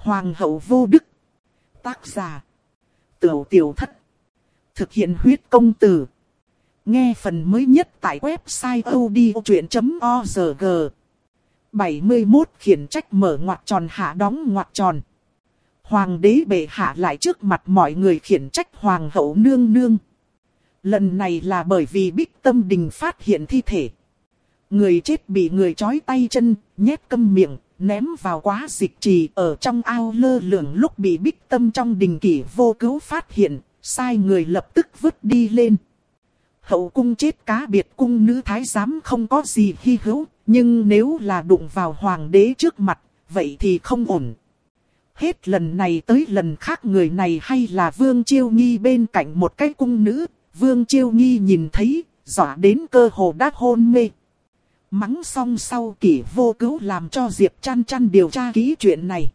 Hoàng hậu vô đức. Tác giả. Tiểu tiểu thất. Thực hiện huyết công từ. Nghe phần mới nhất tại website odchuyện.org. 71 khiển trách mở ngoặc tròn hạ đóng ngoặc tròn. Hoàng đế bệ hạ lại trước mặt mọi người khiển trách hoàng hậu nương nương. Lần này là bởi vì Bích Tâm Đình phát hiện thi thể. Người chết bị người trói tay chân, nhét câm miệng, ném vào quá dịch trì ở trong ao lơ lửng lúc bị Bích Tâm trong đình kỷ vô cứu phát hiện, sai người lập tức vứt đi lên. Hậu cung chết cá biệt cung nữ thái giám không có gì hy hữu, nhưng nếu là đụng vào hoàng đế trước mặt, vậy thì không ổn. Hết lần này tới lần khác người này hay là Vương Chiêu Nghi bên cạnh một cái cung nữ, Vương Chiêu Nghi nhìn thấy, dọa đến cơ hồ đã hôn mê. Mắng xong sau kỷ vô cứu làm cho Diệp chăn chăn điều tra kỹ chuyện này.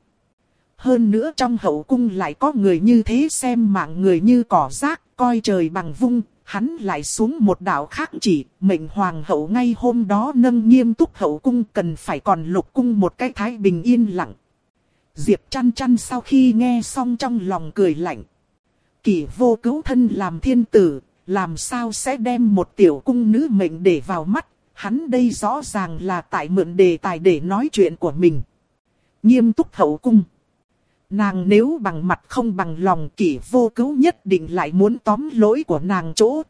Hơn nữa trong hậu cung lại có người như thế xem mạng người như cỏ rác, coi trời bằng vung, hắn lại xuống một đạo khác chỉ, mệnh hoàng hậu ngay hôm đó nâng nghiêm túc hậu cung cần phải còn lục cung một cái thái bình yên lặng. Diệp chăn chăn sau khi nghe xong trong lòng cười lạnh. Kỷ vô cứu thân làm thiên tử, làm sao sẽ đem một tiểu cung nữ mệnh để vào mắt, hắn đây rõ ràng là tại mượn đề tài để nói chuyện của mình. Nghiêm túc hậu cung. Nàng nếu bằng mặt không bằng lòng kỷ vô cứu nhất định lại muốn tóm lỗi của nàng chỗ.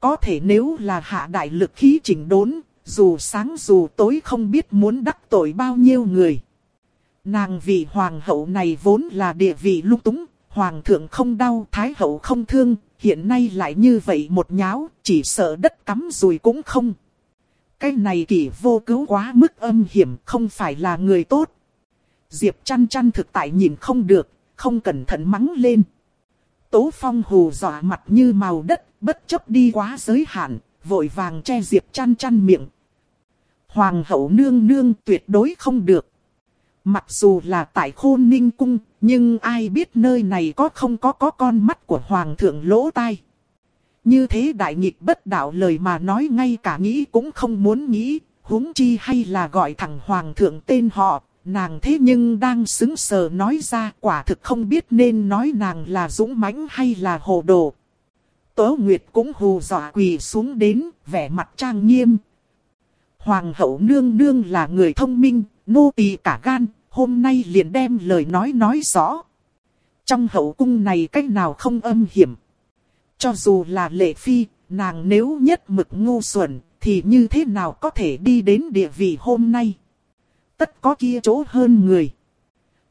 Có thể nếu là hạ đại lực khí chỉnh đốn, dù sáng dù tối không biết muốn đắc tội bao nhiêu người. Nàng vị hoàng hậu này vốn là địa vị lung túng, hoàng thượng không đau, thái hậu không thương, hiện nay lại như vậy một nháo, chỉ sợ đất cắm rồi cũng không. Cái này kỷ vô cứu quá mức âm hiểm, không phải là người tốt. Diệp chăn chăn thực tại nhìn không được, không cẩn thận mắng lên. Tố phong hù dọa mặt như màu đất, bất chấp đi quá giới hạn, vội vàng che Diệp chăn chăn miệng. Hoàng hậu nương nương tuyệt đối không được. Mặc dù là tại khôn ninh cung, nhưng ai biết nơi này có không có có con mắt của hoàng thượng lỗ tai. Như thế đại nghịch bất đạo lời mà nói ngay cả nghĩ cũng không muốn nghĩ, huống chi hay là gọi thẳng hoàng thượng tên họ, nàng thế nhưng đang xứng sờ nói ra quả thực không biết nên nói nàng là dũng mãnh hay là hồ đồ. Tố Nguyệt cũng hù dọa quỳ xuống đến, vẻ mặt trang nghiêm. Hoàng hậu nương nương là người thông minh, nô tỳ cả gan, hôm nay liền đem lời nói nói rõ. Trong hậu cung này cách nào không âm hiểm. Cho dù là lệ phi, nàng nếu nhất mực ngu xuẩn, thì như thế nào có thể đi đến địa vị hôm nay. Tất có kia chỗ hơn người.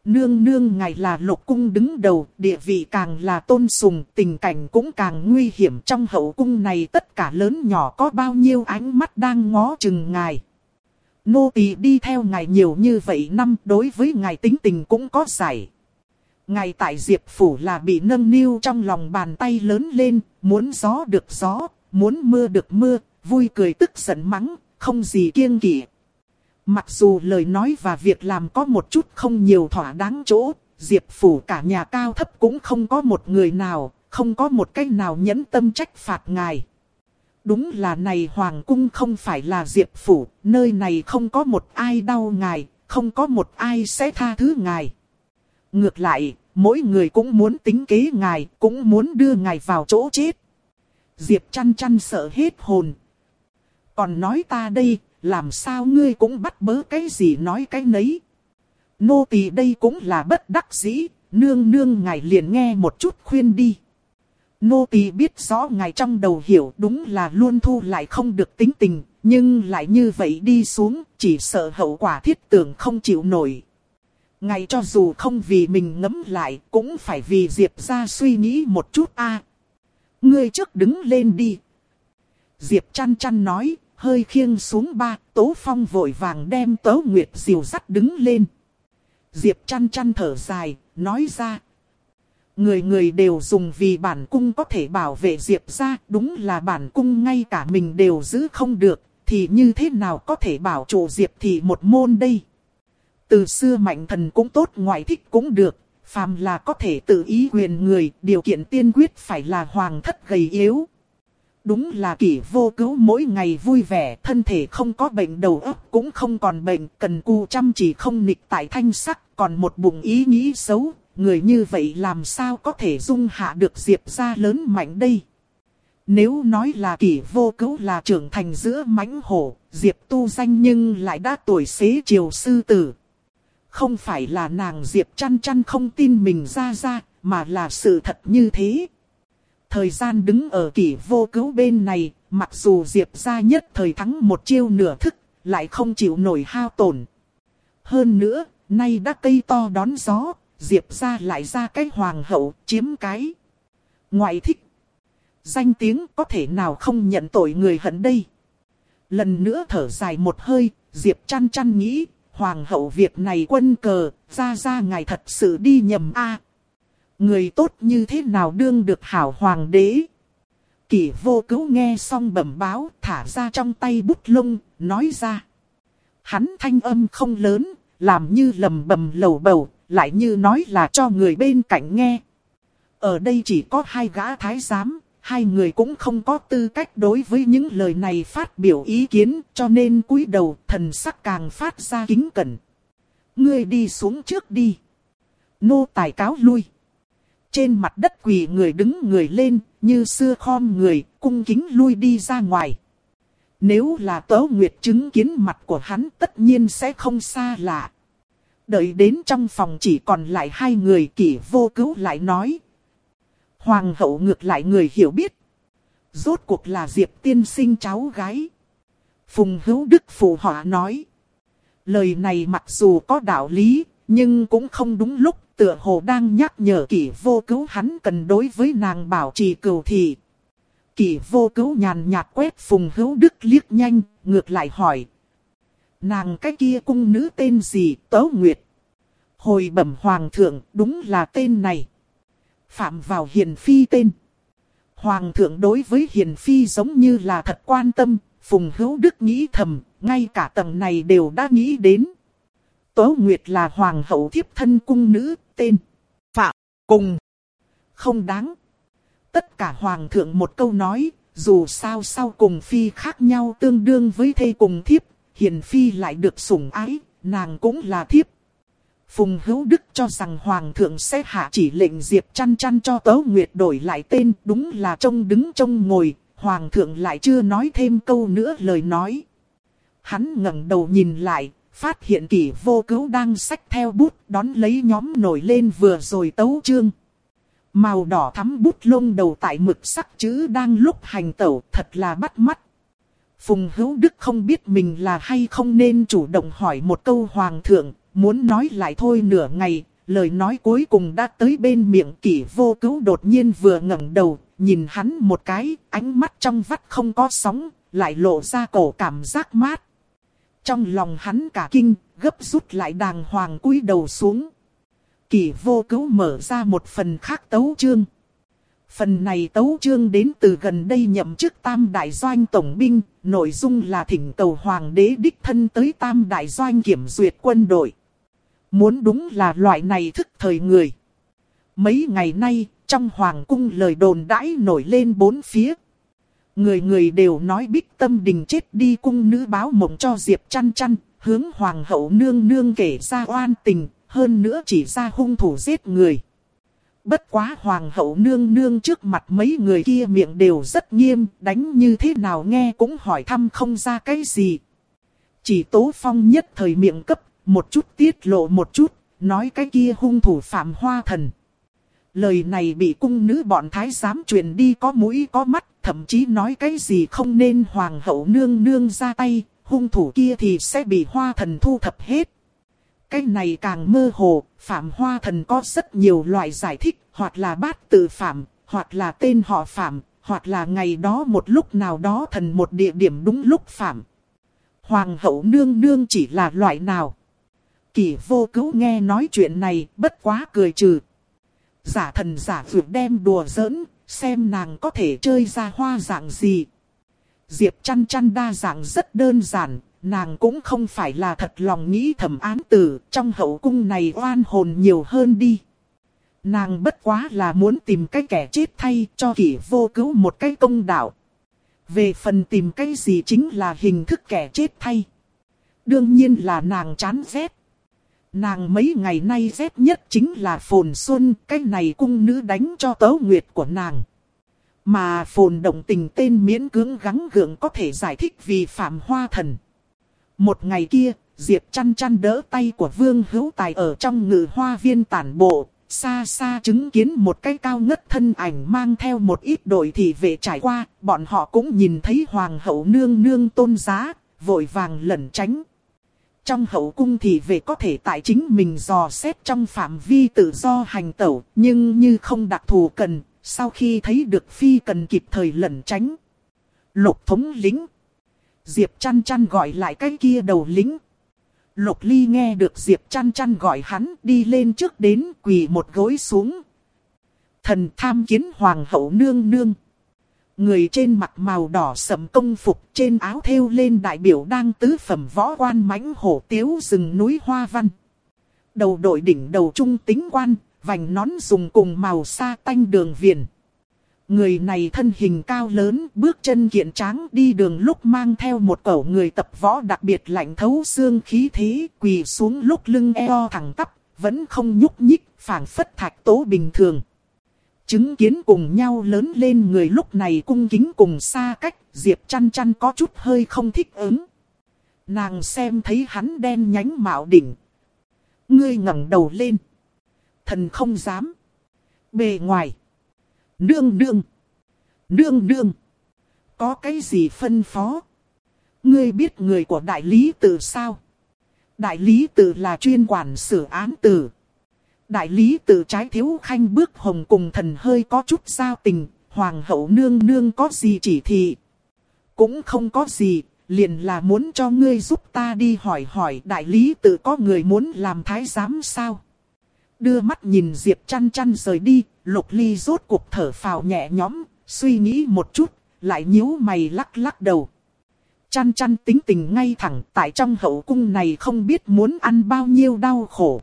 Nương nương ngài là lục cung đứng đầu, địa vị càng là tôn sùng, tình cảnh cũng càng nguy hiểm trong hậu cung này tất cả lớn nhỏ có bao nhiêu ánh mắt đang ngó chừng ngài. Nô tỳ đi theo ngài nhiều như vậy năm đối với ngài tính tình cũng có giải. Ngài tại Diệp Phủ là bị nâng niu trong lòng bàn tay lớn lên, muốn gió được gió, muốn mưa được mưa, vui cười tức giận mắng, không gì kiêng kỵ. Mặc dù lời nói và việc làm có một chút không nhiều thỏa đáng chỗ, Diệp Phủ cả nhà cao thấp cũng không có một người nào, không có một cách nào nhẫn tâm trách phạt ngài. Đúng là này Hoàng Cung không phải là Diệp Phủ, nơi này không có một ai đau ngài, không có một ai sẽ tha thứ ngài. Ngược lại, mỗi người cũng muốn tính kế ngài, cũng muốn đưa ngài vào chỗ chết. Diệp chăn chăn sợ hết hồn. Còn nói ta đây, làm sao ngươi cũng bắt bớ cái gì nói cái nấy. Nô tỳ đây cũng là bất đắc dĩ, nương nương ngài liền nghe một chút khuyên đi. Nô tỳ biết rõ ngài trong đầu hiểu đúng là luôn thu lại không được tính tình, nhưng lại như vậy đi xuống, chỉ sợ hậu quả thiết tưởng không chịu nổi. Ngày cho dù không vì mình ngấm lại, cũng phải vì Diệp ra suy nghĩ một chút a. Ngươi trước đứng lên đi. Diệp chăn chăn nói, hơi khiêng xuống ba, Tố Phong vội vàng đem Tố Nguyệt diều dắt đứng lên. Diệp chăn chăn thở dài, nói ra. Người người đều dùng vì bản cung có thể bảo vệ Diệp ra, đúng là bản cung ngay cả mình đều giữ không được, thì như thế nào có thể bảo chủ Diệp thì một môn đây. Từ xưa mạnh thần cũng tốt ngoại thích cũng được, phàm là có thể tự ý quyền người, điều kiện tiên quyết phải là hoàng thất gầy yếu. Đúng là kỷ vô cứu mỗi ngày vui vẻ, thân thể không có bệnh đầu óc cũng không còn bệnh, cần cù chăm chỉ không nịch tại thanh sắc, còn một bụng ý nghĩ xấu, người như vậy làm sao có thể dung hạ được Diệp ra lớn mạnh đây. Nếu nói là kỷ vô cứu là trưởng thành giữa mãnh hổ, Diệp tu danh nhưng lại đã tuổi xế chiều sư tử. Không phải là nàng Diệp chăn chăn không tin mình ra ra, mà là sự thật như thế. Thời gian đứng ở kỷ vô cứu bên này, mặc dù Diệp ra nhất thời thắng một chiêu nửa thức, lại không chịu nổi hao tổn. Hơn nữa, nay đã cây to đón gió, Diệp ra lại ra cái hoàng hậu, chiếm cái. Ngoại thích. Danh tiếng có thể nào không nhận tội người hận đây. Lần nữa thở dài một hơi, Diệp chăn chăn nghĩ, hoàng hậu việc này quân cờ, ra ra ngài thật sự đi nhầm a Người tốt như thế nào đương được hảo hoàng đế. Kỷ vô cứu nghe xong bẩm báo, thả ra trong tay bút lông, nói ra. Hắn thanh âm không lớn, làm như lầm bầm lầu bầu, lại như nói là cho người bên cạnh nghe. Ở đây chỉ có hai gã thái giám, hai người cũng không có tư cách đối với những lời này phát biểu ý kiến, cho nên cúi đầu thần sắc càng phát ra kính cẩn. Ngươi đi xuống trước đi. Nô tài cáo lui. Trên mặt đất quỳ người đứng người lên, như xưa khom người, cung kính lui đi ra ngoài. Nếu là tớ nguyệt chứng kiến mặt của hắn tất nhiên sẽ không xa lạ. Đợi đến trong phòng chỉ còn lại hai người kỷ vô cứu lại nói. Hoàng hậu ngược lại người hiểu biết. Rốt cuộc là Diệp tiên sinh cháu gái. Phùng hữu đức phụ họa nói. Lời này mặc dù có đạo lý, nhưng cũng không đúng lúc tựa hồ đang nhắc nhở kỷ vô cứu hắn cần đối với nàng bảo trì cừu thị. Kỷ vô cứu nhàn nhạt quét phùng hữu đức liếc nhanh, ngược lại hỏi. Nàng cái kia cung nữ tên gì, Tớ Nguyệt. Hồi bẩm hoàng thượng, đúng là tên này. Phạm vào hiền phi tên. Hoàng thượng đối với hiền phi giống như là thật quan tâm, phùng hữu đức nghĩ thầm, ngay cả tầng này đều đã nghĩ đến. Tố Nguyệt là hoàng hậu thiếp thân cung nữ, tên. Phạm, cùng. Không đáng. Tất cả hoàng thượng một câu nói, dù sao sau cùng phi khác nhau tương đương với thê cùng thiếp, hiền phi lại được sủng ái, nàng cũng là thiếp. Phùng Hữu Đức cho rằng Hoàng thượng sẽ hạ chỉ lệnh Diệp chăn chăn cho Tấu Nguyệt đổi lại tên, đúng là trông đứng trông ngồi, Hoàng thượng lại chưa nói thêm câu nữa lời nói. Hắn ngẩng đầu nhìn lại, phát hiện kỷ vô cứu đang sách theo bút đón lấy nhóm nổi lên vừa rồi tấu chương. Màu đỏ thắm bút lông đầu tại mực sắc chữ đang lúc hành tẩu thật là bắt mắt. Phùng hữu đức không biết mình là hay không nên chủ động hỏi một câu hoàng thượng, muốn nói lại thôi nửa ngày, lời nói cuối cùng đã tới bên miệng kỷ vô cứu đột nhiên vừa ngẩng đầu, nhìn hắn một cái, ánh mắt trong vắt không có sóng, lại lộ ra cổ cảm giác mát. Trong lòng hắn cả kinh, gấp rút lại đàng hoàng cúi đầu xuống. Kỷ vô cứu mở ra một phần khác tấu chương. Phần này tấu chương đến từ gần đây nhậm chức Tam Đại Doanh Tổng binh, nội dung là thỉnh cầu Hoàng đế đích thân tới Tam Đại Doanh kiểm duyệt quân đội. Muốn đúng là loại này thức thời người. Mấy ngày nay, trong Hoàng cung lời đồn đãi nổi lên bốn phía, Người người đều nói bích tâm đình chết đi cung nữ báo mộng cho Diệp chăn chăn, hướng hoàng hậu nương nương kể ra oan tình, hơn nữa chỉ ra hung thủ giết người. Bất quá hoàng hậu nương nương trước mặt mấy người kia miệng đều rất nghiêm, đánh như thế nào nghe cũng hỏi thăm không ra cái gì. Chỉ tố phong nhất thời miệng cấp, một chút tiết lộ một chút, nói cái kia hung thủ phạm hoa thần. Lời này bị cung nữ bọn thái giám truyền đi có mũi có mắt, thậm chí nói cái gì không nên hoàng hậu nương nương ra tay, hung thủ kia thì sẽ bị hoa thần thu thập hết. Cái này càng mơ hồ, phạm hoa thần có rất nhiều loại giải thích, hoặc là bát tự phạm, hoặc là tên họ phạm, hoặc là ngày đó một lúc nào đó thần một địa điểm đúng lúc phạm. Hoàng hậu nương nương chỉ là loại nào? Kỳ vô cứu nghe nói chuyện này, bất quá cười trừ, giả thần giả vượt đem đùa giỡn, xem nàng có thể chơi ra hoa dạng gì. Diệp chăn chăn đa dạng rất đơn giản, nàng cũng không phải là thật lòng nghĩ thẩm án tử, trong hậu cung này oan hồn nhiều hơn đi. Nàng bất quá là muốn tìm cái kẻ chết thay cho kỷ vô cứu một cái công đạo. Về phần tìm cái gì chính là hình thức kẻ chết thay. Đương nhiên là nàng chán ghét Nàng mấy ngày nay rét nhất chính là phồn xuân, cái này cung nữ đánh cho tấu nguyệt của nàng. Mà phồn động tình tên miễn cưỡng gắng gượng có thể giải thích vì phạm hoa thần. Một ngày kia, Diệp chăn chăn đỡ tay của Vương Hữu Tài ở trong ngự hoa viên tản bộ, xa xa chứng kiến một cái cao ngất thân ảnh mang theo một ít đội thị vệ trải qua, bọn họ cũng nhìn thấy hoàng hậu nương nương tôn giá, vội vàng lẩn tránh. Trong hậu cung thì về có thể tại chính mình dò xét trong phạm vi tự do hành tẩu, nhưng như không đặc thù cần, sau khi thấy được phi cần kịp thời lẩn tránh. Lục thống lính. Diệp chăn chăn gọi lại cái kia đầu lính. Lục ly nghe được Diệp chăn chăn gọi hắn đi lên trước đến quỳ một gối xuống. Thần tham kiến hoàng hậu nương nương. Người trên mặt màu đỏ sẫm công phục trên áo thêu lên đại biểu đang tứ phẩm võ quan mãnh hổ tiếu rừng núi hoa văn. Đầu đội đỉnh đầu trung tính quan, vành nón dùng cùng màu sa tanh đường viền. Người này thân hình cao lớn, bước chân kiện tráng đi đường lúc mang theo một cẩu người tập võ đặc biệt lạnh thấu xương khí thế, quỳ xuống lúc lưng eo thẳng tắp, vẫn không nhúc nhích, phảng phất thạch tố bình thường. Chứng kiến cùng nhau lớn lên người lúc này cung kính cùng xa cách, Diệp chăn chăn có chút hơi không thích ứng. Nàng xem thấy hắn đen nhánh mạo đỉnh. Ngươi ngẩng đầu lên. Thần không dám. Bề ngoài. đương đương đương đương Có cái gì phân phó? Ngươi biết người của đại lý tử sao? Đại lý tử là chuyên quản xử án tử. Đại lý tự trái thiếu khanh bước hồng cùng thần hơi có chút giao tình, hoàng hậu nương nương có gì chỉ thị. Cũng không có gì, liền là muốn cho ngươi giúp ta đi hỏi hỏi đại lý tự có người muốn làm thái giám sao. Đưa mắt nhìn Diệp chăn chăn rời đi, lục ly rốt cuộc thở phào nhẹ nhõm, suy nghĩ một chút, lại nhíu mày lắc lắc đầu. Chăn chăn tính tình ngay thẳng tại trong hậu cung này không biết muốn ăn bao nhiêu đau khổ.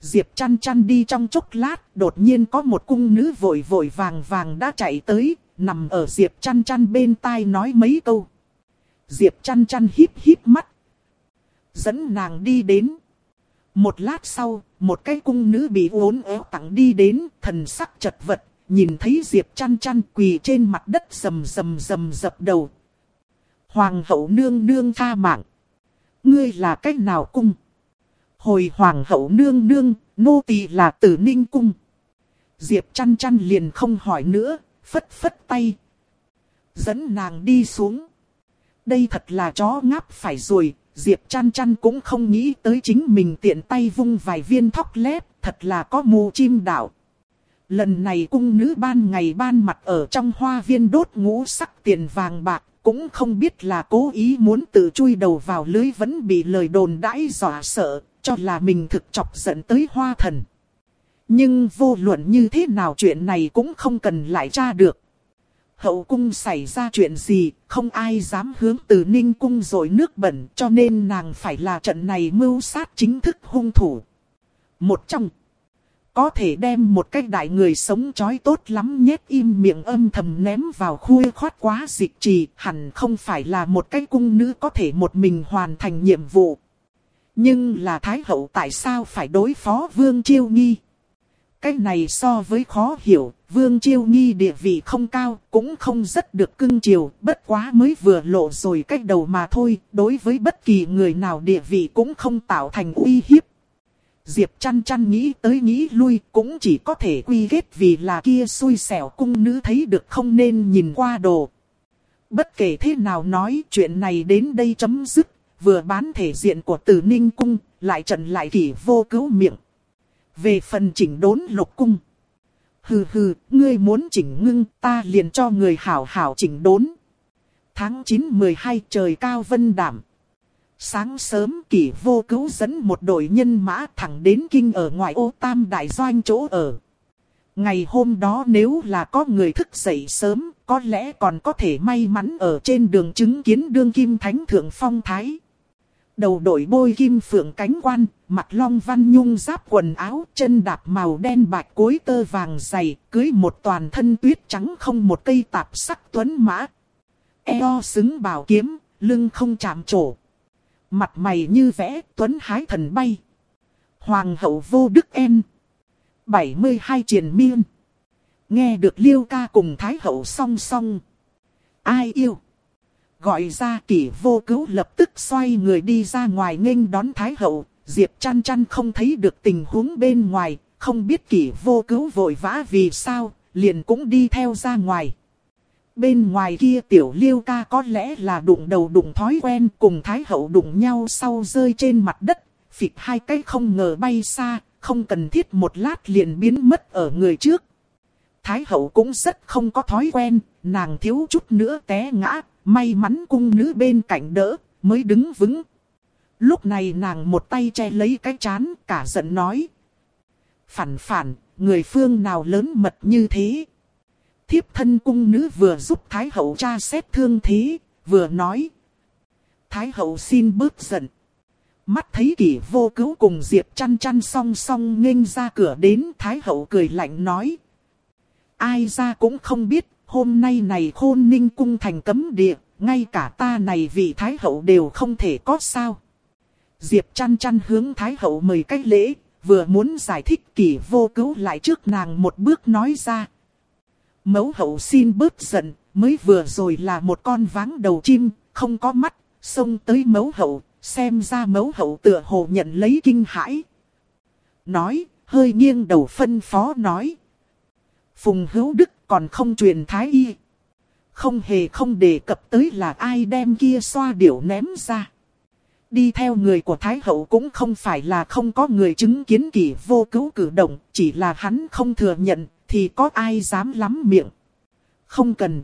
Diệp chăn chăn đi trong chốc lát, đột nhiên có một cung nữ vội vội vàng vàng đã chạy tới, nằm ở Diệp chăn chăn bên tai nói mấy câu. Diệp chăn chăn híp híp mắt. Dẫn nàng đi đến. Một lát sau, một cái cung nữ bị uốn éo tặng đi đến, thần sắc chật vật, nhìn thấy Diệp chăn chăn quỳ trên mặt đất sầm sầm sầm dập đầu. Hoàng hậu nương nương tha mạng. Ngươi là cách nào cung? Hồi hoàng hậu nương nương, nô tỳ là tử ninh cung. Diệp chăn chăn liền không hỏi nữa, phất phất tay. Dẫn nàng đi xuống. Đây thật là chó ngáp phải rồi, Diệp chăn chăn cũng không nghĩ tới chính mình tiện tay vung vài viên thóc lép, thật là có mù chim đảo Lần này cung nữ ban ngày ban mặt ở trong hoa viên đốt ngũ sắc tiền vàng bạc, cũng không biết là cố ý muốn tự chui đầu vào lưới vẫn bị lời đồn đãi dọa sợ, cho là mình thực chọc giận tới hoa thần. Nhưng vô luận như thế nào chuyện này cũng không cần lại tra được. Hậu cung xảy ra chuyện gì, không ai dám hướng từ ninh cung rồi nước bẩn cho nên nàng phải là trận này mưu sát chính thức hung thủ. Một trong, có thể đem một cái đại người sống chói tốt lắm nhét im miệng âm thầm ném vào khuya khoát quá dịch trì, hẳn không phải là một cái cung nữ có thể một mình hoàn thành nhiệm vụ. Nhưng là Thái Hậu tại sao phải đối phó Vương Chiêu Nghi? Cái này so với khó hiểu, Vương Chiêu Nghi địa vị không cao, cũng không rất được cưng chiều, bất quá mới vừa lộ rồi cách đầu mà thôi, đối với bất kỳ người nào địa vị cũng không tạo thành uy hiếp. Diệp chăn chăn nghĩ tới nghĩ lui, cũng chỉ có thể quy kết vì là kia xui xẻo cung nữ thấy được không nên nhìn qua đồ. Bất kể thế nào nói chuyện này đến đây chấm dứt, vừa bán thể diện của tử ninh cung, lại trận lại kỷ vô cứu miệng. Về phần chỉnh đốn lục cung. Hừ hừ, ngươi muốn chỉnh ngưng, ta liền cho người hảo hảo chỉnh đốn. Tháng 9-12 trời cao vân đảm. Sáng sớm kỷ vô cứu dẫn một đội nhân mã thẳng đến kinh ở ngoại ô tam đại doanh chỗ ở. Ngày hôm đó nếu là có người thức dậy sớm, có lẽ còn có thể may mắn ở trên đường chứng kiến đương kim thánh thượng phong thái đầu đội bôi kim phượng cánh quan, mặt long văn nhung giáp quần áo, chân đạp màu đen bạch cối tơ vàng dày, cưới một toàn thân tuyết trắng không một cây tạp sắc tuấn mã. Eo xứng bảo kiếm, lưng không chạm trổ. Mặt mày như vẽ, tuấn hái thần bay. Hoàng hậu vô đức em. 72 triền miên. Nghe được liêu ca cùng thái hậu song song. Ai yêu? Gọi ra kỷ vô cứu lập tức xoay người đi ra ngoài nghênh đón thái hậu. Diệp chăn chăn không thấy được tình huống bên ngoài. Không biết kỷ vô cứu vội vã vì sao, liền cũng đi theo ra ngoài. Bên ngoài kia tiểu liêu ca có lẽ là đụng đầu đụng thói quen cùng thái hậu đụng nhau sau rơi trên mặt đất, phịch hai cái không ngờ bay xa, không cần thiết một lát liền biến mất ở người trước. Thái hậu cũng rất không có thói quen, nàng thiếu chút nữa té ngã, may mắn cung nữ bên cạnh đỡ, mới đứng vững. Lúc này nàng một tay che lấy cái chán, cả giận nói. Phản phản, người phương nào lớn mật như thế? Thiếp thân cung nữ vừa giúp Thái hậu tra xét thương thế, vừa nói. Thái hậu xin bớt giận. Mắt thấy kỷ vô cứu cùng Diệp chăn chăn song song nghênh ra cửa đến Thái hậu cười lạnh nói. Ai ra cũng không biết, hôm nay này khôn ninh cung thành cấm địa, ngay cả ta này vị Thái hậu đều không thể có sao. Diệp chăn chăn hướng Thái hậu mời cách lễ, vừa muốn giải thích kỷ vô cứu lại trước nàng một bước nói ra. Mẫu hậu xin bớt giận, mới vừa rồi là một con váng đầu chim, không có mắt, xông tới mẫu hậu, xem ra mẫu hậu tựa hồ nhận lấy kinh hãi. Nói, hơi nghiêng đầu phân phó nói. Phùng hữu đức còn không truyền thái y. Không hề không đề cập tới là ai đem kia xoa điểu ném ra. Đi theo người của Thái Hậu cũng không phải là không có người chứng kiến kỳ vô cứu cử động, chỉ là hắn không thừa nhận, thì có ai dám lắm miệng. Không cần.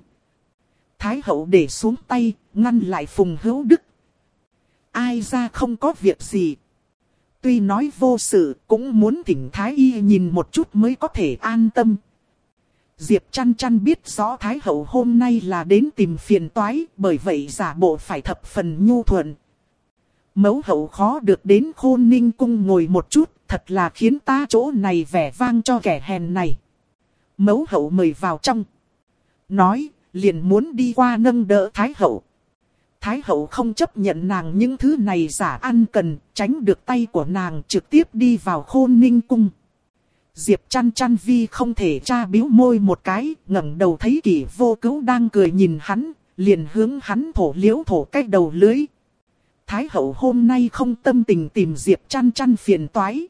Thái Hậu để xuống tay, ngăn lại Phùng Hữu Đức. Ai ra không có việc gì. Tuy nói vô sự, cũng muốn thỉnh Thái Y nhìn một chút mới có thể an tâm. Diệp chăn chăn biết rõ Thái Hậu hôm nay là đến tìm phiền toái, bởi vậy giả bộ phải thập phần nhu thuận, Mẫu hậu khó được đến khôn ninh cung ngồi một chút, thật là khiến ta chỗ này vẻ vang cho kẻ hèn này. Mẫu hậu mời vào trong. Nói, liền muốn đi qua nâng đỡ Thái hậu. Thái hậu không chấp nhận nàng những thứ này giả ăn cần, tránh được tay của nàng trực tiếp đi vào khôn ninh cung. Diệp chăn chăn vi không thể tra biếu môi một cái, ngẩng đầu thấy kỷ vô cứu đang cười nhìn hắn, liền hướng hắn thổ liễu thổ cách đầu lưới. Thái hậu hôm nay không tâm tình tìm Diệp chăn chăn phiền toái.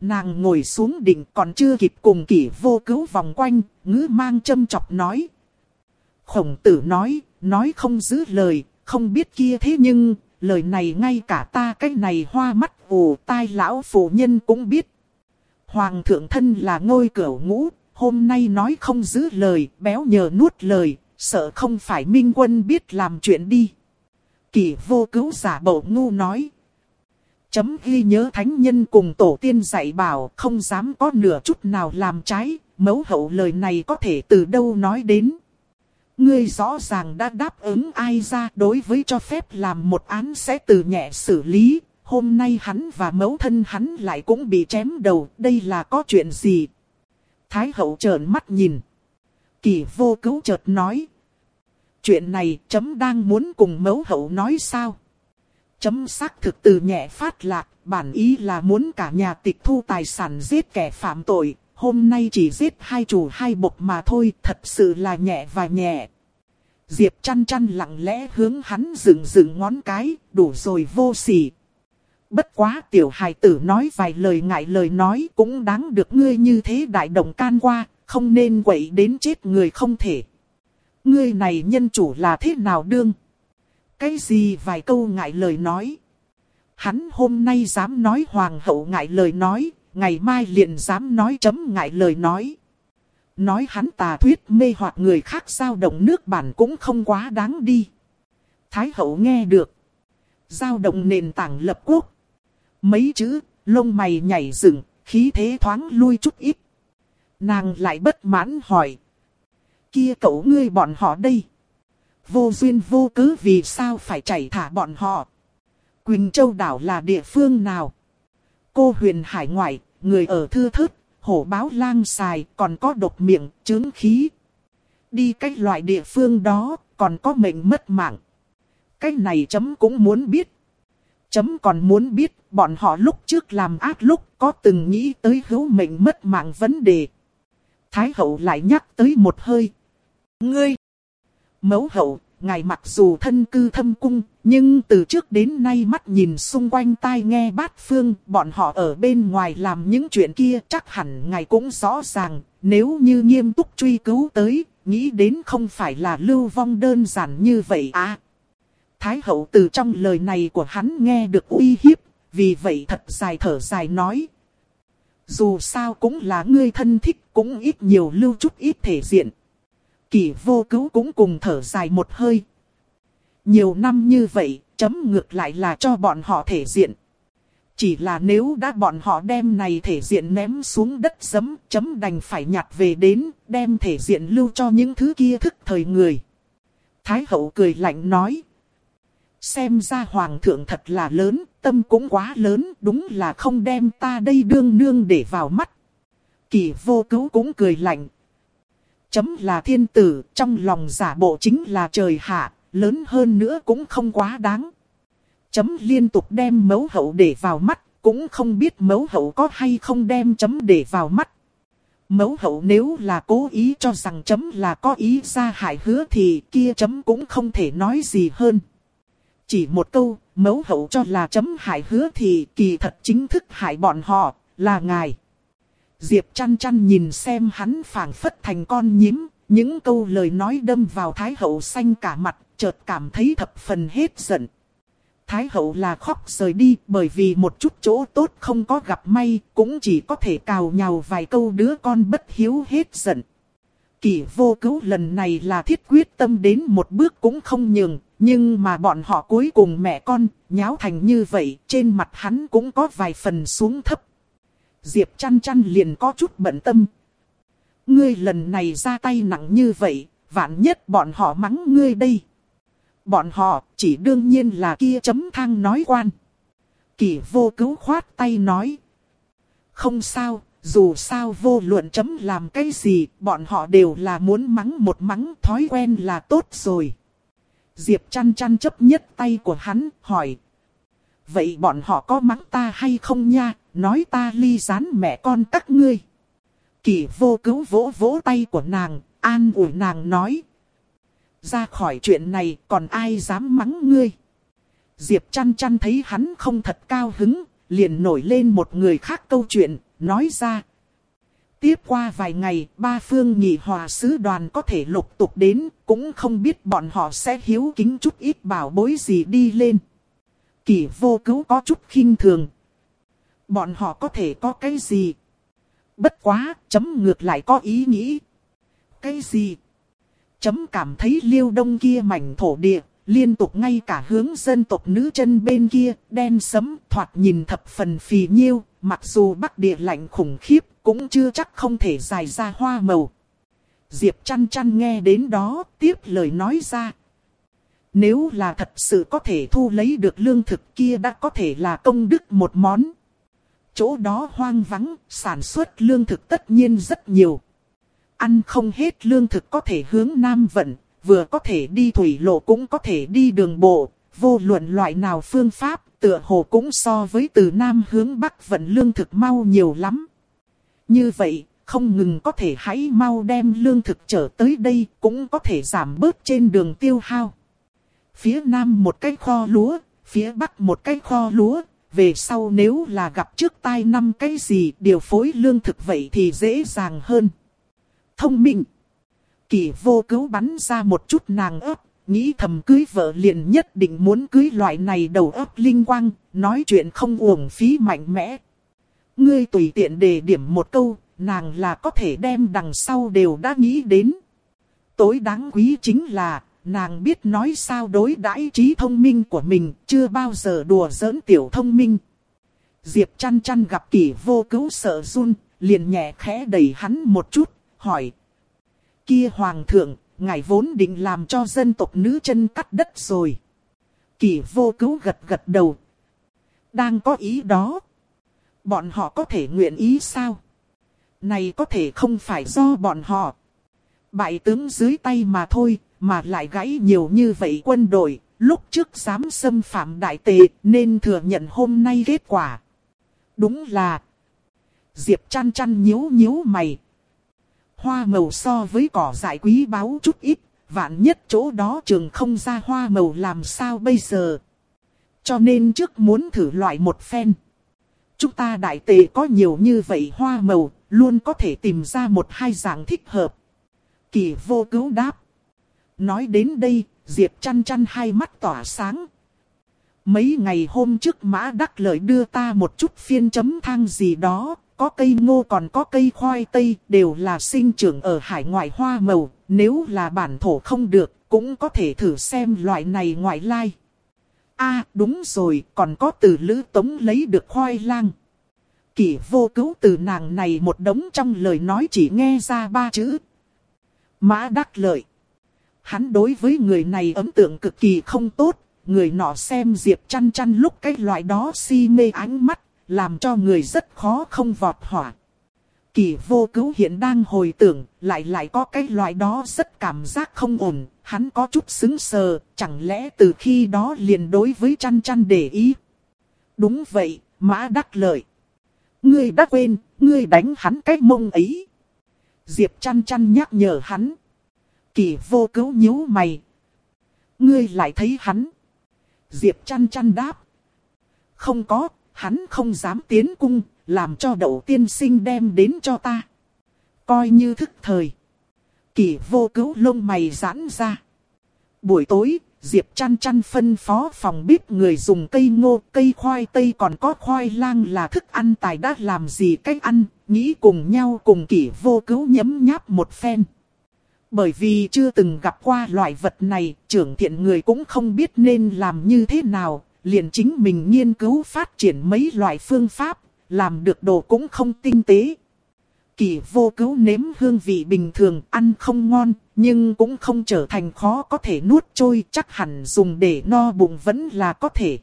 Nàng ngồi xuống đỉnh còn chưa kịp cùng kỷ vô cứu vòng quanh, ngữ mang châm chọc nói. Khổng tử nói, nói không giữ lời, không biết kia thế nhưng, lời này ngay cả ta cái này hoa mắt ù tai lão phụ nhân cũng biết. Hoàng thượng thân là ngôi cửu ngũ, hôm nay nói không giữ lời, béo nhờ nuốt lời, sợ không phải minh quân biết làm chuyện đi. Kỳ vô cứu giả bộ ngu nói. Chấm ghi nhớ thánh nhân cùng tổ tiên dạy bảo không dám có nửa chút nào làm trái, mẫu hậu lời này có thể từ đâu nói đến. Ngươi rõ ràng đã đáp ứng ai ra đối với cho phép làm một án sẽ từ nhẹ xử lý, hôm nay hắn và mẫu thân hắn lại cũng bị chém đầu, đây là có chuyện gì? Thái hậu trợn mắt nhìn. Kỳ vô cứu chợt nói, Chuyện này chấm đang muốn cùng mẫu hậu nói sao? Chấm xác thực từ nhẹ phát lạc, bản ý là muốn cả nhà tịch thu tài sản giết kẻ phạm tội, hôm nay chỉ giết hai chủ hai bộc mà thôi, thật sự là nhẹ và nhẹ. Diệp chăn chăn lặng lẽ hướng hắn dựng dựng ngón cái, đủ rồi vô sỉ. Bất quá tiểu hài tử nói vài lời ngại lời nói cũng đáng được ngươi như thế đại động can qua, không nên quậy đến chết người không thể. Ngươi này nhân chủ là thế nào đương? Cái gì vài câu ngại lời nói? Hắn hôm nay dám nói hoàng hậu ngại lời nói, ngày mai liền dám nói chấm ngại lời nói. Nói hắn tà thuyết mê hoặc người khác sao động nước bản cũng không quá đáng đi. Thái hậu nghe được. Giao động nền tảng lập quốc. Mấy chữ, lông mày nhảy dựng, khí thế thoáng lui chút ít. Nàng lại bất mãn hỏi kia cậu ngươi bọn họ đây. Vô duyên vô cớ vì sao phải chảy thả bọn họ. Quỳnh Châu đảo là địa phương nào? Cô huyền hải ngoại, người ở thư thớt, hổ báo lang xài, còn có độc miệng, chứng khí. Đi cách loại địa phương đó, còn có mệnh mất mạng. Cái này chấm cũng muốn biết. Chấm còn muốn biết bọn họ lúc trước làm ác lúc có từng nghĩ tới hữu mệnh mất mạng vấn đề. Thái hậu lại nhắc tới một hơi. Ngươi! Mẫu hậu, ngài mặc dù thân cư thâm cung, nhưng từ trước đến nay mắt nhìn xung quanh tai nghe bát phương, bọn họ ở bên ngoài làm những chuyện kia chắc hẳn ngài cũng rõ ràng, nếu như nghiêm túc truy cứu tới, nghĩ đến không phải là lưu vong đơn giản như vậy à. Thái hậu từ trong lời này của hắn nghe được uy hiếp, vì vậy thật dài thở dài nói. Dù sao cũng là ngươi thân thích, cũng ít nhiều lưu chút ít thể diện. Kỷ vô cứu cũng cùng thở dài một hơi. Nhiều năm như vậy, chấm ngược lại là cho bọn họ thể diện. Chỉ là nếu đã bọn họ đem này thể diện ném xuống đất giấm, chấm đành phải nhặt về đến, đem thể diện lưu cho những thứ kia thức thời người. Thái hậu cười lạnh nói. Xem ra hoàng thượng thật là lớn, tâm cũng quá lớn, đúng là không đem ta đây đương nương để vào mắt. Kỳ vô cứu cũng cười lạnh. Chấm là thiên tử, trong lòng giả bộ chính là trời hạ, lớn hơn nữa cũng không quá đáng. Chấm liên tục đem mấu hậu để vào mắt, cũng không biết mấu hậu có hay không đem chấm để vào mắt. Mấu hậu nếu là cố ý cho rằng chấm là có ý ra hại hứa thì kia chấm cũng không thể nói gì hơn. Chỉ một câu, mấu hậu cho là chấm hại hứa thì kỳ thật chính thức hại bọn họ, là ngài. Diệp chăn chăn nhìn xem hắn phảng phất thành con nhím, những câu lời nói đâm vào thái hậu xanh cả mặt, chợt cảm thấy thập phần hết giận. Thái hậu là khóc rời đi bởi vì một chút chỗ tốt không có gặp may, cũng chỉ có thể cào nhào vài câu đứa con bất hiếu hết giận. Kỷ vô cứu lần này là thiết quyết tâm đến một bước cũng không nhường, nhưng mà bọn họ cuối cùng mẹ con, nháo thành như vậy, trên mặt hắn cũng có vài phần xuống thấp. Diệp chăn chăn liền có chút bận tâm. Ngươi lần này ra tay nặng như vậy, vạn nhất bọn họ mắng ngươi đây. Bọn họ chỉ đương nhiên là kia chấm thang nói quan. Kỳ vô cứu khoát tay nói. Không sao, dù sao vô luận chấm làm cái gì, bọn họ đều là muốn mắng một mắng thói quen là tốt rồi. Diệp chăn chăn chấp nhất tay của hắn, hỏi. Vậy bọn họ có mắng ta hay không nha, nói ta ly gián mẹ con các ngươi. Kỳ vô cứu vỗ vỗ tay của nàng, an ủi nàng nói. Ra khỏi chuyện này còn ai dám mắng ngươi. Diệp chăn chăn thấy hắn không thật cao hứng, liền nổi lên một người khác câu chuyện, nói ra. Tiếp qua vài ngày, ba phương nhị hòa sứ đoàn có thể lục tục đến, cũng không biết bọn họ sẽ hiếu kính chút ít bảo bối gì đi lên. kỷ vô cứu có chút khinh thường. Bọn họ có thể có cái gì? Bất quá, chấm ngược lại có ý nghĩ. Cái gì? Chấm cảm thấy liêu đông kia mảnh thổ địa, liên tục ngay cả hướng dân tộc nữ chân bên kia, đen sấm, thoạt nhìn thập phần phì nhiêu, mặc dù bắc địa lạnh khủng khiếp, cũng chưa chắc không thể dài ra hoa màu. Diệp chăn chăn nghe đến đó, tiếp lời nói ra. Nếu là thật sự có thể thu lấy được lương thực kia đã có thể là công đức một món. Chỗ đó hoang vắng, sản xuất lương thực tất nhiên rất nhiều. Ăn không hết lương thực có thể hướng Nam vận, vừa có thể đi thủy lộ cũng có thể đi đường bộ, vô luận loại nào phương pháp, tựa hồ cũng so với từ Nam hướng Bắc vận lương thực mau nhiều lắm. Như vậy, không ngừng có thể hãy mau đem lương thực trở tới đây, cũng có thể giảm bớt trên đường tiêu hao. Phía Nam một cái kho lúa, phía Bắc một cái kho lúa, về sau nếu là gặp trước tai năm cái gì điều phối lương thực vậy thì dễ dàng hơn thông minh. Kỳ vô cứu bắn ra một chút nàng ớt nghĩ thầm cưới vợ liền nhất định muốn cưới loại này đầu óc linh quang, nói chuyện không uổng phí mạnh mẽ. Ngươi tùy tiện đề điểm một câu, nàng là có thể đem đằng sau đều đã nghĩ đến. Tối đáng quý chính là, nàng biết nói sao đối đãi trí thông minh của mình, chưa bao giờ đùa giỡn tiểu thông minh. Diệp chăn chăn gặp kỷ vô cứu sợ run, liền nhẹ khẽ đẩy hắn một chút, hỏi. Kia hoàng thượng, ngài vốn định làm cho dân tộc nữ chân cắt đất rồi. Kỳ vô cứu gật gật đầu. Đang có ý đó. Bọn họ có thể nguyện ý sao? Này có thể không phải do bọn họ. Bại tướng dưới tay mà thôi, mà lại gãy nhiều như vậy quân đội, lúc trước dám xâm phạm đại tề nên thừa nhận hôm nay kết quả. Đúng là Diệp chăn chăn nhíu nhíu mày. Hoa màu so với cỏ dại quý báu chút ít, vạn nhất chỗ đó trường không ra hoa màu làm sao bây giờ. Cho nên trước muốn thử loại một phen. Chúng ta đại tề có nhiều như vậy hoa màu, luôn có thể tìm ra một hai dạng thích hợp. Kỳ vô cứu đáp. Nói đến đây, Diệp chăn chăn hai mắt tỏa sáng. Mấy ngày hôm trước mã đắc lợi đưa ta một chút phiên chấm thang gì đó, có cây ngô còn có cây khoai tây, đều là sinh trưởng ở hải ngoại hoa màu, nếu là bản thổ không được, cũng có thể thử xem loại này ngoại lai. a đúng rồi, còn có từ lữ tống lấy được khoai lang. Kỷ vô cứu từ nàng này một đống trong lời nói chỉ nghe ra ba chữ. Mã đắc lợi. Hắn đối với người này ấn tượng cực kỳ không tốt, người nọ xem Diệp chăn chăn lúc cái loại đó si mê ánh mắt, làm cho người rất khó không vọt hỏa. Kỳ vô cứu hiện đang hồi tưởng, lại lại có cái loại đó rất cảm giác không ổn, hắn có chút xứng sờ, chẳng lẽ từ khi đó liền đối với chăn chăn để ý. Đúng vậy, mã đắc lợi. Ngươi đã quên, ngươi đánh hắn cái mông ấy. Diệp chăn chăn nhắc nhở hắn. Kỳ vô cứu nhíu mày. Ngươi lại thấy hắn. Diệp chăn chăn đáp. Không có, hắn không dám tiến cung, làm cho đậu tiên sinh đem đến cho ta. Coi như thức thời. Kỳ vô cứu lông mày giãn ra. Buổi tối, Diệp chăn chăn phân phó phòng bếp người dùng cây ngô, cây khoai tây còn có khoai lang là thức ăn tài đã làm gì cách ăn, nghĩ cùng nhau cùng kỷ vô cứu nhấm nháp một phen. Bởi vì chưa từng gặp qua loại vật này, trưởng thiện người cũng không biết nên làm như thế nào, liền chính mình nghiên cứu phát triển mấy loại phương pháp, làm được đồ cũng không tinh tế. Kỳ vô cứu nếm hương vị bình thường, ăn không ngon, nhưng cũng không trở thành khó có thể nuốt trôi, chắc hẳn dùng để no bụng vẫn là có thể.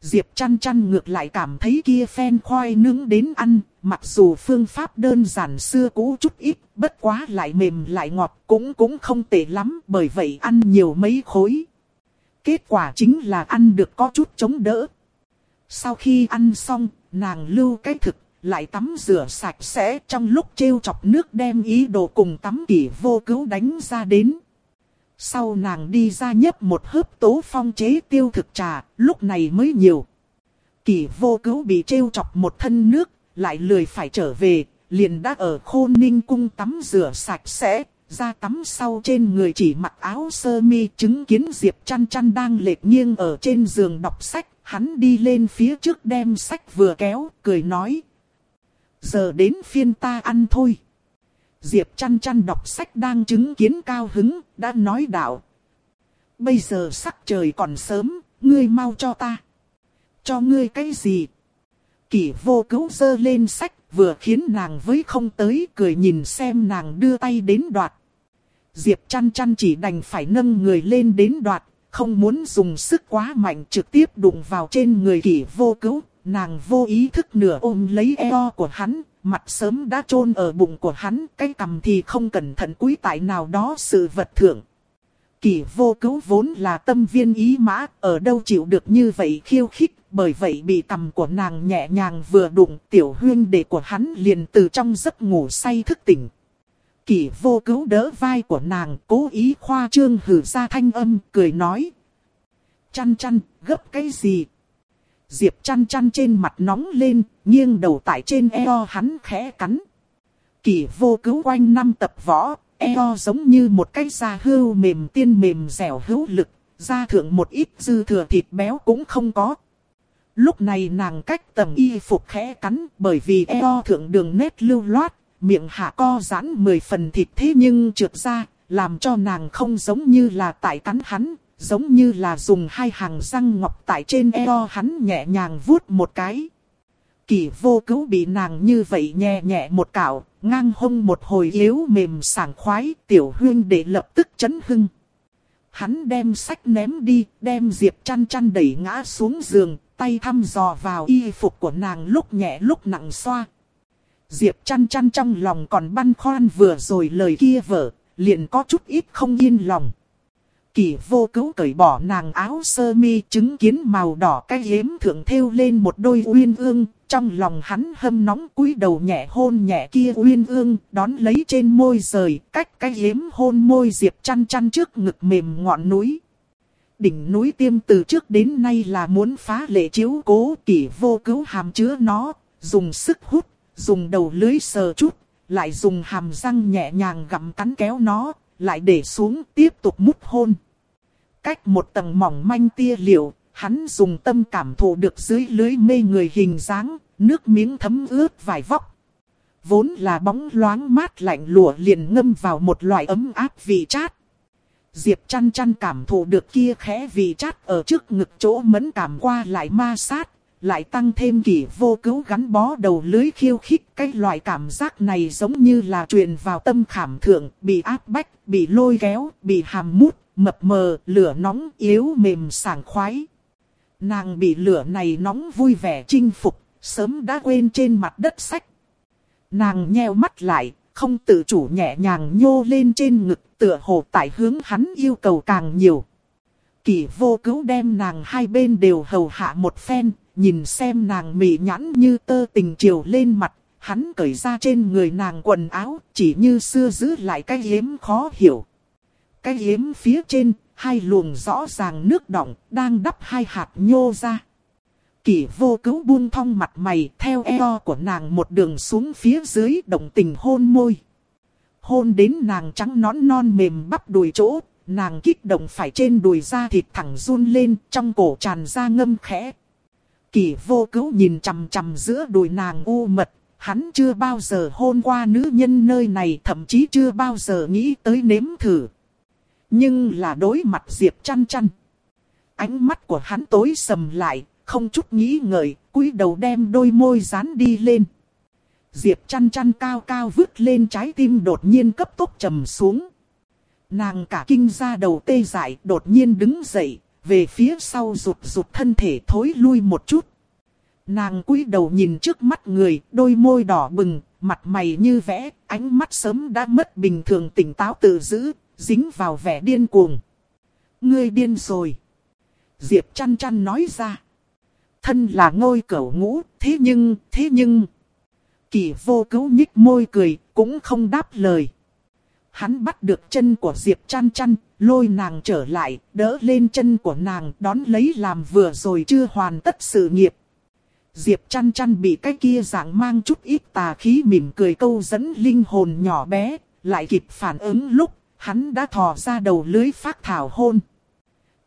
Diệp chăn chăn ngược lại cảm thấy kia phen khoai nướng đến ăn, mặc dù phương pháp đơn giản xưa cũ chút ít, bất quá lại mềm lại ngọt, cũng cũng không tệ lắm, bởi vậy ăn nhiều mấy khối. Kết quả chính là ăn được có chút chống đỡ. Sau khi ăn xong, nàng lưu cái thực, lại tắm rửa sạch sẽ trong lúc treo chọc nước đem ý đồ cùng tắm kỷ vô cứu đánh ra đến. Sau nàng đi ra nhấp một hớp tố phong chế tiêu thực trà, lúc này mới nhiều. Kỷ vô cứu bị treo chọc một thân nước, lại lười phải trở về, liền đã ở khôn ninh cung tắm rửa sạch sẽ, ra tắm sau trên người chỉ mặc áo sơ mi chứng kiến Diệp chăn chăn đang lệch nghiêng ở trên giường đọc sách, hắn đi lên phía trước đem sách vừa kéo, cười nói. Giờ đến phiên ta ăn thôi. Diệp chăn chăn đọc sách đang chứng kiến cao hứng, đã nói đạo. Bây giờ sắc trời còn sớm, ngươi mau cho ta. Cho ngươi cái gì? Kỷ vô cứu dơ lên sách, vừa khiến nàng với không tới cười nhìn xem nàng đưa tay đến đoạt. Diệp chăn chăn chỉ đành phải nâng người lên đến đoạt, không muốn dùng sức quá mạnh trực tiếp đụng vào trên người kỷ vô cứu. Nàng vô ý thức nửa ôm lấy eo của hắn, mặt sớm đã chôn ở bụng của hắn, cái cầm thì không cẩn thận quý tại nào đó sự vật thượng. Kỷ vô cứu vốn là tâm viên ý mã, ở đâu chịu được như vậy khiêu khích, bởi vậy bị cầm của nàng nhẹ nhàng vừa đụng, tiểu huyên đệ của hắn liền từ trong giấc ngủ say thức tỉnh. Kỷ vô cứu đỡ vai của nàng, cố ý khoa trương hử ra thanh âm, cười nói. Chăn chăn, gấp cái gì? Diệp chăn chăn trên mặt nóng lên, nghiêng đầu tại trên eo hắn khẽ cắn. Kỷ vô cứu quanh năm tập võ, eo giống như một cái da hưu mềm tiên mềm dẻo hữu lực, da thượng một ít dư thừa thịt béo cũng không có. Lúc này nàng cách tầng y phục khẽ cắn bởi vì eo thượng đường nét lưu loát, miệng hạ co giãn mười phần thịt thế nhưng trượt ra, làm cho nàng không giống như là tại cắn hắn, giống như là dùng hai hàng răng ngọc tại trên eo hắn nhẹ nhàng vuốt một cái. Kỳ vô cứu bị nàng như vậy nhẹ nhẹ một cạo, ngang hông một hồi yếu mềm sảng khoái, tiểu huyên để lập tức chấn hưng. Hắn đem sách ném đi, đem Diệp chăn chăn đẩy ngã xuống giường, tay thăm dò vào y phục của nàng lúc nhẹ lúc nặng xoa. Diệp chăn chăn trong lòng còn băn khoăn vừa rồi lời kia vở liền có chút ít không yên lòng. Kỷ vô cứu cởi bỏ nàng áo sơ mi chứng kiến màu đỏ cái yếm thượng thêu lên một đôi uyên ương. Trong lòng hắn hâm nóng cúi đầu nhẹ hôn nhẹ kia uyên ương, đón lấy trên môi rời, cách cái yếm hôn môi diệp chăn chăn trước ngực mềm ngọn núi. Đỉnh núi tiêm từ trước đến nay là muốn phá lệ chiếu cố kỷ vô cứu hàm chứa nó, dùng sức hút, dùng đầu lưới sờ chút, lại dùng hàm răng nhẹ nhàng gặm cắn kéo nó, lại để xuống tiếp tục mút hôn. Cách một tầng mỏng manh tia liệu, hắn dùng tâm cảm thụ được dưới lưới mê người hình dáng, nước miếng thấm ướt vải vóc. Vốn là bóng loáng mát lạnh lụa liền ngâm vào một loại ấm áp vị chát. Diệp chăn chăn cảm thụ được kia khẽ vì chát ở trước ngực chỗ mẫn cảm qua lại ma sát, lại tăng thêm kỷ vô cứu gắn bó đầu lưới khiêu khích. Cái loại cảm giác này giống như là truyền vào tâm khảm thượng, bị áp bách, bị lôi kéo, bị hàm mút, mập mờ, lửa nóng, yếu mềm sảng khoái. Nàng bị lửa này nóng vui vẻ chinh phục, sớm đã quên trên mặt đất sách. Nàng nheo mắt lại, không tự chủ nhẹ nhàng nhô lên trên ngực tựa hồ tại hướng hắn yêu cầu càng nhiều. Kỳ vô cứu đem nàng hai bên đều hầu hạ một phen, nhìn xem nàng mị nhãn như tơ tình chiều lên mặt, hắn cởi ra trên người nàng quần áo, chỉ như xưa giữ lại cái hiếm khó hiểu. Cái hiếm phía trên, hai luồng rõ ràng nước đọng, đang đắp hai hạt nhô ra. Kỷ vô cứu buông thong mặt mày theo eo của nàng một đường xuống phía dưới động tình hôn môi. Hôn đến nàng trắng nón non mềm bắp đùi chỗ, nàng kích động phải trên đùi da thịt thẳng run lên trong cổ tràn ra ngâm khẽ. Kỷ vô cứu nhìn chằm chằm giữa đùi nàng u mật, hắn chưa bao giờ hôn qua nữ nhân nơi này thậm chí chưa bao giờ nghĩ tới nếm thử. Nhưng là đối mặt Diệp chăn chăn. Ánh mắt của hắn tối sầm lại, không chút nghĩ ngợi, cúi đầu đem đôi môi dán đi lên. Diệp chăn chăn cao cao vứt lên trái tim đột nhiên cấp tốc trầm xuống. Nàng cả kinh ra đầu tê dại đột nhiên đứng dậy, về phía sau rụt rụt thân thể thối lui một chút. Nàng cúi đầu nhìn trước mắt người, đôi môi đỏ bừng, mặt mày như vẽ, ánh mắt sớm đã mất bình thường tỉnh táo tự giữ, dính vào vẻ điên cuồng. Ngươi điên rồi. Diệp chăn chăn nói ra. Thân là ngôi cẩu ngũ, thế nhưng, thế nhưng. Kỳ vô cứu nhích môi cười, cũng không đáp lời. Hắn bắt được chân của Diệp chăn chăn, lôi nàng trở lại, đỡ lên chân của nàng, đón lấy làm vừa rồi chưa hoàn tất sự nghiệp. Diệp chăn chăn bị cái kia dạng mang chút ít tà khí mỉm cười câu dẫn linh hồn nhỏ bé, lại kịp phản ứng lúc, hắn đã thò ra đầu lưới phát thảo hôn.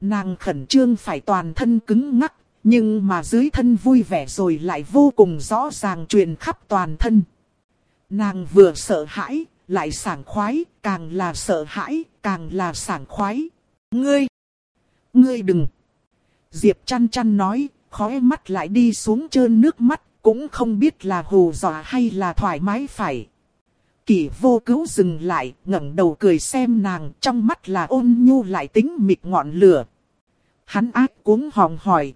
Nàng khẩn trương phải toàn thân cứng ngắc, nhưng mà dưới thân vui vẻ rồi lại vô cùng rõ ràng truyền khắp toàn thân. Nàng vừa sợ hãi, lại sảng khoái, càng là sợ hãi, càng là sảng khoái. Ngươi! Ngươi đừng! Diệp chăn chăn nói, khóe mắt lại đi xuống trơn nước mắt, cũng không biết là hù dọa hay là thoải mái phải. Kỷ vô cứu dừng lại, ngẩng đầu cười xem nàng, trong mắt là ôn nhu lại tính mịt ngọn lửa. Hắn ác cuống hòng hỏi.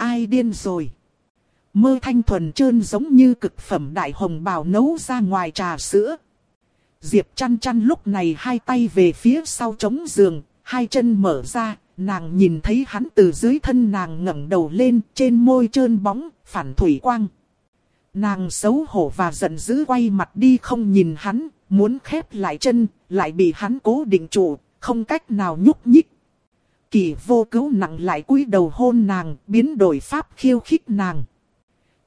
Ai điên rồi? Mơ thanh thuần trơn giống như cực phẩm đại hồng bào nấu ra ngoài trà sữa. Diệp chăn chăn lúc này hai tay về phía sau chống giường, hai chân mở ra, nàng nhìn thấy hắn từ dưới thân nàng ngẩng đầu lên, trên môi trơn bóng, phản thủy quang. Nàng xấu hổ và giận dữ quay mặt đi không nhìn hắn, muốn khép lại chân, lại bị hắn cố định trụ, không cách nào nhúc nhích. Kỳ vô cứu nặng lại cúi đầu hôn nàng, biến đổi pháp khiêu khích nàng.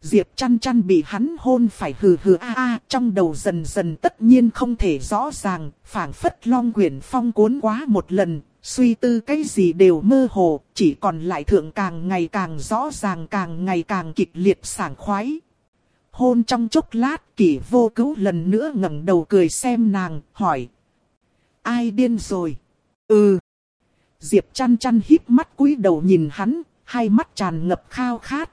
Diệp chăn chăn bị hắn hôn phải hừ hừ a a, trong đầu dần dần tất nhiên không thể rõ ràng, phảng phất long quyển phong cuốn quá một lần, suy tư cái gì đều mơ hồ, chỉ còn lại thượng càng ngày càng rõ ràng càng ngày càng kịch liệt sảng khoái. Hôn trong chốc lát kỷ vô cứu lần nữa ngẩng đầu cười xem nàng, hỏi. Ai điên rồi? Ừ. Diệp chăn chăn hít mắt cúi đầu nhìn hắn, hai mắt tràn ngập khao khát.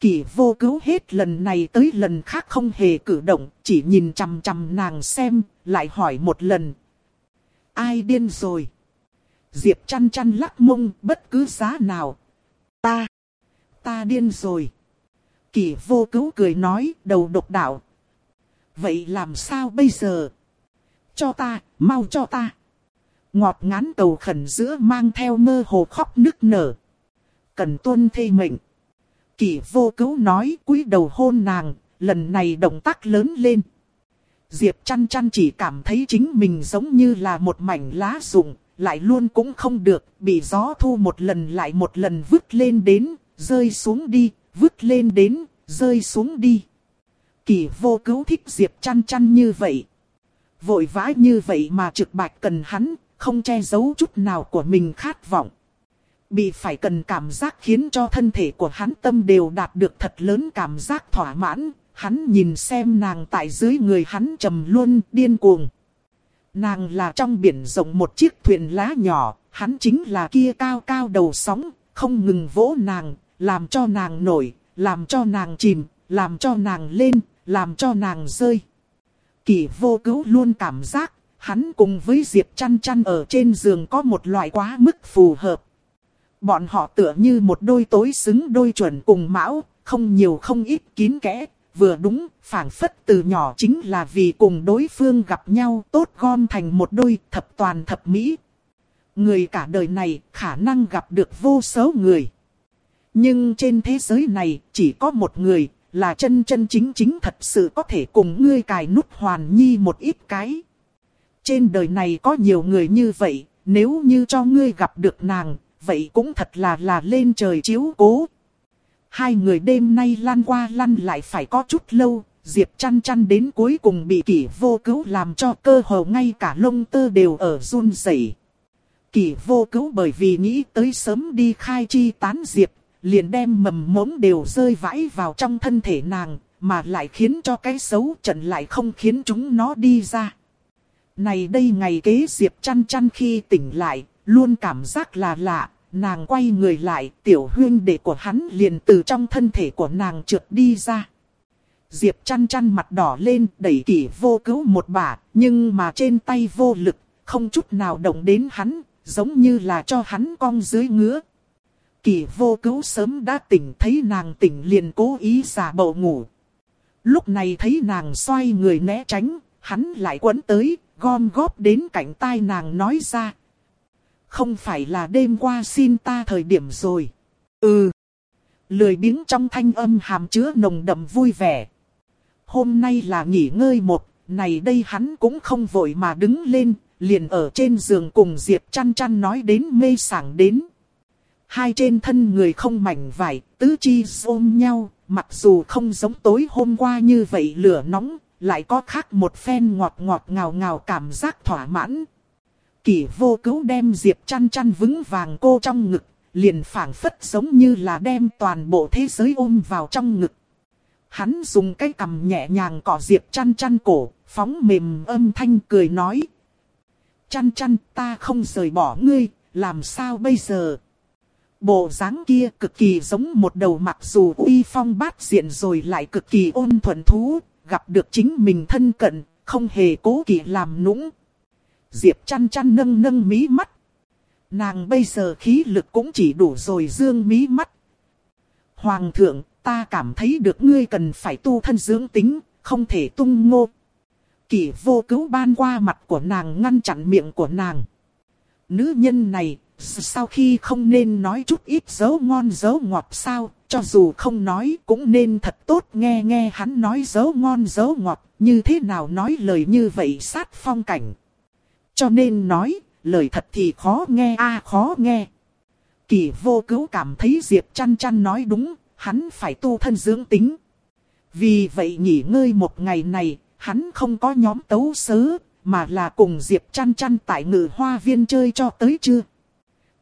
Kỷ vô cứu hết lần này tới lần khác không hề cử động, chỉ nhìn chằm chằm nàng xem, lại hỏi một lần. Ai điên rồi? Diệp chăn chăn lắc mông bất cứ giá nào. Ta, ta điên rồi. Kỷ vô cứu cười nói đầu độc đạo. Vậy làm sao bây giờ? Cho ta, mau cho ta. Ngọt ngán cầu khẩn giữa mang theo mơ hồ khóc nức nở. Cần tuân thê mệnh. Kỷ vô cứu nói cúi đầu hôn nàng, lần này động tác lớn lên. Diệp chăn chăn chỉ cảm thấy chính mình giống như là một mảnh lá rụng, lại luôn cũng không được, bị gió thu một lần lại một lần vứt lên đến, rơi xuống đi, vứt lên đến, rơi xuống đi. Kỳ vô cứu thích Diệp chăn chăn như vậy. Vội vã như vậy mà trực bạch cần hắn, không che giấu chút nào của mình khát vọng. Bị phải cần cảm giác khiến cho thân thể của hắn tâm đều đạt được thật lớn cảm giác thỏa mãn, hắn nhìn xem nàng tại dưới người hắn trầm luôn điên cuồng. Nàng là trong biển rộng một chiếc thuyền lá nhỏ, hắn chính là kia cao cao đầu sóng, không ngừng vỗ nàng, làm cho nàng nổi, làm cho nàng chìm, làm cho nàng lên, làm cho nàng rơi. Kỳ vô cứu luôn cảm giác, hắn cùng với Diệp chăn chăn ở trên giường có một loại quá mức phù hợp. Bọn họ tựa như một đôi tối xứng đôi chuẩn cùng mão, không nhiều không ít kín kẽ, vừa đúng, phảng phất từ nhỏ chính là vì cùng đối phương gặp nhau tốt gom thành một đôi thập toàn thập mỹ. Người cả đời này khả năng gặp được vô số người. Nhưng trên thế giới này chỉ có một người là chân chân chính chính thật sự có thể cùng ngươi cài nút hoàn nhi một ít cái. Trên đời này có nhiều người như vậy, nếu như cho ngươi gặp được nàng, vậy cũng thật là là lên trời chiếu cố. Hai người đêm nay lăn qua lăn lại phải có chút lâu, Diệp chăn chăn đến cuối cùng bị kỷ vô cứu làm cho cơ hồ ngay cả lông tơ đều ở run rẩy. Kỷ vô cứu bởi vì nghĩ tới sớm đi khai chi tán Diệp, liền đem mầm mống đều rơi vãi vào trong thân thể nàng, mà lại khiến cho cái xấu trận lại không khiến chúng nó đi ra. Này đây ngày kế Diệp chăn chăn khi tỉnh lại, luôn cảm giác là lạ, nàng quay người lại, tiểu huyên đệ của hắn liền từ trong thân thể của nàng trượt đi ra. Diệp chăn chăn mặt đỏ lên, đẩy kỷ vô cứu một bà nhưng mà trên tay vô lực, không chút nào động đến hắn, giống như là cho hắn cong dưới ngứa. Kỷ vô cứu sớm đã tỉnh thấy nàng tỉnh liền cố ý giả bộ ngủ. Lúc này thấy nàng xoay người né tránh, hắn lại quấn tới, gom góp đến cạnh tai nàng nói ra, không phải là đêm qua xin ta thời điểm rồi. Ừ. Lười biếng trong thanh âm hàm chứa nồng đậm vui vẻ. Hôm nay là nghỉ ngơi một, này đây hắn cũng không vội mà đứng lên, liền ở trên giường cùng Diệp chăn chăn nói đến mê sảng đến. Hai trên thân người không mảnh vải, tứ chi ôm nhau, mặc dù không giống tối hôm qua như vậy lửa nóng, lại có khác một phen ngọt ngọt ngào ngào cảm giác thỏa mãn. Kỷ vô cứu đem Diệp chăn chăn vững vàng cô trong ngực, liền phảng phất giống như là đem toàn bộ thế giới ôm vào trong ngực. Hắn dùng cái cầm nhẹ nhàng cọ Diệp chăn chăn cổ, phóng mềm âm thanh cười nói. Chăn chăn ta không rời bỏ ngươi, làm sao bây giờ? Bộ dáng kia cực kỳ giống một đầu mặc dù uy phong bát diện rồi lại cực kỳ ôn thuần thú, gặp được chính mình thân cận, không hề cố kỵ làm nũng, Diệp chăn chăn nâng nâng mí mắt. Nàng bây giờ khí lực cũng chỉ đủ rồi dương mí mắt. Hoàng thượng, ta cảm thấy được ngươi cần phải tu thân dưỡng tính, không thể tung ngô. Kỷ vô cứu ban qua mặt của nàng ngăn chặn miệng của nàng. Nữ nhân này, sau khi không nên nói chút ít dấu ngon dấu ngọt sao, cho dù không nói cũng nên thật tốt nghe nghe hắn nói dấu ngon dấu ngọt, như thế nào nói lời như vậy sát phong cảnh. Cho nên nói, lời thật thì khó nghe a à, khó nghe. Kỳ vô cứu cảm thấy Diệp chăn chăn nói đúng, hắn phải tu thân dưỡng tính. Vì vậy nghỉ ngơi một ngày này, hắn không có nhóm tấu sớ, mà là cùng Diệp chăn chăn tại ngự hoa viên chơi cho tới trưa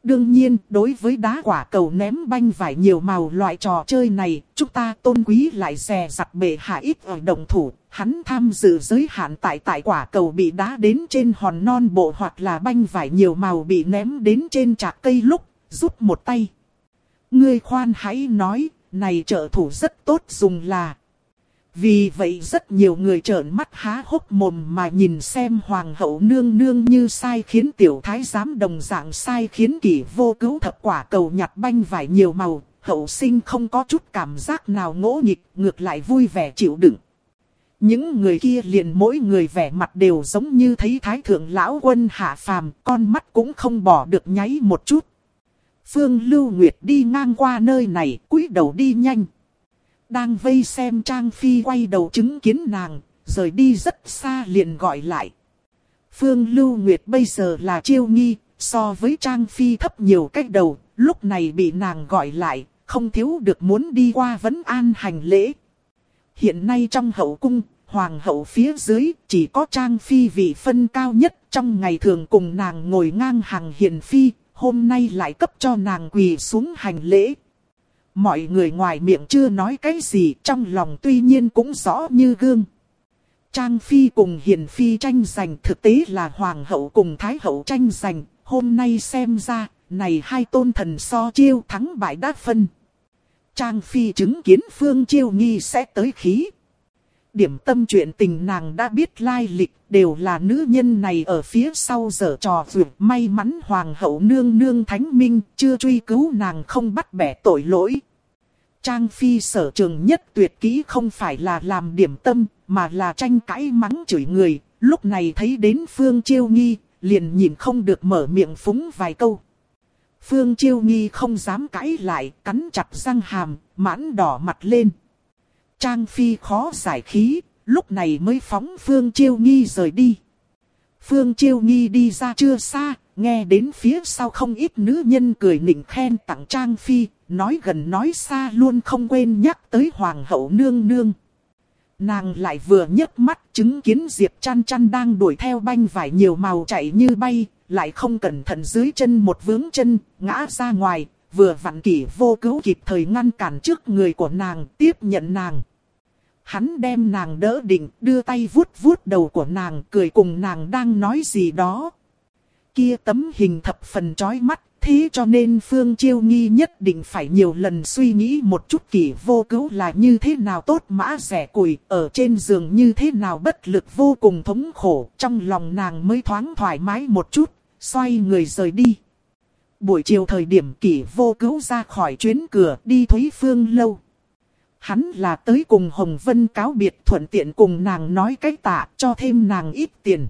Đương nhiên, đối với đá quả cầu ném banh vải nhiều màu loại trò chơi này, chúng ta tôn quý lại xè giặt bề hạ ít ở đồng thủ. Hắn tham dự giới hạn tại tại quả cầu bị đá đến trên hòn non bộ hoặc là banh vải nhiều màu bị ném đến trên trạc cây lúc, rút một tay. Ngươi khoan hãy nói, này trợ thủ rất tốt dùng là vì vậy rất nhiều người trợn mắt há hốc mồm mà nhìn xem hoàng hậu nương nương như sai khiến tiểu thái giám đồng dạng sai khiến kỷ vô cứu thập quả cầu nhặt banh vải nhiều màu, hậu sinh không có chút cảm giác nào ngỗ nghịch, ngược lại vui vẻ chịu đựng. Những người kia liền mỗi người vẻ mặt đều giống như thấy thái thượng lão quân hạ phàm, con mắt cũng không bỏ được nháy một chút. Phương Lưu Nguyệt đi ngang qua nơi này, cúi đầu đi nhanh. Đang vây xem Trang Phi quay đầu chứng kiến nàng, rời đi rất xa liền gọi lại. Phương Lưu Nguyệt bây giờ là chiêu nghi, so với Trang Phi thấp nhiều cách đầu, lúc này bị nàng gọi lại, không thiếu được muốn đi qua vấn an hành lễ. Hiện nay trong hậu cung, hoàng hậu phía dưới chỉ có Trang Phi vị phân cao nhất trong ngày thường cùng nàng ngồi ngang hàng hiền phi, hôm nay lại cấp cho nàng quỳ xuống hành lễ. Mọi người ngoài miệng chưa nói cái gì trong lòng tuy nhiên cũng rõ như gương. Trang Phi cùng Hiền Phi tranh giành thực tế là Hoàng hậu cùng Thái hậu tranh giành. Hôm nay xem ra, này hai tôn thần so chiêu thắng bại đát phân. Trang Phi chứng kiến Phương Chiêu Nghi sẽ tới khí. Điểm tâm chuyện tình nàng đã biết lai lịch, đều là nữ nhân này ở phía sau giờ trò vượt may mắn hoàng hậu nương nương thánh minh, chưa truy cứu nàng không bắt bẻ tội lỗi. Trang phi sở trường nhất tuyệt kỹ không phải là làm điểm tâm, mà là tranh cãi mắng chửi người, lúc này thấy đến Phương Chiêu Nghi, liền nhìn không được mở miệng phúng vài câu. Phương Chiêu Nghi không dám cãi lại, cắn chặt răng hàm, mãn đỏ mặt lên. Trang Phi khó giải khí, lúc này mới phóng Phương Chiêu Nghi rời đi. Phương Chiêu Nghi đi ra chưa xa, nghe đến phía sau không ít nữ nhân cười nịnh khen tặng Trang Phi, nói gần nói xa luôn không quên nhắc tới Hoàng hậu nương nương. Nàng lại vừa nhấc mắt chứng kiến Diệp chăn chăn đang đuổi theo banh vải nhiều màu chạy như bay, lại không cẩn thận dưới chân một vướng chân, ngã ra ngoài, vừa vặn kỷ vô cứu kịp thời ngăn cản trước người của nàng, tiếp nhận nàng. Hắn đem nàng đỡ định, đưa tay vuốt vuốt đầu của nàng, cười cùng nàng đang nói gì đó. Kia tấm hình thập phần chói mắt, thế cho nên Phương Chiêu Nghi nhất định phải nhiều lần suy nghĩ một chút kỷ vô cứu là như thế nào tốt mã rẻ củi, ở trên giường như thế nào bất lực vô cùng thống khổ, trong lòng nàng mới thoáng thoải mái một chút, xoay người rời đi. Buổi chiều thời điểm kỷ vô cứu ra khỏi chuyến cửa đi Thúy Phương lâu. Hắn là tới cùng Hồng Vân cáo biệt thuận tiện cùng nàng nói cách tạ cho thêm nàng ít tiền.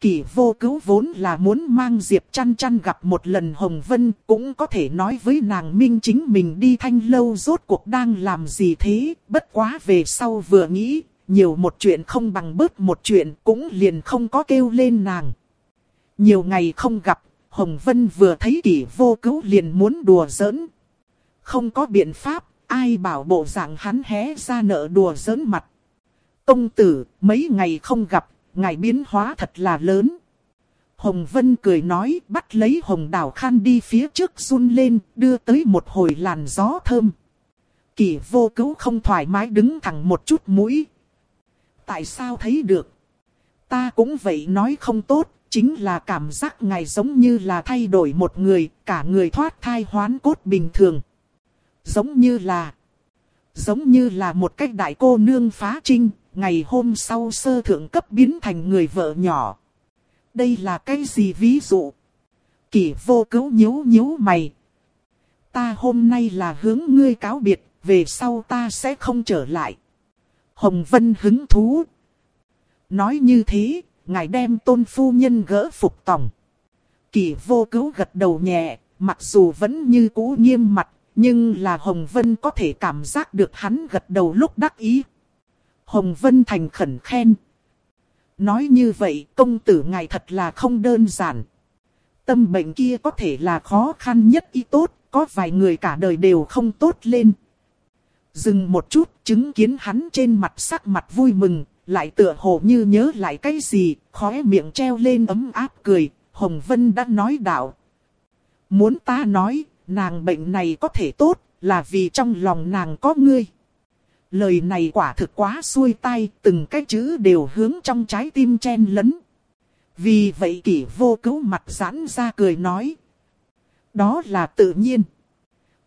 Kỷ vô cứu vốn là muốn mang Diệp chăn chăn gặp một lần Hồng Vân cũng có thể nói với nàng minh chính mình đi thanh lâu rốt cuộc đang làm gì thế, bất quá về sau vừa nghĩ, nhiều một chuyện không bằng bớt một chuyện cũng liền không có kêu lên nàng. Nhiều ngày không gặp, Hồng Vân vừa thấy kỷ vô cứu liền muốn đùa giỡn. Không có biện pháp, ai bảo bộ dạng hắn hé ra nợ đùa giỡn mặt. Công tử, mấy ngày không gặp, ngài biến hóa thật là lớn. Hồng Vân cười nói bắt lấy hồng đảo khan đi phía trước run lên, đưa tới một hồi làn gió thơm. Kỳ vô cứu không thoải mái đứng thẳng một chút mũi. Tại sao thấy được? Ta cũng vậy nói không tốt, chính là cảm giác ngài giống như là thay đổi một người, cả người thoát thai hoán cốt bình thường. Giống như là... Giống như là một cách đại cô nương phá trinh, ngày hôm sau sơ thượng cấp biến thành người vợ nhỏ. Đây là cái gì ví dụ? Kỷ vô cứu nhíu nhíu mày. Ta hôm nay là hướng ngươi cáo biệt, về sau ta sẽ không trở lại. Hồng Vân hứng thú. Nói như thế, ngài đem tôn phu nhân gỡ phục tòng. kỳ vô cứu gật đầu nhẹ, mặc dù vẫn như cũ nghiêm mặt, nhưng là Hồng Vân có thể cảm giác được hắn gật đầu lúc đắc ý. Hồng Vân thành khẩn khen. Nói như vậy công tử ngài thật là không đơn giản. Tâm bệnh kia có thể là khó khăn nhất y tốt, có vài người cả đời đều không tốt lên. Dừng một chút, chứng kiến hắn trên mặt sắc mặt vui mừng, lại tựa hồ như nhớ lại cái gì, khóe miệng treo lên ấm áp cười, Hồng Vân đã nói đạo. Muốn ta nói, nàng bệnh này có thể tốt, là vì trong lòng nàng có ngươi. Lời này quả thực quá xuôi tai, từng cái chữ đều hướng trong trái tim chen lấn. Vì vậy kỷ vô cứu mặt giãn ra cười nói. Đó là tự nhiên.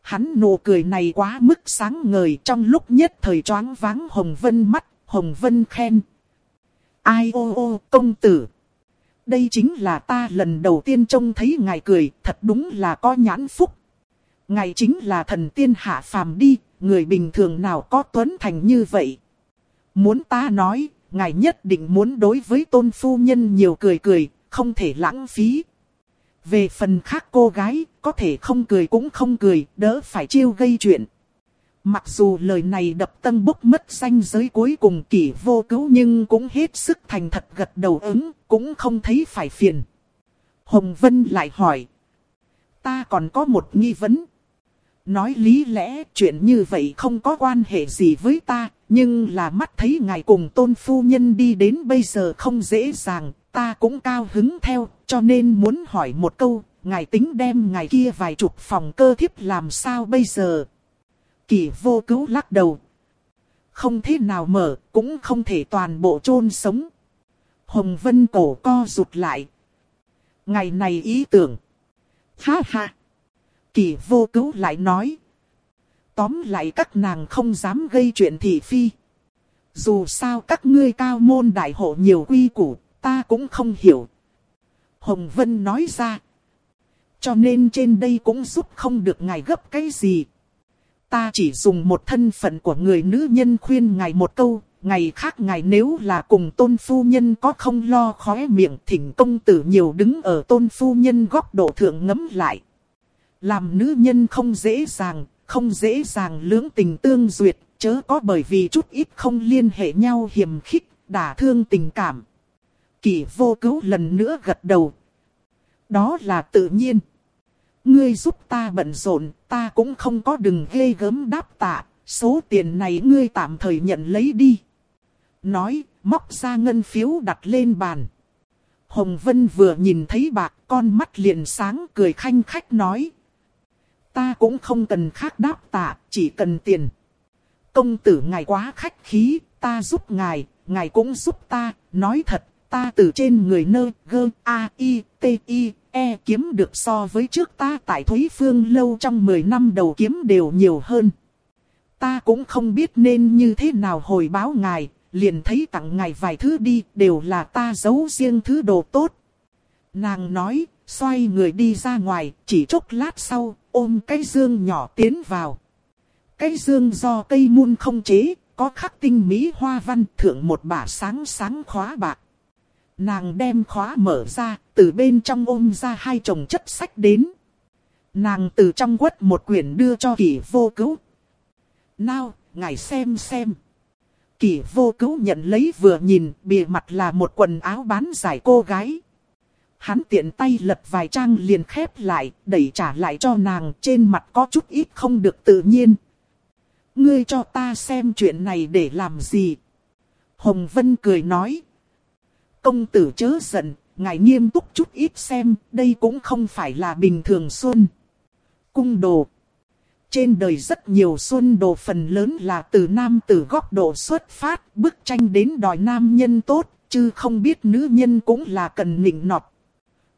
Hắn nụ cười này quá mức sáng ngời trong lúc nhất thời choáng váng Hồng Vân mắt, Hồng Vân khen. Ai ô ô công tử. Đây chính là ta lần đầu tiên trông thấy ngài cười, thật đúng là có nhãn phúc. Ngài chính là thần tiên hạ phàm đi, người bình thường nào có tuấn thành như vậy. Muốn ta nói, ngài nhất định muốn đối với tôn phu nhân nhiều cười cười, không thể lãng phí. Về phần khác cô gái, có thể không cười cũng không cười, đỡ phải chiêu gây chuyện. Mặc dù lời này đập tân bốc mất danh giới cuối cùng kỷ vô cứu nhưng cũng hết sức thành thật gật đầu ứng, cũng không thấy phải phiền. Hồng Vân lại hỏi. Ta còn có một nghi vấn. Nói lý lẽ chuyện như vậy không có quan hệ gì với ta, nhưng là mắt thấy ngài cùng tôn phu nhân đi đến bây giờ không dễ dàng, ta cũng cao hứng theo, cho nên muốn hỏi một câu, ngài tính đem ngài kia vài chục phòng cơ thiếp làm sao bây giờ? Kỳ vô cứu lắc đầu. Không thế nào mở, cũng không thể toàn bộ chôn sống. Hồng Vân cổ co rụt lại. Ngày này ý tưởng. Ha ha. Kỳ vô cứu lại nói. Tóm lại các nàng không dám gây chuyện thị phi. Dù sao các ngươi cao môn đại hộ nhiều quy củ, ta cũng không hiểu. Hồng Vân nói ra. Cho nên trên đây cũng giúp không được ngài gấp cái gì. Ta chỉ dùng một thân phận của người nữ nhân khuyên ngài một câu, ngày khác ngài nếu là cùng tôn phu nhân có không lo khóe miệng thỉnh công tử nhiều đứng ở tôn phu nhân góc độ thượng ngấm lại. Làm nữ nhân không dễ dàng, không dễ dàng lưỡng tình tương duyệt, chớ có bởi vì chút ít không liên hệ nhau hiểm khích, đả thương tình cảm. Kỷ vô cứu lần nữa gật đầu. Đó là tự nhiên. Ngươi giúp ta bận rộn, ta cũng không có đừng ghê gớm đáp tạ, số tiền này ngươi tạm thời nhận lấy đi. Nói, móc ra ngân phiếu đặt lên bàn. Hồng Vân vừa nhìn thấy bạc, con mắt liền sáng cười khanh khách nói. Ta cũng không cần khác đáp tạ, chỉ cần tiền. Công tử ngài quá khách khí, ta giúp ngài, ngài cũng giúp ta, nói thật, ta từ trên người nơ, gơ, a, i, t, i, e kiếm được so với trước ta tại Thúy Phương lâu trong 10 năm đầu kiếm đều nhiều hơn. Ta cũng không biết nên như thế nào hồi báo ngài, liền thấy tặng ngài vài thứ đi, đều là ta giấu riêng thứ đồ tốt. Nàng nói, xoay người đi ra ngoài, chỉ chốc lát sau, ôm cái dương nhỏ tiến vào. Cái dương do cây muôn không chế, có khắc tinh mỹ hoa văn thượng một bả sáng sáng khóa bạc. Nàng đem khóa mở ra, từ bên trong ôm ra hai chồng chất sách đến. Nàng từ trong quất một quyển đưa cho kỷ vô cứu. Nào, ngài xem xem. Kỷ vô cứu nhận lấy vừa nhìn, bìa mặt là một quần áo bán giải cô gái. Hắn tiện tay lật vài trang liền khép lại, đẩy trả lại cho nàng, trên mặt có chút ít không được tự nhiên. Ngươi cho ta xem chuyện này để làm gì? Hồng Vân cười nói. Công tử chớ giận, ngài nghiêm túc chút ít xem, đây cũng không phải là bình thường xuân. Cung đồ. Trên đời rất nhiều xuân đồ phần lớn là từ nam từ góc độ xuất phát, bức tranh đến đòi nam nhân tốt, chứ không biết nữ nhân cũng là cần nịnh nọt.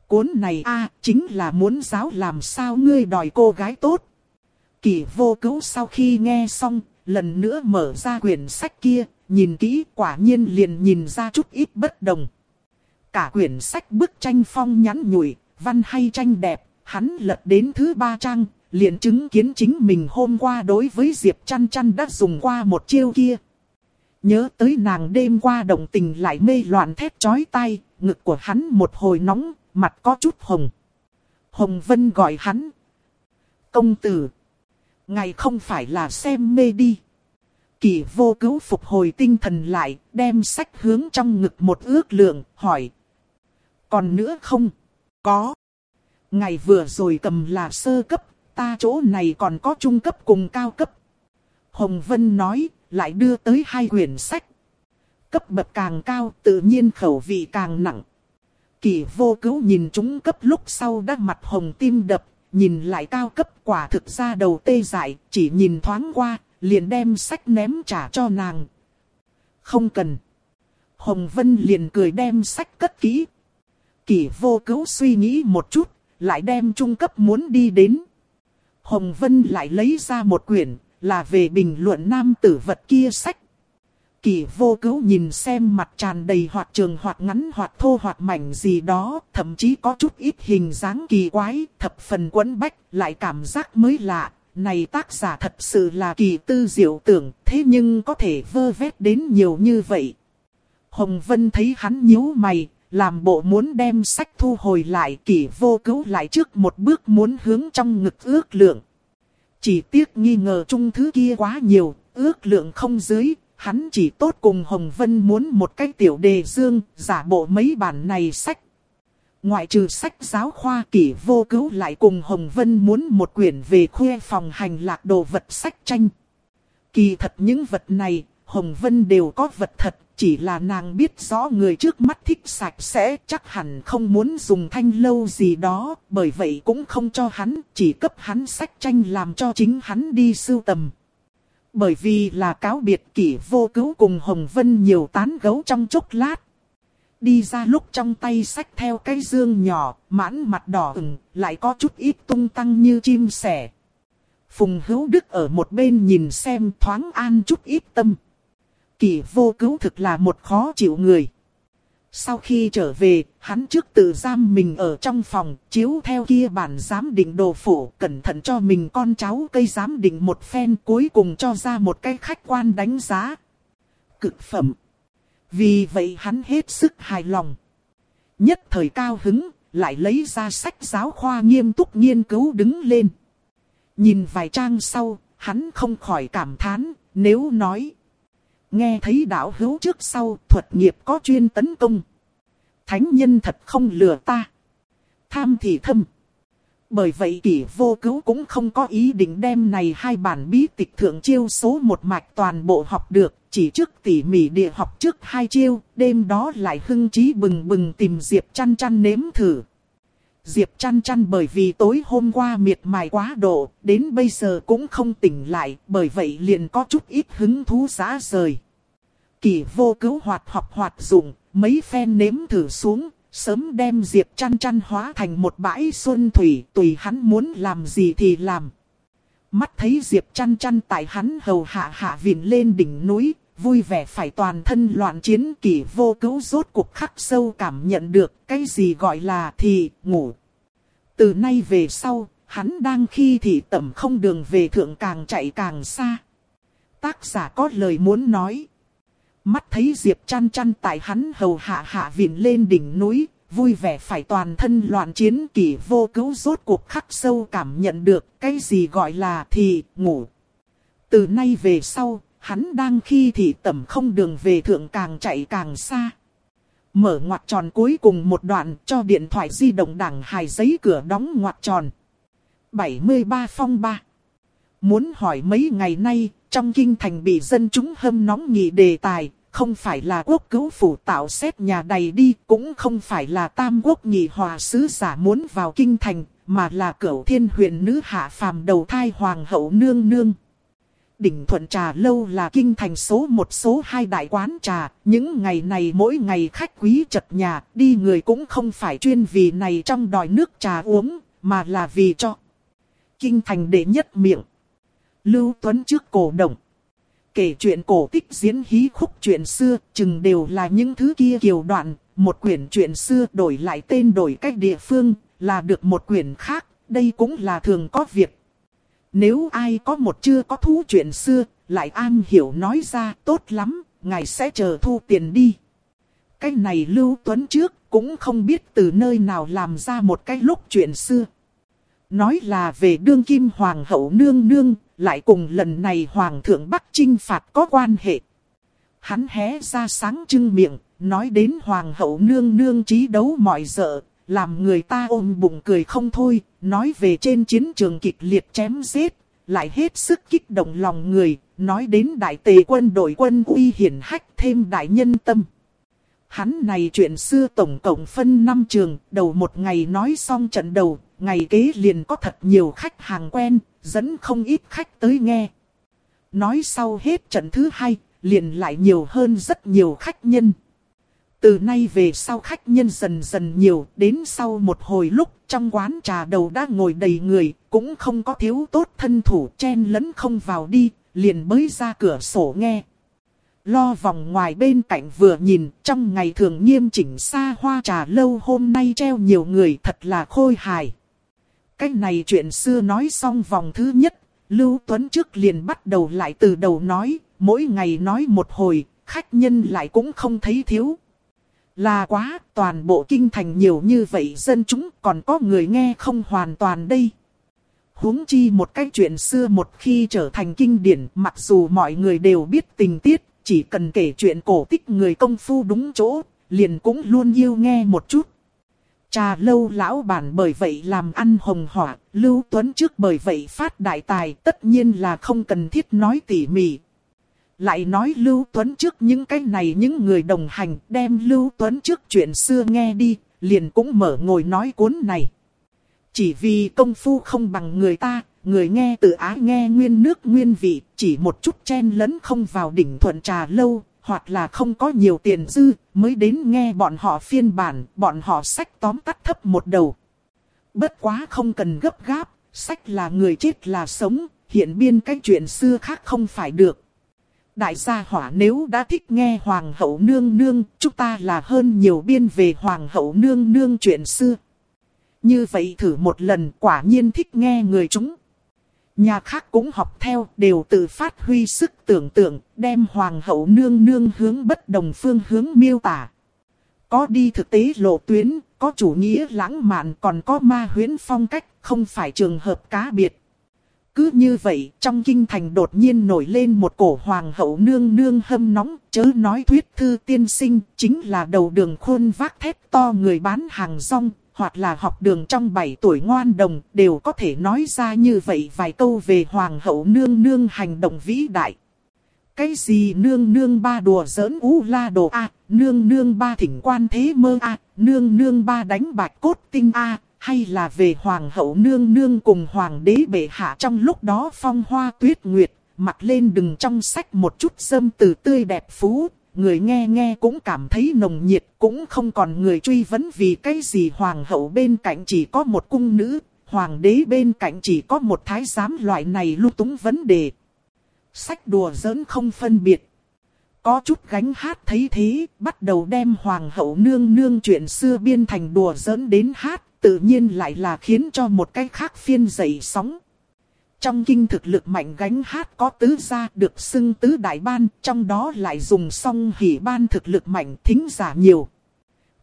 Cuốn này a chính là muốn giáo làm sao ngươi đòi cô gái tốt. Kỳ vô cứu sau khi nghe xong, lần nữa mở ra quyển sách kia, nhìn kỹ quả nhiên liền nhìn ra chút ít bất đồng. Cả quyển sách bức tranh phong nhắn nhủi, văn hay tranh đẹp, hắn lật đến thứ ba trang, liền chứng kiến chính mình hôm qua đối với Diệp chăn chăn đã dùng qua một chiêu kia. Nhớ tới nàng đêm qua động tình lại mê loạn thét chói tay, ngực của hắn một hồi nóng, mặt có chút hồng. Hồng Vân gọi hắn. Công tử. ngày không phải là xem mê đi. Kỳ vô cứu phục hồi tinh thần lại, đem sách hướng trong ngực một ước lượng, hỏi. Còn nữa không? Có. Ngày vừa rồi cầm là sơ cấp, ta chỗ này còn có trung cấp cùng cao cấp. Hồng Vân nói, lại đưa tới hai quyển sách. Cấp bậc càng cao, tự nhiên khẩu vị càng nặng. Kỳ vô cứu nhìn chúng cấp lúc sau đã mặt hồng tim đập, nhìn lại cao cấp quả thực ra đầu tê dại, chỉ nhìn thoáng qua, liền đem sách ném trả cho nàng. Không cần. Hồng Vân liền cười đem sách cất kỹ. Kỳ vô cứu suy nghĩ một chút, lại đem trung cấp muốn đi đến. Hồng Vân lại lấy ra một quyển, là về bình luận nam tử vật kia sách. Kỳ vô cứu nhìn xem mặt tràn đầy hoạt trường hoạt ngắn hoạt thô hoạt mảnh gì đó, thậm chí có chút ít hình dáng kỳ quái, thập phần quấn bách, lại cảm giác mới lạ, này tác giả thật sự là kỳ tư diệu tưởng, thế nhưng có thể vơ vét đến nhiều như vậy. Hồng Vân thấy hắn nhíu mày, làm bộ muốn đem sách thu hồi lại kỷ vô cứu lại trước một bước muốn hướng trong ngực ước lượng. Chỉ tiếc nghi ngờ chung thứ kia quá nhiều, ước lượng không dưới, hắn chỉ tốt cùng Hồng Vân muốn một cái tiểu đề dương, giả bộ mấy bản này sách. Ngoại trừ sách giáo khoa kỷ vô cứu lại cùng Hồng Vân muốn một quyển về khuê phòng hành lạc đồ vật sách tranh. Kỳ thật những vật này, Hồng Vân đều có vật thật, chỉ là nàng biết rõ người trước mắt thích sạch sẽ chắc hẳn không muốn dùng thanh lâu gì đó, bởi vậy cũng không cho hắn, chỉ cấp hắn sách tranh làm cho chính hắn đi sưu tầm. Bởi vì là cáo biệt kỷ vô cứu cùng Hồng Vân nhiều tán gấu trong chốc lát. Đi ra lúc trong tay sách theo cái dương nhỏ, mãn mặt đỏ ửng, lại có chút ít tung tăng như chim sẻ. Phùng hữu đức ở một bên nhìn xem thoáng an chút ít tâm. Kỳ vô cứu thực là một khó chịu người. Sau khi trở về, hắn trước tự giam mình ở trong phòng, chiếu theo kia bản giám định đồ phủ, cẩn thận cho mình con cháu cây giám định một phen cuối cùng cho ra một cái khách quan đánh giá. Cực phẩm. Vì vậy hắn hết sức hài lòng. Nhất thời cao hứng, lại lấy ra sách giáo khoa nghiêm túc nghiên cứu đứng lên. Nhìn vài trang sau, hắn không khỏi cảm thán, nếu nói. Nghe thấy đạo hữu trước sau thuật nghiệp có chuyên tấn công. Thánh nhân thật không lừa ta. Tham thì thâm. Bởi vậy kỷ vô cứu cũng không có ý định đem này hai bản bí tịch thượng chiêu số một mạch toàn bộ học được. Chỉ trước tỉ mỉ địa học trước hai chiêu, đêm đó lại hưng trí bừng bừng tìm Diệp chăn chăn nếm thử. Diệp chăn chăn bởi vì tối hôm qua miệt mài quá độ, đến bây giờ cũng không tỉnh lại, bởi vậy liền có chút ít hứng thú giá rời. Kỳ vô cứu hoạt học hoạt dụng, mấy phen nếm thử xuống, sớm đem Diệp chăn chăn hóa thành một bãi xuân thủy, tùy hắn muốn làm gì thì làm. Mắt thấy Diệp chăn chăn tại hắn hầu hạ hạ vịn lên đỉnh núi, vui vẻ phải toàn thân loạn chiến kỷ vô cứu rốt cuộc khắc sâu cảm nhận được cái gì gọi là thì ngủ. Từ nay về sau, hắn đang khi thì tẩm không đường về thượng càng chạy càng xa. Tác giả có lời muốn nói. Mắt thấy Diệp chăn chăn tại hắn hầu hạ hạ viện lên đỉnh núi, vui vẻ phải toàn thân loạn chiến kỷ vô cứu rốt cuộc khắc sâu cảm nhận được cái gì gọi là thì ngủ. Từ nay về sau, hắn đang khi thì tẩm không đường về thượng càng chạy càng xa. Mở ngoặt tròn cuối cùng một đoạn cho điện thoại di động đẳng hài giấy cửa đóng ngoặt tròn. 73 phong 3 Muốn hỏi mấy ngày nay, trong kinh thành bị dân chúng hâm nóng nghị đề tài, không phải là quốc cứu phủ tạo xét nhà đầy đi, cũng không phải là tam quốc nghị hòa sứ giả muốn vào kinh thành, mà là cửu thiên huyện nữ hạ phàm đầu thai hoàng hậu nương nương. Đỉnh Thuận Trà Lâu là kinh thành số một số hai đại quán trà, những ngày này mỗi ngày khách quý chật nhà, đi người cũng không phải chuyên vì này trong đòi nước trà uống, mà là vì cho. Kinh thành đệ nhất miệng. Lưu Tuấn trước cổ động. Kể chuyện cổ tích diễn hí khúc chuyện xưa, chừng đều là những thứ kia kiều đoạn, một quyển chuyện xưa đổi lại tên đổi cách địa phương, là được một quyển khác, đây cũng là thường có việc nếu ai có một chưa có thú chuyện xưa, lại an hiểu nói ra tốt lắm, ngài sẽ chờ thu tiền đi. Cái này Lưu Tuấn trước cũng không biết từ nơi nào làm ra một cái lúc chuyện xưa. Nói là về đương kim hoàng hậu nương nương, lại cùng lần này hoàng thượng Bắc trinh phạt có quan hệ. Hắn hé ra sáng trưng miệng, nói đến hoàng hậu nương nương trí đấu mọi dợ, làm người ta ôm bụng cười không thôi, nói về trên chiến trường kịch liệt chém giết, lại hết sức kích động lòng người, nói đến đại tề quân đội quân uy hiển hách thêm đại nhân tâm. Hắn này chuyện xưa tổng cộng phân năm trường, đầu một ngày nói xong trận đầu, ngày kế liền có thật nhiều khách hàng quen, dẫn không ít khách tới nghe. Nói sau hết trận thứ hai, liền lại nhiều hơn rất nhiều khách nhân. Từ nay về sau khách nhân dần dần nhiều, đến sau một hồi lúc trong quán trà đầu đã ngồi đầy người, cũng không có thiếu tốt thân thủ chen lấn không vào đi, liền bới ra cửa sổ nghe. Lo vòng ngoài bên cạnh vừa nhìn, trong ngày thường nghiêm chỉnh xa hoa trà lâu hôm nay treo nhiều người thật là khôi hài. cách này chuyện xưa nói xong vòng thứ nhất, Lưu Tuấn trước liền bắt đầu lại từ đầu nói, mỗi ngày nói một hồi, khách nhân lại cũng không thấy thiếu. Là quá, toàn bộ kinh thành nhiều như vậy dân chúng còn có người nghe không hoàn toàn đây. huống chi một cái chuyện xưa một khi trở thành kinh điển, mặc dù mọi người đều biết tình tiết, chỉ cần kể chuyện cổ tích người công phu đúng chỗ, liền cũng luôn yêu nghe một chút. Trà lâu lão bản bởi vậy làm ăn hồng hỏa, Lưu Tuấn trước bởi vậy phát đại tài tất nhiên là không cần thiết nói tỉ mỉ. Lại nói Lưu Tuấn trước những cái này những người đồng hành đem Lưu Tuấn trước chuyện xưa nghe đi, liền cũng mở ngồi nói cuốn này. Chỉ vì công phu không bằng người ta, người nghe tự ái nghe nguyên nước nguyên vị, chỉ một chút chen lấn không vào đỉnh thuận trà lâu, hoặc là không có nhiều tiền dư, mới đến nghe bọn họ phiên bản, bọn họ sách tóm tắt thấp một đầu. Bất quá không cần gấp gáp, sách là người chết là sống, hiện biên cái chuyện xưa khác không phải được. Đại gia hỏa nếu đã thích nghe Hoàng hậu nương nương, chúng ta là hơn nhiều biên về Hoàng hậu nương nương chuyện xưa. Như vậy thử một lần quả nhiên thích nghe người chúng. Nhà khác cũng học theo, đều tự phát huy sức tưởng tượng, đem hoàng hậu nương nương hướng bất đồng phương hướng miêu tả. Có đi thực tế lộ tuyến, có chủ nghĩa lãng mạn còn có ma huyễn phong cách, không phải trường hợp cá biệt. Cứ như vậy, trong kinh thành đột nhiên nổi lên một cổ hoàng hậu nương nương hâm nóng, chớ nói thuyết thư tiên sinh, chính là đầu đường khuôn vác thép to người bán hàng rong, hoặc là học đường trong 7 tuổi ngoan đồng, đều có thể nói ra như vậy vài câu về hoàng hậu nương nương hành động vĩ đại. Cái gì nương nương ba đùa giỡn ú la đồ a, nương nương ba thỉnh quan thế mơ a, nương nương ba đánh bạch cốt tinh a, hay là về hoàng hậu nương nương cùng hoàng đế bệ hạ trong lúc đó phong hoa tuyết nguyệt, mặc lên đừng trong sách một chút dâm từ tươi đẹp phú, người nghe nghe cũng cảm thấy nồng nhiệt, cũng không còn người truy vấn vì cái gì hoàng hậu bên cạnh chỉ có một cung nữ, hoàng đế bên cạnh chỉ có một thái giám loại này lưu túng vấn đề. Sách đùa giỡn không phân biệt. Có chút gánh hát thấy thế, bắt đầu đem hoàng hậu nương nương chuyện xưa biên thành đùa giỡn đến hát, tự nhiên lại là khiến cho một cái khác phiên dậy sóng. Trong kinh thực lực mạnh gánh hát có tứ gia được xưng tứ đại ban, trong đó lại dùng song hỉ ban thực lực mạnh thính giả nhiều.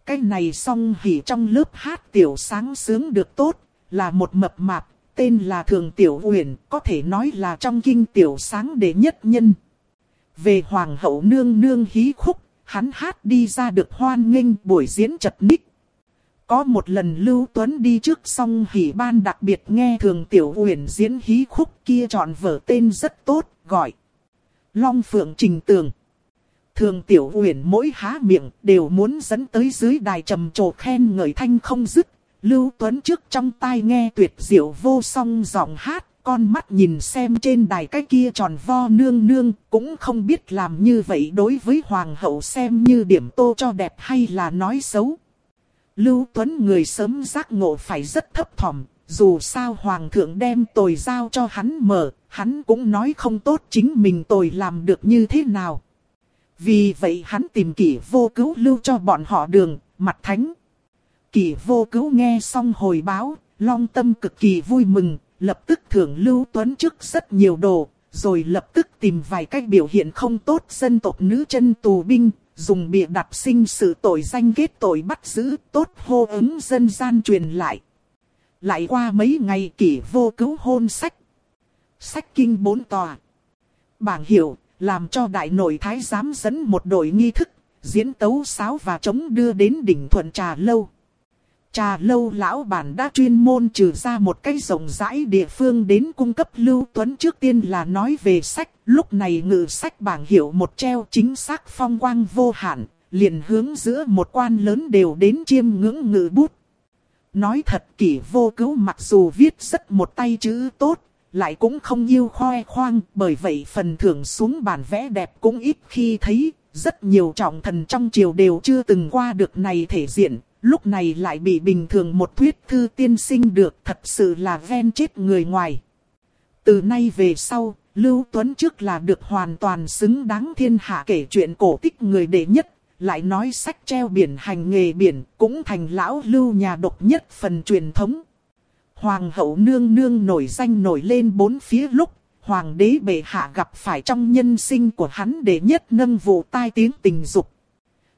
Cái này song hỉ trong lớp hát tiểu sáng sướng được tốt, là một mập mạp, tên là Thường Tiểu Uyển, có thể nói là trong kinh tiểu sáng đệ nhất nhân. Về Hoàng hậu nương nương hí khúc, hắn hát đi ra được hoan nghênh buổi diễn chật ních. Có một lần Lưu Tuấn đi trước xong hỉ ban đặc biệt nghe thường tiểu uyển diễn hí khúc kia chọn vở tên rất tốt, gọi Long Phượng Trình Tường. Thường tiểu uyển mỗi há miệng đều muốn dẫn tới dưới đài trầm trồ khen ngợi thanh không dứt. Lưu Tuấn trước trong tai nghe tuyệt diệu vô song giọng hát, con mắt nhìn xem trên đài cái kia tròn vo nương nương, cũng không biết làm như vậy đối với hoàng hậu xem như điểm tô cho đẹp hay là nói xấu. Lưu Tuấn người sớm giác ngộ phải rất thấp thỏm, dù sao hoàng thượng đem tồi giao cho hắn mở, hắn cũng nói không tốt chính mình tồi làm được như thế nào. Vì vậy hắn tìm kỷ vô cứu lưu cho bọn họ đường, mặt thánh. Kỷ vô cứu nghe xong hồi báo, long tâm cực kỳ vui mừng, lập tức thưởng Lưu Tuấn trước rất nhiều đồ, rồi lập tức tìm vài cách biểu hiện không tốt dân tộc nữ chân tù binh, dùng bịa đặt sinh sự tội danh kết tội bắt giữ, tốt hô ứng dân gian truyền lại. Lại qua mấy ngày kỷ vô cứu hôn sách. Sách kinh bốn tòa. Bảng hiểu, làm cho đại nội thái giám dẫn một đội nghi thức, diễn tấu sáo và chống đưa đến đỉnh thuận trà lâu. Trà lâu lão bản đã chuyên môn trừ ra một cái rộng rãi địa phương đến cung cấp Lưu Tuấn trước tiên là nói về sách. Lúc này ngự sách bảng hiệu một treo chính xác phong quang vô hạn, liền hướng giữa một quan lớn đều đến chiêm ngưỡng ngự bút. Nói thật kỷ vô cứu mặc dù viết rất một tay chữ tốt, lại cũng không yêu khoe khoang, bởi vậy phần thưởng xuống bản vẽ đẹp cũng ít khi thấy, rất nhiều trọng thần trong triều đều chưa từng qua được này thể diện, lúc này lại bị bình thường một thuyết thư tiên sinh được thật sự là ven chết người ngoài. Từ nay về sau, Lưu Tuấn trước là được hoàn toàn xứng đáng thiên hạ kể chuyện cổ tích người đệ nhất, lại nói sách treo biển hành nghề biển cũng thành lão lưu nhà độc nhất phần truyền thống. Hoàng hậu nương nương nổi danh nổi lên bốn phía lúc, hoàng đế bệ hạ gặp phải trong nhân sinh của hắn đệ nhất nâng vụ tai tiếng tình dục.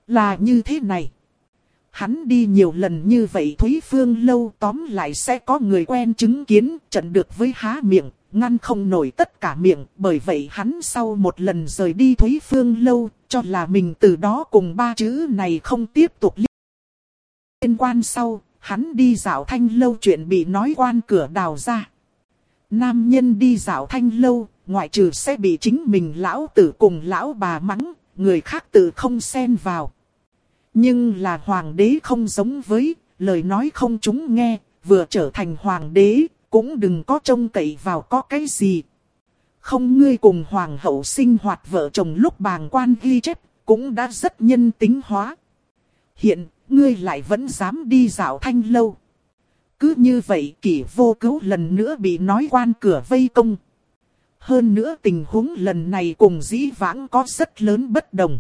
Là như thế này. Hắn đi nhiều lần như vậy Thúy Phương lâu tóm lại sẽ có người quen chứng kiến trận được với há miệng, ngăn không nổi tất cả miệng. Bởi vậy hắn sau một lần rời đi Thúy Phương lâu, cho là mình từ đó cùng ba chữ này không tiếp tục liên quan sau, hắn đi dạo thanh lâu chuyện bị nói quan cửa đào ra. Nam nhân đi dạo thanh lâu, ngoại trừ sẽ bị chính mình lão tử cùng lão bà mắng, người khác tự không xen vào. Nhưng là hoàng đế không giống với, lời nói không chúng nghe, vừa trở thành hoàng đế, cũng đừng có trông cậy vào có cái gì. Không ngươi cùng hoàng hậu sinh hoạt vợ chồng lúc bàng quan ghi chép, cũng đã rất nhân tính hóa. Hiện, ngươi lại vẫn dám đi dạo thanh lâu. Cứ như vậy kỷ vô cứu lần nữa bị nói quan cửa vây công. Hơn nữa tình huống lần này cùng dĩ vãng có rất lớn bất đồng.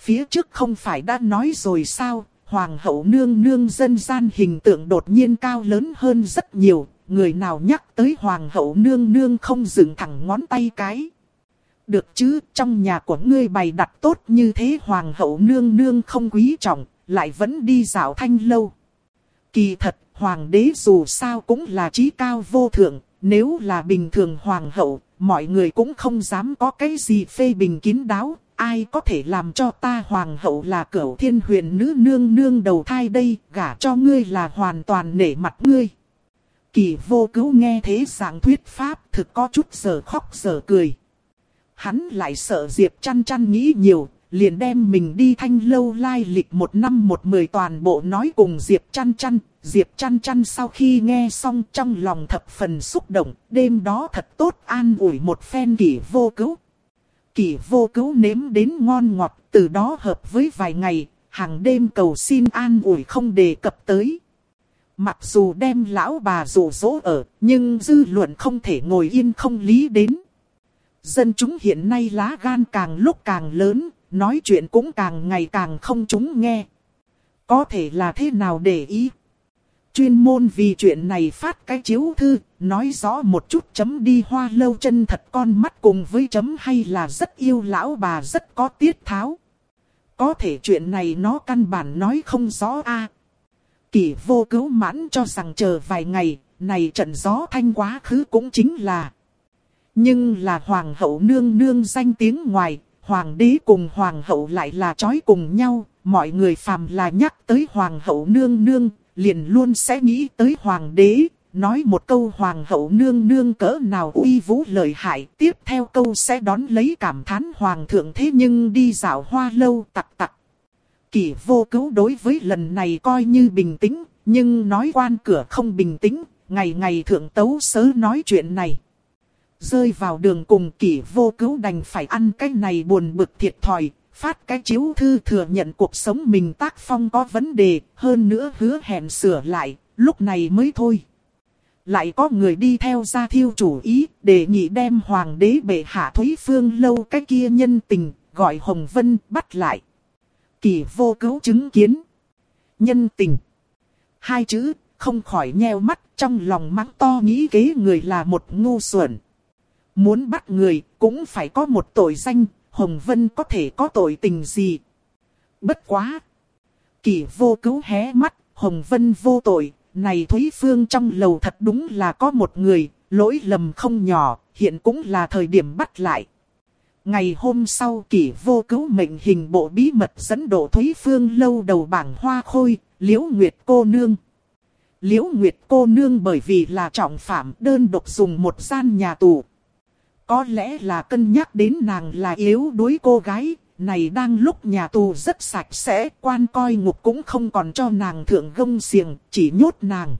Phía trước không phải đã nói rồi sao, hoàng hậu nương nương dân gian hình tượng đột nhiên cao lớn hơn rất nhiều, người nào nhắc tới hoàng hậu nương nương không dừng thẳng ngón tay cái. Được chứ, trong nhà của ngươi bày đặt tốt như thế hoàng hậu nương nương không quý trọng, lại vẫn đi dạo thanh lâu. Kỳ thật, hoàng đế dù sao cũng là trí cao vô thượng, nếu là bình thường hoàng hậu, mọi người cũng không dám có cái gì phê bình kín đáo, ai có thể làm cho ta hoàng hậu là cửu thiên huyền nữ nương nương đầu thai đây, gả cho ngươi là hoàn toàn nể mặt ngươi. Kỳ vô cứu nghe thế giảng thuyết pháp thực có chút giờ khóc giờ cười. Hắn lại sợ Diệp chăn chăn nghĩ nhiều, liền đem mình đi thanh lâu lai lịch một năm một mười toàn bộ nói cùng Diệp chăn chăn. Diệp chăn chăn sau khi nghe xong trong lòng thập phần xúc động, đêm đó thật tốt an ủi một phen kỷ vô cứu. Kỷ vô cứu nếm đến ngon ngọt, từ đó hợp với vài ngày, hàng đêm cầu xin an ủi không đề cập tới. Mặc dù đem lão bà rủ rỗ ở, nhưng dư luận không thể ngồi yên không lý đến. Dân chúng hiện nay lá gan càng lúc càng lớn, nói chuyện cũng càng ngày càng không chúng nghe. Có thể là thế nào để ý? Chuyên môn vì chuyện này phát cái chiếu thư, nói rõ một chút chấm đi hoa lâu chân thật con mắt cùng với chấm hay là rất yêu lão bà rất có tiết tháo. Có thể chuyện này nó căn bản nói không rõ a. Kỷ vô cứu mãn cho rằng chờ vài ngày, này trận gió thanh quá khứ cũng chính là. Nhưng là hoàng hậu nương nương danh tiếng ngoài, hoàng đế cùng hoàng hậu lại là chói cùng nhau, mọi người phàm là nhắc tới hoàng hậu nương nương, liền luôn sẽ nghĩ tới hoàng đế, nói một câu hoàng hậu nương nương cỡ nào uy vũ lợi hại, tiếp theo câu sẽ đón lấy cảm thán hoàng thượng thế nhưng đi dạo hoa lâu tặc tặc. Kỷ vô cứu đối với lần này coi như bình tĩnh, nhưng nói quan cửa không bình tĩnh, ngày ngày thượng tấu sớ nói chuyện này. Rơi vào đường cùng kỷ vô cứu đành phải ăn cái này buồn bực thiệt thòi, phát cái chiếu thư thừa nhận cuộc sống mình tác phong có vấn đề, hơn nữa hứa hẹn sửa lại, lúc này mới thôi. Lại có người đi theo gia thiêu chủ ý, để nghị đem hoàng đế bệ hạ Thúy Phương lâu cái kia nhân tình, gọi Hồng Vân bắt lại. Kỳ vô cứu chứng kiến. Nhân tình. Hai chữ, không khỏi nheo mắt trong lòng mắng to nghĩ kế người là một ngu xuẩn. Muốn bắt người, cũng phải có một tội danh, Hồng Vân có thể có tội tình gì? Bất quá! Kỳ vô cứu hé mắt, Hồng Vân vô tội, này Thúy Phương trong lầu thật đúng là có một người, lỗi lầm không nhỏ, hiện cũng là thời điểm bắt lại. Ngày hôm sau kỷ vô cứu mệnh hình bộ bí mật dẫn độ Thúy Phương lâu đầu bảng hoa khôi, Liễu Nguyệt cô nương. Liễu Nguyệt cô nương bởi vì là trọng phạm đơn độc dùng một gian nhà tù. Có lẽ là cân nhắc đến nàng là yếu đuối cô gái, này đang lúc nhà tù rất sạch sẽ, quan coi ngục cũng không còn cho nàng thượng gông xiềng, chỉ nhốt nàng.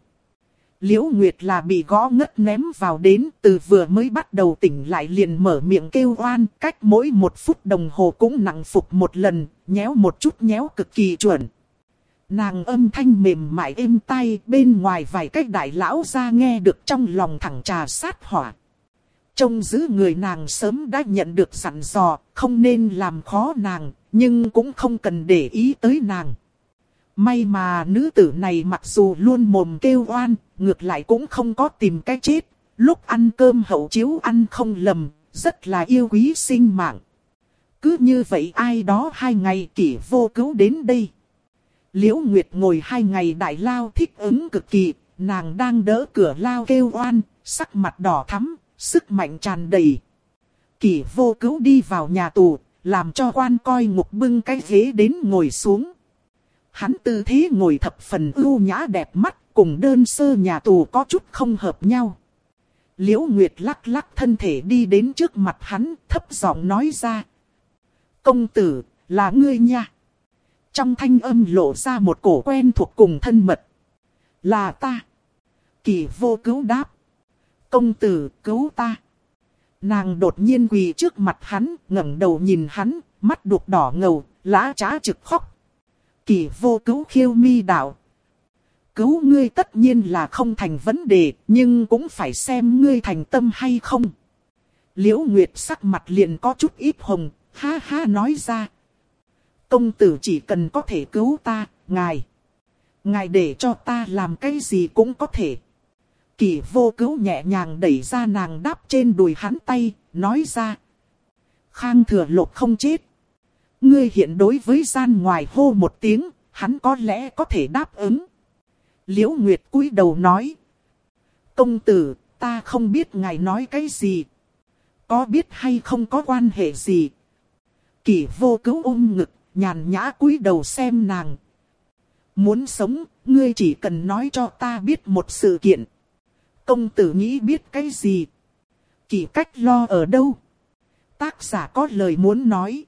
Liễu Nguyệt là bị gõ ngất ném vào đến, từ vừa mới bắt đầu tỉnh lại liền mở miệng kêu oan, cách mỗi một phút đồng hồ cũng nặng phục một lần, nhéo một chút nhéo cực kỳ chuẩn. Nàng âm thanh mềm mại êm tai, bên ngoài vài cách đại lão ra nghe được trong lòng thẳng trà sát hỏa. Trông giữ người nàng sớm đã nhận được sẵn dò, không nên làm khó nàng, nhưng cũng không cần để ý tới nàng. May mà nữ tử này mặc dù luôn mồm kêu oan, ngược lại cũng không có tìm cái chết. Lúc ăn cơm hậu chiếu ăn không lầm, rất là yêu quý sinh mạng. Cứ như vậy ai đó hai ngày kỷ vô cứu đến đây. Liễu Nguyệt ngồi hai ngày đại lao thích ứng cực kỳ, nàng đang đỡ cửa lao kêu oan, sắc mặt đỏ thắm, sức mạnh tràn đầy. Kỷ vô cứu đi vào nhà tù, làm cho quan coi ngục bưng cái ghế đến ngồi xuống. Hắn tư thế ngồi thập phần ưu nhã đẹp mắt, cùng đơn sơ nhà tù có chút không hợp nhau. Liễu Nguyệt lắc lắc thân thể đi đến trước mặt hắn, thấp giọng nói ra. Công tử, là ngươi nha. Trong thanh âm lộ ra một cổ quen thuộc cùng thân mật. Là ta. Kỳ vô cứu đáp. Công tử, cứu ta. Nàng đột nhiên quỳ trước mặt hắn, ngẩng đầu nhìn hắn, mắt đục đỏ ngầu, lá trá trực khóc. Kỳ vô cứu khiêu mi đạo. Cứu ngươi tất nhiên là không thành vấn đề, nhưng cũng phải xem ngươi thành tâm hay không. Liễu Nguyệt sắc mặt liền có chút ít hồng, ha ha nói ra. Công tử chỉ cần có thể cứu ta, ngài. Ngài để cho ta làm cái gì cũng có thể. Kỳ vô cứu nhẹ nhàng đẩy ra nàng đáp trên đùi hắn tay, nói ra. Khang thừa lột không chết. Ngươi hiện đối với gian ngoài hô một tiếng, hắn có lẽ có thể đáp ứng. Liễu Nguyệt cúi đầu nói. Công tử, ta không biết ngài nói cái gì. Có biết hay không có quan hệ gì. Kỳ vô cứu ôm ngực, nhàn nhã cúi đầu xem nàng. Muốn sống, ngươi chỉ cần nói cho ta biết một sự kiện. Công tử nghĩ biết cái gì? Kỳ cách lo ở đâu? Tác giả có lời muốn nói.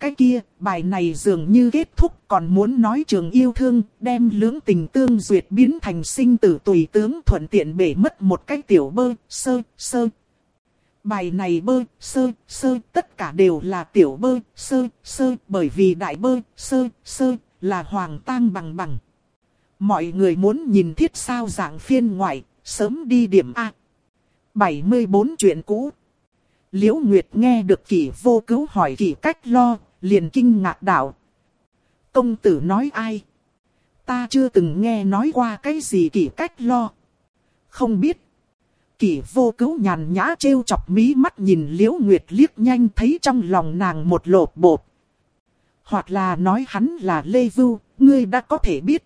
Cái kia, bài này dường như kết thúc còn muốn nói trường yêu thương, đem lưỡng tình tương duyệt biến thành sinh tử tùy tướng thuận tiện bể mất một cái tiểu bơ, sơ, sơ. Bài này bơ, sơ, sơ, tất cả đều là tiểu bơ, sơ, sơ, bởi vì đại bơ, sơ, sơ, là hoàng tang bằng bằng. Mọi người muốn nhìn thiết sao dạng phiên ngoại, sớm đi điểm A. 74 chuyện cũ. Liễu Nguyệt nghe được kỷ vô cứu hỏi kỷ cách lo, liền kinh ngạc đạo. Công tử nói ai? Ta chưa từng nghe nói qua cái gì kỷ cách lo. Không biết. Kỷ vô cứu nhàn nhã trêu chọc mí mắt nhìn Liễu Nguyệt liếc nhanh thấy trong lòng nàng một lột bột. Hoặc là nói hắn là Lê Vưu, ngươi đã có thể biết.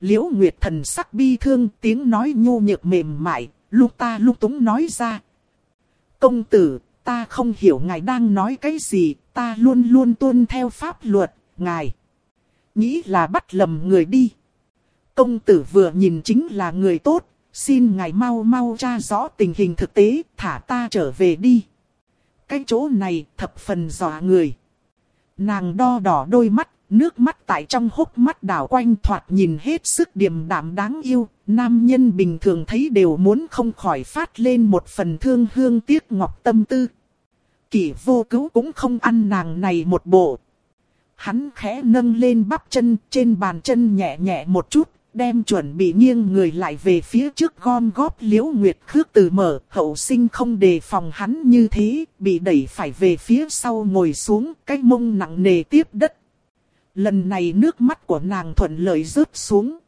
Liễu Nguyệt thần sắc bi thương tiếng nói nhu nhược mềm mại, lúc ta lúc túng nói ra. Công tử, ta không hiểu ngài đang nói cái gì, ta luôn luôn tuân theo pháp luật, ngài. Nghĩ là bắt lầm người đi. Công tử vừa nhìn chính là người tốt, xin ngài mau mau tra rõ tình hình thực tế, thả ta trở về đi. Cái chỗ này thập phần dọa người. Nàng đo đỏ đôi mắt, nước mắt tại trong hốc mắt đảo quanh thoạt nhìn hết sức điềm đạm đáng yêu. Nam nhân bình thường thấy đều muốn không khỏi phát lên một phần thương hương tiếc ngọc tâm tư. Kỷ vô cứu cũng không ăn nàng này một bộ. Hắn khẽ nâng lên bắp chân trên bàn chân nhẹ nhẹ một chút, đem chuẩn bị nghiêng người lại về phía trước gom góp liễu nguyệt khước từ mở. Hậu sinh không đề phòng hắn như thế, bị đẩy phải về phía sau ngồi xuống, cái mông nặng nề tiếp đất. Lần này nước mắt của nàng thuận lợi rớt xuống.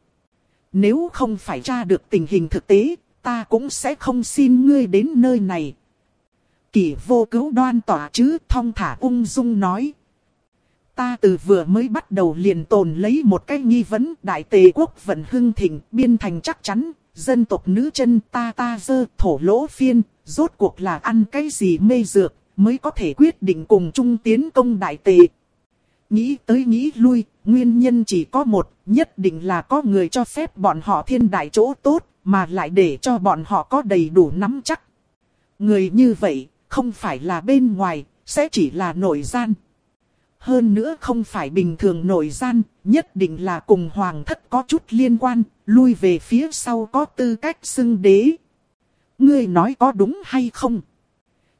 Nếu không phải tra được tình hình thực tế, ta cũng sẽ không xin ngươi đến nơi này, Kỷ vô cứu đoan tỏa chứ thong thả ung dung nói. Ta từ vừa mới bắt đầu liền tồn lấy một cái nghi vấn đại tề quốc vận hưng thịnh biên thành chắc chắn. Dân tộc nữ chân ta ta dơ thổ lỗ phiên, rốt cuộc là ăn cái gì mê dược, mới có thể quyết định cùng chung tiến công đại tề. Nghĩ tới nghĩ lui, nguyên nhân chỉ có một, nhất định là có người cho phép bọn họ thiên đại chỗ tốt, mà lại để cho bọn họ có đầy đủ nắm chắc. Người như vậy, không phải là bên ngoài, sẽ chỉ là nội gian. Hơn nữa không phải bình thường nội gian, nhất định là cùng hoàng thất có chút liên quan, lui về phía sau có tư cách xưng đế. Ngươi nói có đúng hay không?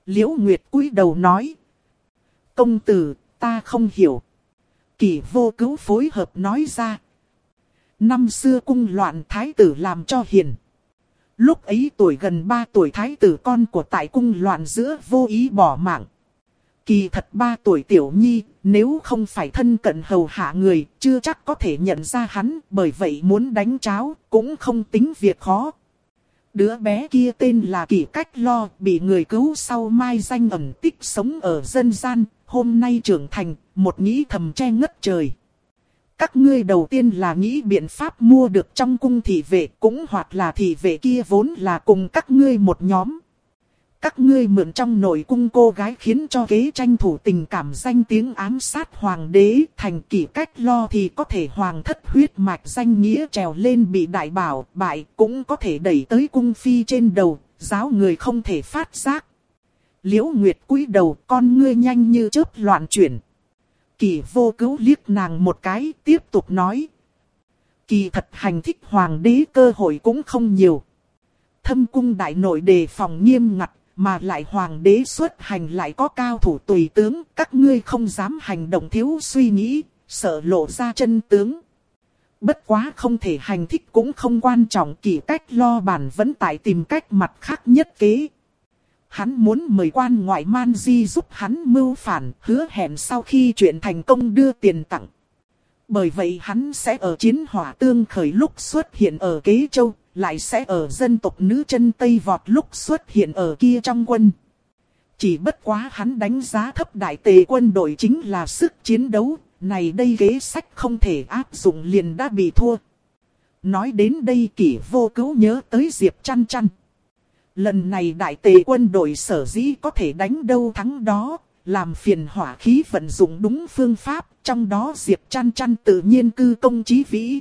Liễu Nguyệt cúi đầu nói. Công tử, ta không hiểu. Kỳ vô cứu phối hợp nói ra. Năm xưa cung loạn thái tử làm cho hiền. Lúc ấy tuổi gần 3 tuổi thái tử con của tại cung loạn giữa vô ý bỏ mạng. Kỳ thật ba tuổi tiểu nhi, nếu không phải thân cận hầu hạ người, chưa chắc có thể nhận ra hắn, bởi vậy muốn đánh cháo, cũng không tính việc khó. Đứa bé kia tên là Kỳ Cách Lo, bị người cứu sau mai danh ẩn tích sống ở dân gian, hôm nay trưởng thành, một nghĩ thầm che ngất trời. Các ngươi đầu tiên là nghĩ biện pháp mua được trong cung thị vệ, cũng hoặc là thị vệ kia vốn là cùng các ngươi một nhóm. Các ngươi mượn trong nội cung cô gái khiến cho kế tranh thủ tình cảm danh tiếng ám sát hoàng đế thành kỷ cách lo thì có thể hoàng thất huyết mạch danh nghĩa trèo lên bị đại bảo bại cũng có thể đẩy tới cung phi trên đầu, giáo người không thể phát giác. Liễu Nguyệt cúi đầu con ngươi nhanh như chớp loạn chuyển. Kỳ vô cứu liếc nàng một cái tiếp tục nói. Kỳ thật hành thích hoàng đế cơ hội cũng không nhiều. Thâm cung đại nội đề phòng nghiêm ngặt mà lại hoàng đế xuất hành lại có cao thủ tùy tướng, các ngươi không dám hành động thiếu suy nghĩ, sợ lộ ra chân tướng. Bất quá không thể hành thích cũng không quan trọng kỳ cách lo bản vẫn tại tìm cách mặt khác nhất kế. Hắn muốn mời quan ngoại man di giúp hắn mưu phản, hứa hẹn sau khi chuyện thành công đưa tiền tặng. Bởi vậy hắn sẽ ở chiến hỏa tương khởi lúc xuất hiện ở kế châu, lại sẽ ở dân tộc nữ chân Tây vọt lúc xuất hiện ở kia trong quân. Chỉ bất quá hắn đánh giá thấp đại tề quân đội chính là sức chiến đấu, này đây kế sách không thể áp dụng liền đã bị thua. Nói đến đây kỷ vô cứu nhớ tới Diệp chăn chăn. Lần này đại tề quân đội sở dĩ có thể đánh đâu thắng đó, làm phiền hỏa khí vận dụng đúng phương pháp, trong đó Diệp chăn chăn tự nhiên cư công chí vĩ,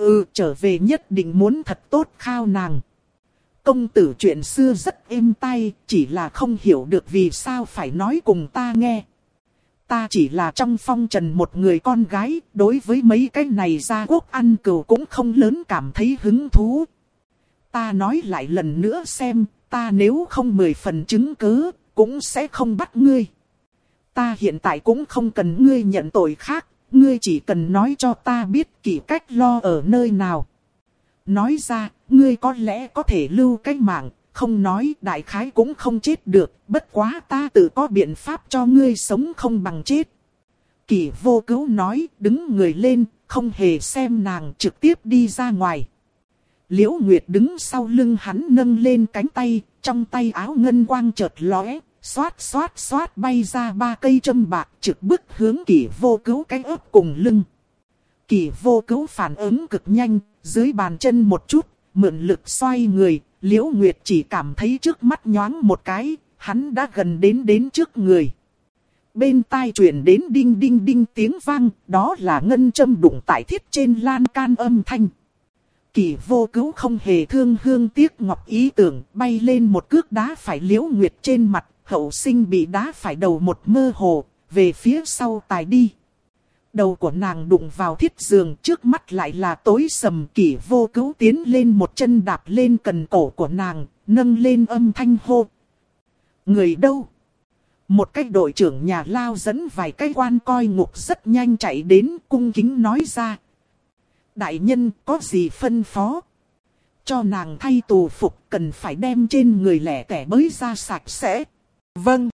Ừ trở về nhất định muốn thật tốt khao nàng. Công tử chuyện xưa rất êm tay, chỉ là không hiểu được vì sao phải nói cùng ta nghe. Ta chỉ là trong phong trần một người con gái, đối với mấy cái này ra quốc ăn cừu cũng không lớn cảm thấy hứng thú. Ta nói lại lần nữa xem, ta nếu không mười phần chứng cứ, cũng sẽ không bắt ngươi. Ta hiện tại cũng không cần ngươi nhận tội khác, ngươi chỉ cần nói cho ta biết kỹ cách lo ở nơi nào. Nói ra, ngươi có lẽ có thể lưu cái mạng, không nói đại khái cũng không chết được, bất quá ta tự có biện pháp cho ngươi sống không bằng chết. Kỳ vô cứu nói, đứng người lên, không hề xem nàng trực tiếp đi ra ngoài. Liễu Nguyệt đứng sau lưng hắn nâng lên cánh tay, trong tay áo ngân quang chợt lóe, Xoát xoát xoát bay ra ba cây châm bạc trực bức hướng kỷ vô cứu cái ớt cùng lưng. Kỷ vô cứu phản ứng cực nhanh, dưới bàn chân một chút, mượn lực xoay người, liễu nguyệt chỉ cảm thấy trước mắt nhoáng một cái, hắn đã gần đến đến trước người. Bên tai truyền đến đinh đinh đinh tiếng vang, đó là ngân châm đụng tại thiết trên lan can âm thanh. Kỳ vô cứu không hề thương hương tiếc ngọc ý tưởng, bay lên một cước đá phải liễu nguyệt trên mặt, hậu sinh bị đá phải đầu một mơ hồ, về phía sau tài đi. Đầu của nàng đụng vào thiết giường trước mắt lại là tối sầm kỷ vô cứu tiến lên một chân đạp lên cần cổ của nàng, nâng lên âm thanh hô. Người đâu? Một cái đội trưởng nhà lao dẫn vài cái quan coi ngục rất nhanh chạy đến cung kính nói ra. Đại nhân có gì phân phó? Cho nàng thay tù phục cần phải đem trên người lẻ tẻ bới ra sạch sẽ. Vâng.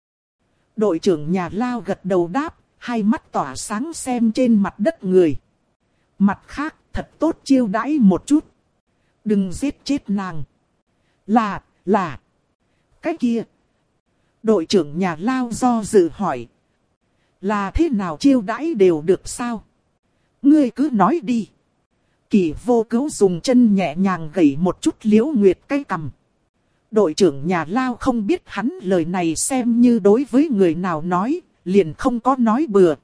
Đội trưởng nhà lao gật đầu đáp, hai mắt tỏa sáng xem trên mặt đất người. Mặt khác, thật tốt chiêu đãi một chút. Đừng giết chết nàng. Là, là. Cái kia. Đội trưởng nhà lao do dự hỏi. Là thế nào chiêu đãi đều được sao? Ngươi cứ nói đi. Kỳ vô cứu dùng chân nhẹ nhàng gẩy một chút liễu nguyệt cái cầm đội trưởng nhà lao không biết hắn lời này xem như đối với người nào nói, liền không có nói bừa.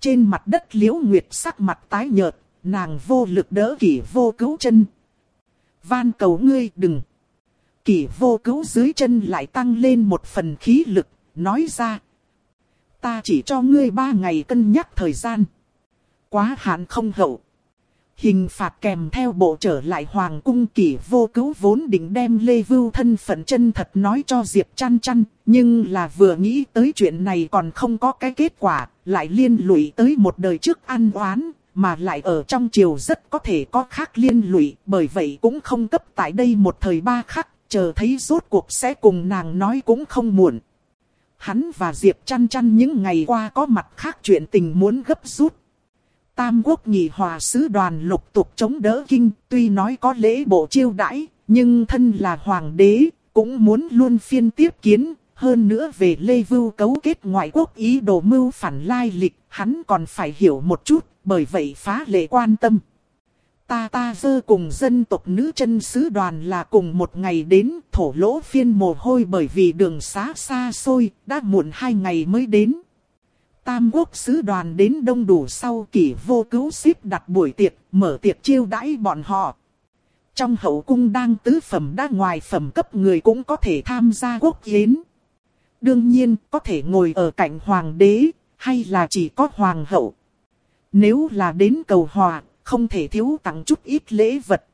Trên mặt đất liễu nguyệt sắc mặt tái nhợt, nàng vô lực đỡ kỳ vô cứu chân. Van cầu ngươi đừng. Kỳ vô cứu dưới chân lại tăng lên một phần khí lực, nói ra. Ta chỉ cho ngươi ba ngày cân nhắc thời gian. Quá hạn không hậu. Hình phạt kèm theo bộ trở lại hoàng cung kỷ vô cứu vốn định đem Lê Vưu thân phận chân thật nói cho Diệp chăn chăn, nhưng là vừa nghĩ tới chuyện này còn không có cái kết quả, lại liên lụy tới một đời trước ăn oán, mà lại ở trong triều rất có thể có khác liên lụy, bởi vậy cũng không cấp tại đây một thời ba khắc, chờ thấy rốt cuộc sẽ cùng nàng nói cũng không muộn. hắn và Diệp chăn chăn những ngày qua có mặt khác chuyện tình muốn gấp rút. Tam quốc nhị hòa sứ đoàn lục tục chống đỡ kinh, tuy nói có lễ bộ chiêu đãi, nhưng thân là hoàng đế, cũng muốn luôn phiên tiếp kiến, hơn nữa về Lê Vưu cấu kết ngoại quốc ý đồ mưu phản lai lịch, hắn còn phải hiểu một chút, bởi vậy phá lệ quan tâm. Ta ta dơ cùng dân tộc nữ chân sứ đoàn là cùng một ngày đến thổ lỗ phiên mồ hôi bởi vì đường xá xa xôi, đã muộn hai ngày mới đến. Tam quốc sứ đoàn đến đông đủ sau kỷ vô cứu xếp đặt buổi tiệc, mở tiệc chiêu đãi bọn họ. Trong hậu cung đang tứ phẩm đã ngoài phẩm cấp người cũng có thể tham gia quốc yến. Đương nhiên có thể ngồi ở cạnh hoàng đế, hay là chỉ có hoàng hậu. Nếu là đến cầu hòa, không thể thiếu tặng chút ít lễ vật.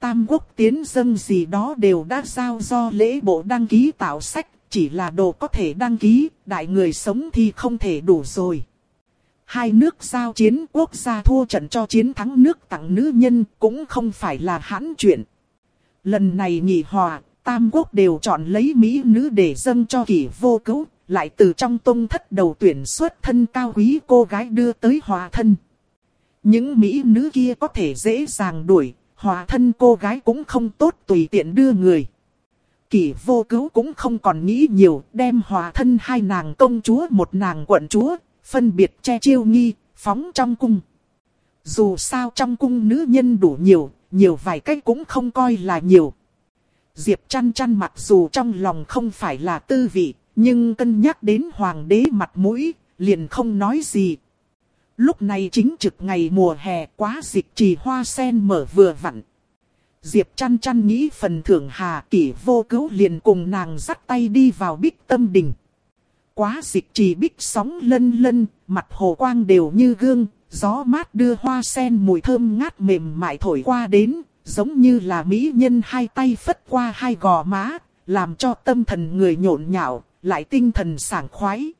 Tam quốc tiến dân gì đó đều đã giao do lễ bộ đăng ký tạo sách, chỉ là đồ có thể đăng ký, đại người sống thì không thể đủ rồi. Hai nước giao chiến quốc gia thua trận cho chiến thắng nước tặng nữ nhân cũng không phải là hãn chuyện. Lần này nhị hòa, Tam quốc đều chọn lấy mỹ nữ để dâng cho kỷ vô cứu, lại từ trong tông thất đầu tuyển xuất thân cao quý cô gái đưa tới hòa thân. Những mỹ nữ kia có thể dễ dàng đuổi, hòa thân cô gái cũng không tốt tùy tiện đưa người. Kỷ vô cứu cũng không còn nghĩ nhiều, đem hòa thân hai nàng công chúa một nàng quận chúa, phân biệt che chiêu nghi, phóng trong cung. Dù sao trong cung nữ nhân đủ nhiều, nhiều vài cách cũng không coi là nhiều. Diệp chăn chăn mặc dù trong lòng không phải là tư vị, nhưng cân nhắc đến hoàng đế mặt mũi, liền không nói gì. Lúc này chính trực ngày mùa hè quá dịch trì hoa sen mở vừa vặn. Diệp chăn chăn nghĩ phần thưởng hà kỷ vô cứu liền cùng nàng dắt tay đi vào bích tâm đình. Quá dịch trì bích sóng lân lân, mặt hồ quang đều như gương, gió mát đưa hoa sen mùi thơm ngát mềm mại thổi qua đến, giống như là mỹ nhân hai tay phất qua hai gò má, làm cho tâm thần người nhộn nhạo, lại tinh thần sảng khoái.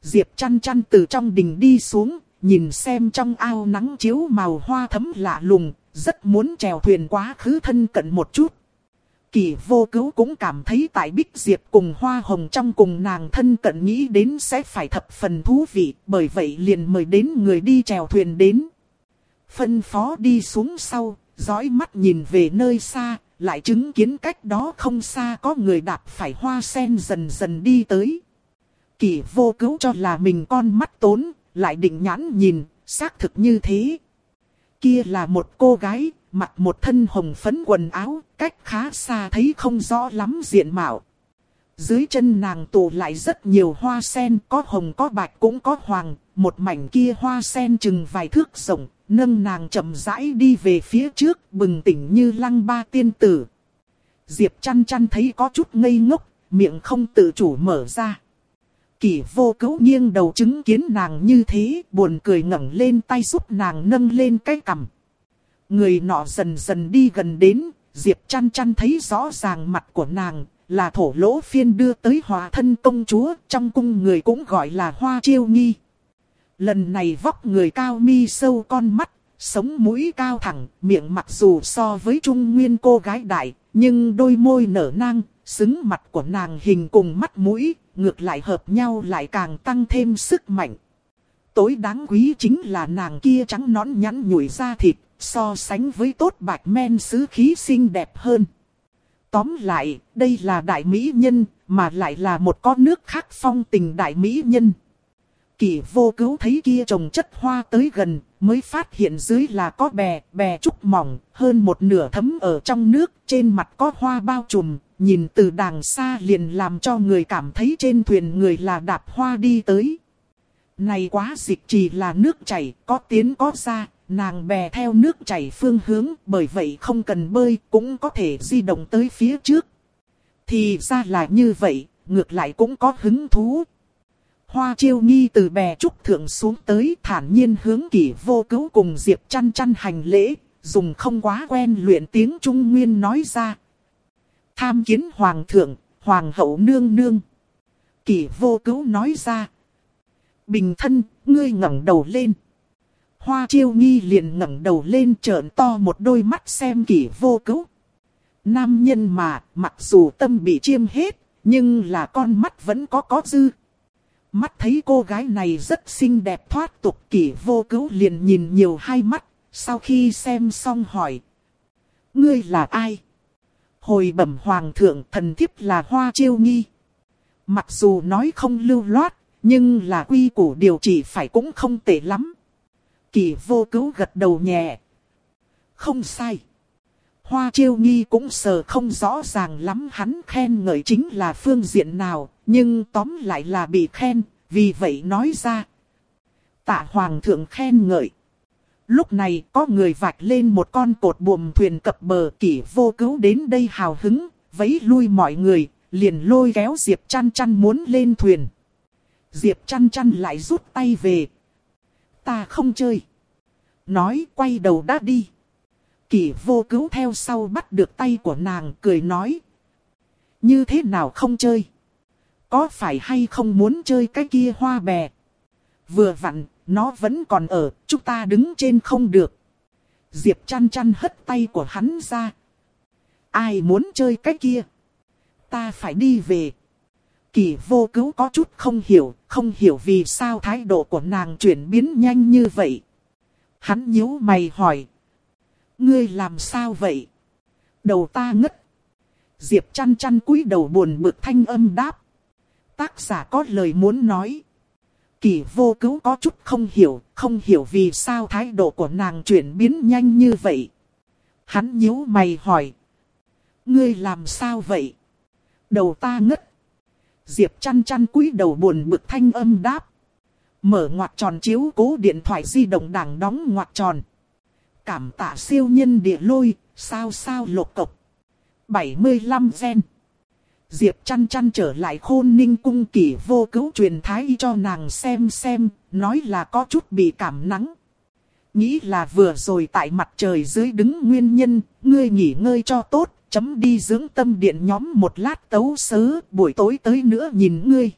Diệp chăn chăn từ trong đình đi xuống, nhìn xem trong ao nắng chiếu màu hoa thấm lạ lùng, rất muốn trèo thuyền quá khứ thân cận một chút. Kỳ vô cứu cũng cảm thấy tại Bích Diệp cùng Hoa Hồng trong cùng nàng thân cận nghĩ đến sẽ phải thập phần thú vị, bởi vậy liền mời đến người đi trèo thuyền đến. Phân phó đi xuống sau, dõi mắt nhìn về nơi xa, lại chứng kiến cách đó không xa có người đạp phải hoa sen dần dần đi tới. Kỳ vô cứu cho là mình con mắt tốn, lại định nhãn nhìn, xác thực như thế. Kia là một cô gái, mặc một thân hồng phấn quần áo, cách khá xa thấy không rõ lắm diện mạo. Dưới chân nàng tụ lại rất nhiều hoa sen, có hồng có bạch cũng có hoàng, một mảnh kia hoa sen chừng vài thước rộng, nâng nàng chậm rãi đi về phía trước, bừng tỉnh như lăng ba tiên tử. Diệp chăn chăn thấy có chút ngây ngốc, miệng không tự chủ mở ra. Kỷ vô cứu nghiêng đầu chứng kiến nàng như thế, buồn cười ngẩng lên tay giúp nàng nâng lên cái cằm. Người nọ dần dần đi gần đến, Diệp chăn chăn thấy rõ ràng mặt của nàng, là thổ lỗ phiên đưa tới hòa thân công chúa, trong cung người cũng gọi là hoa chiêu nghi. Lần này vóc người cao mi sâu con mắt, sống mũi cao thẳng, miệng mặc dù so với trung nguyên cô gái đại, nhưng đôi môi nở nang, xứng mặt của nàng hình cùng mắt mũi, ngược lại hợp nhau lại càng tăng thêm sức mạnh. Tối đáng quý chính là nàng kia trắng nõn nhắn nhủi da thịt, so sánh với tốt bạch men sứ khí xinh đẹp hơn. Tóm lại, đây là đại mỹ nhân, mà lại là một con nước khác phong tình đại mỹ nhân. Kỳ vô cứu thấy kia trồng chất hoa tới gần, mới phát hiện dưới là có bè, bè trúc mỏng, hơn một nửa thấm ở trong nước, trên mặt có hoa bao trùm, nhìn từ đàng xa liền làm cho người cảm thấy trên thuyền người là đạp hoa đi tới. Này quá dịch chỉ là nước chảy, có tiến có ra, nàng bè theo nước chảy phương hướng, bởi vậy không cần bơi, cũng có thể di động tới phía trước. Thì ra là như vậy, ngược lại cũng có hứng thú. Hoa chiêu nghi từ bè trúc thượng xuống tới thản nhiên hướng kỷ vô cứu cùng Diệp chăn chăn hành lễ, dùng không quá quen luyện tiếng Trung Nguyên nói ra. Tham kiến Hoàng thượng, Hoàng hậu nương nương. Kỷ vô cứu nói ra. Bình thân, ngươi ngẩng đầu lên. Hoa chiêu nghi liền ngẩng đầu lên trợn to một đôi mắt xem kỷ vô cứu. Nam nhân mà, mặc dù tâm bị chiêm hết, Nhưng là con mắt vẫn có có dư. Mắt thấy cô gái này rất xinh đẹp thoát tục kỷ vô cứu liền nhìn nhiều hai mắt, sau khi xem xong hỏi. Ngươi là ai? Hồi bẩm hoàng thượng thần thiếp là hoa chiêu nghi. Mặc dù nói không lưu loát, nhưng là quy củ điều trị phải cũng không tệ lắm. Kỳ vô cứu gật đầu nhẹ. Không sai. Hoa chiêu nghi cũng sờ không rõ ràng lắm hắn khen ngợi chính là phương diện nào, nhưng tóm lại là bị khen, vì vậy nói ra. Tạ hoàng thượng khen ngợi. Lúc này có người vạch lên một con cột buồm thuyền cập bờ kỷ vô cứu đến đây hào hứng, vẫy lui mọi người, liền lôi kéo Diệp chăn chăn muốn lên thuyền. Diệp chăn chăn lại rút tay về. Ta không chơi. Nói quay đầu đã đi. Kỷ vô cứu theo sau bắt được tay của nàng cười nói. Như thế nào không chơi? Có phải hay không muốn chơi cái kia hoa bè? Vừa vặn, nó vẫn còn ở, chúng ta đứng trên không được. Diệp chăn chăn hất tay của hắn ra. Ai muốn chơi cái kia? Ta phải đi về. Kỳ vô cứu có chút không hiểu, không hiểu vì sao thái độ của nàng chuyển biến nhanh như vậy. Hắn nhíu mày hỏi. Ngươi làm sao vậy? Đầu ta ngất. Diệp chăn chăn cúi đầu buồn bực thanh âm đáp. Tác giả có lời muốn nói. Kỳ vô cứu có chút không hiểu, không hiểu vì sao thái độ của nàng chuyển biến nhanh như vậy. Hắn nhíu mày hỏi. Ngươi làm sao vậy? Đầu ta ngất. Diệp chăn chăn cúi đầu buồn bực thanh âm đáp. Mở ngoặt tròn chiếu cố điện thoại di động đảng đóng ngoặt tròn. Cảm tạ siêu nhân địa lôi, sao sao lột cộc. 75 gen. Diệp chăn chăn trở lại khôn ninh cung kỷ vô cứu truyền thái cho nàng xem xem, nói là có chút bị cảm nắng. Nghĩ là vừa rồi tại mặt trời dưới đứng nguyên nhân, ngươi nghỉ ngơi cho tốt, chấm đi dưỡng tâm điện nhóm một lát tấu sớ, buổi tối tới nữa nhìn ngươi.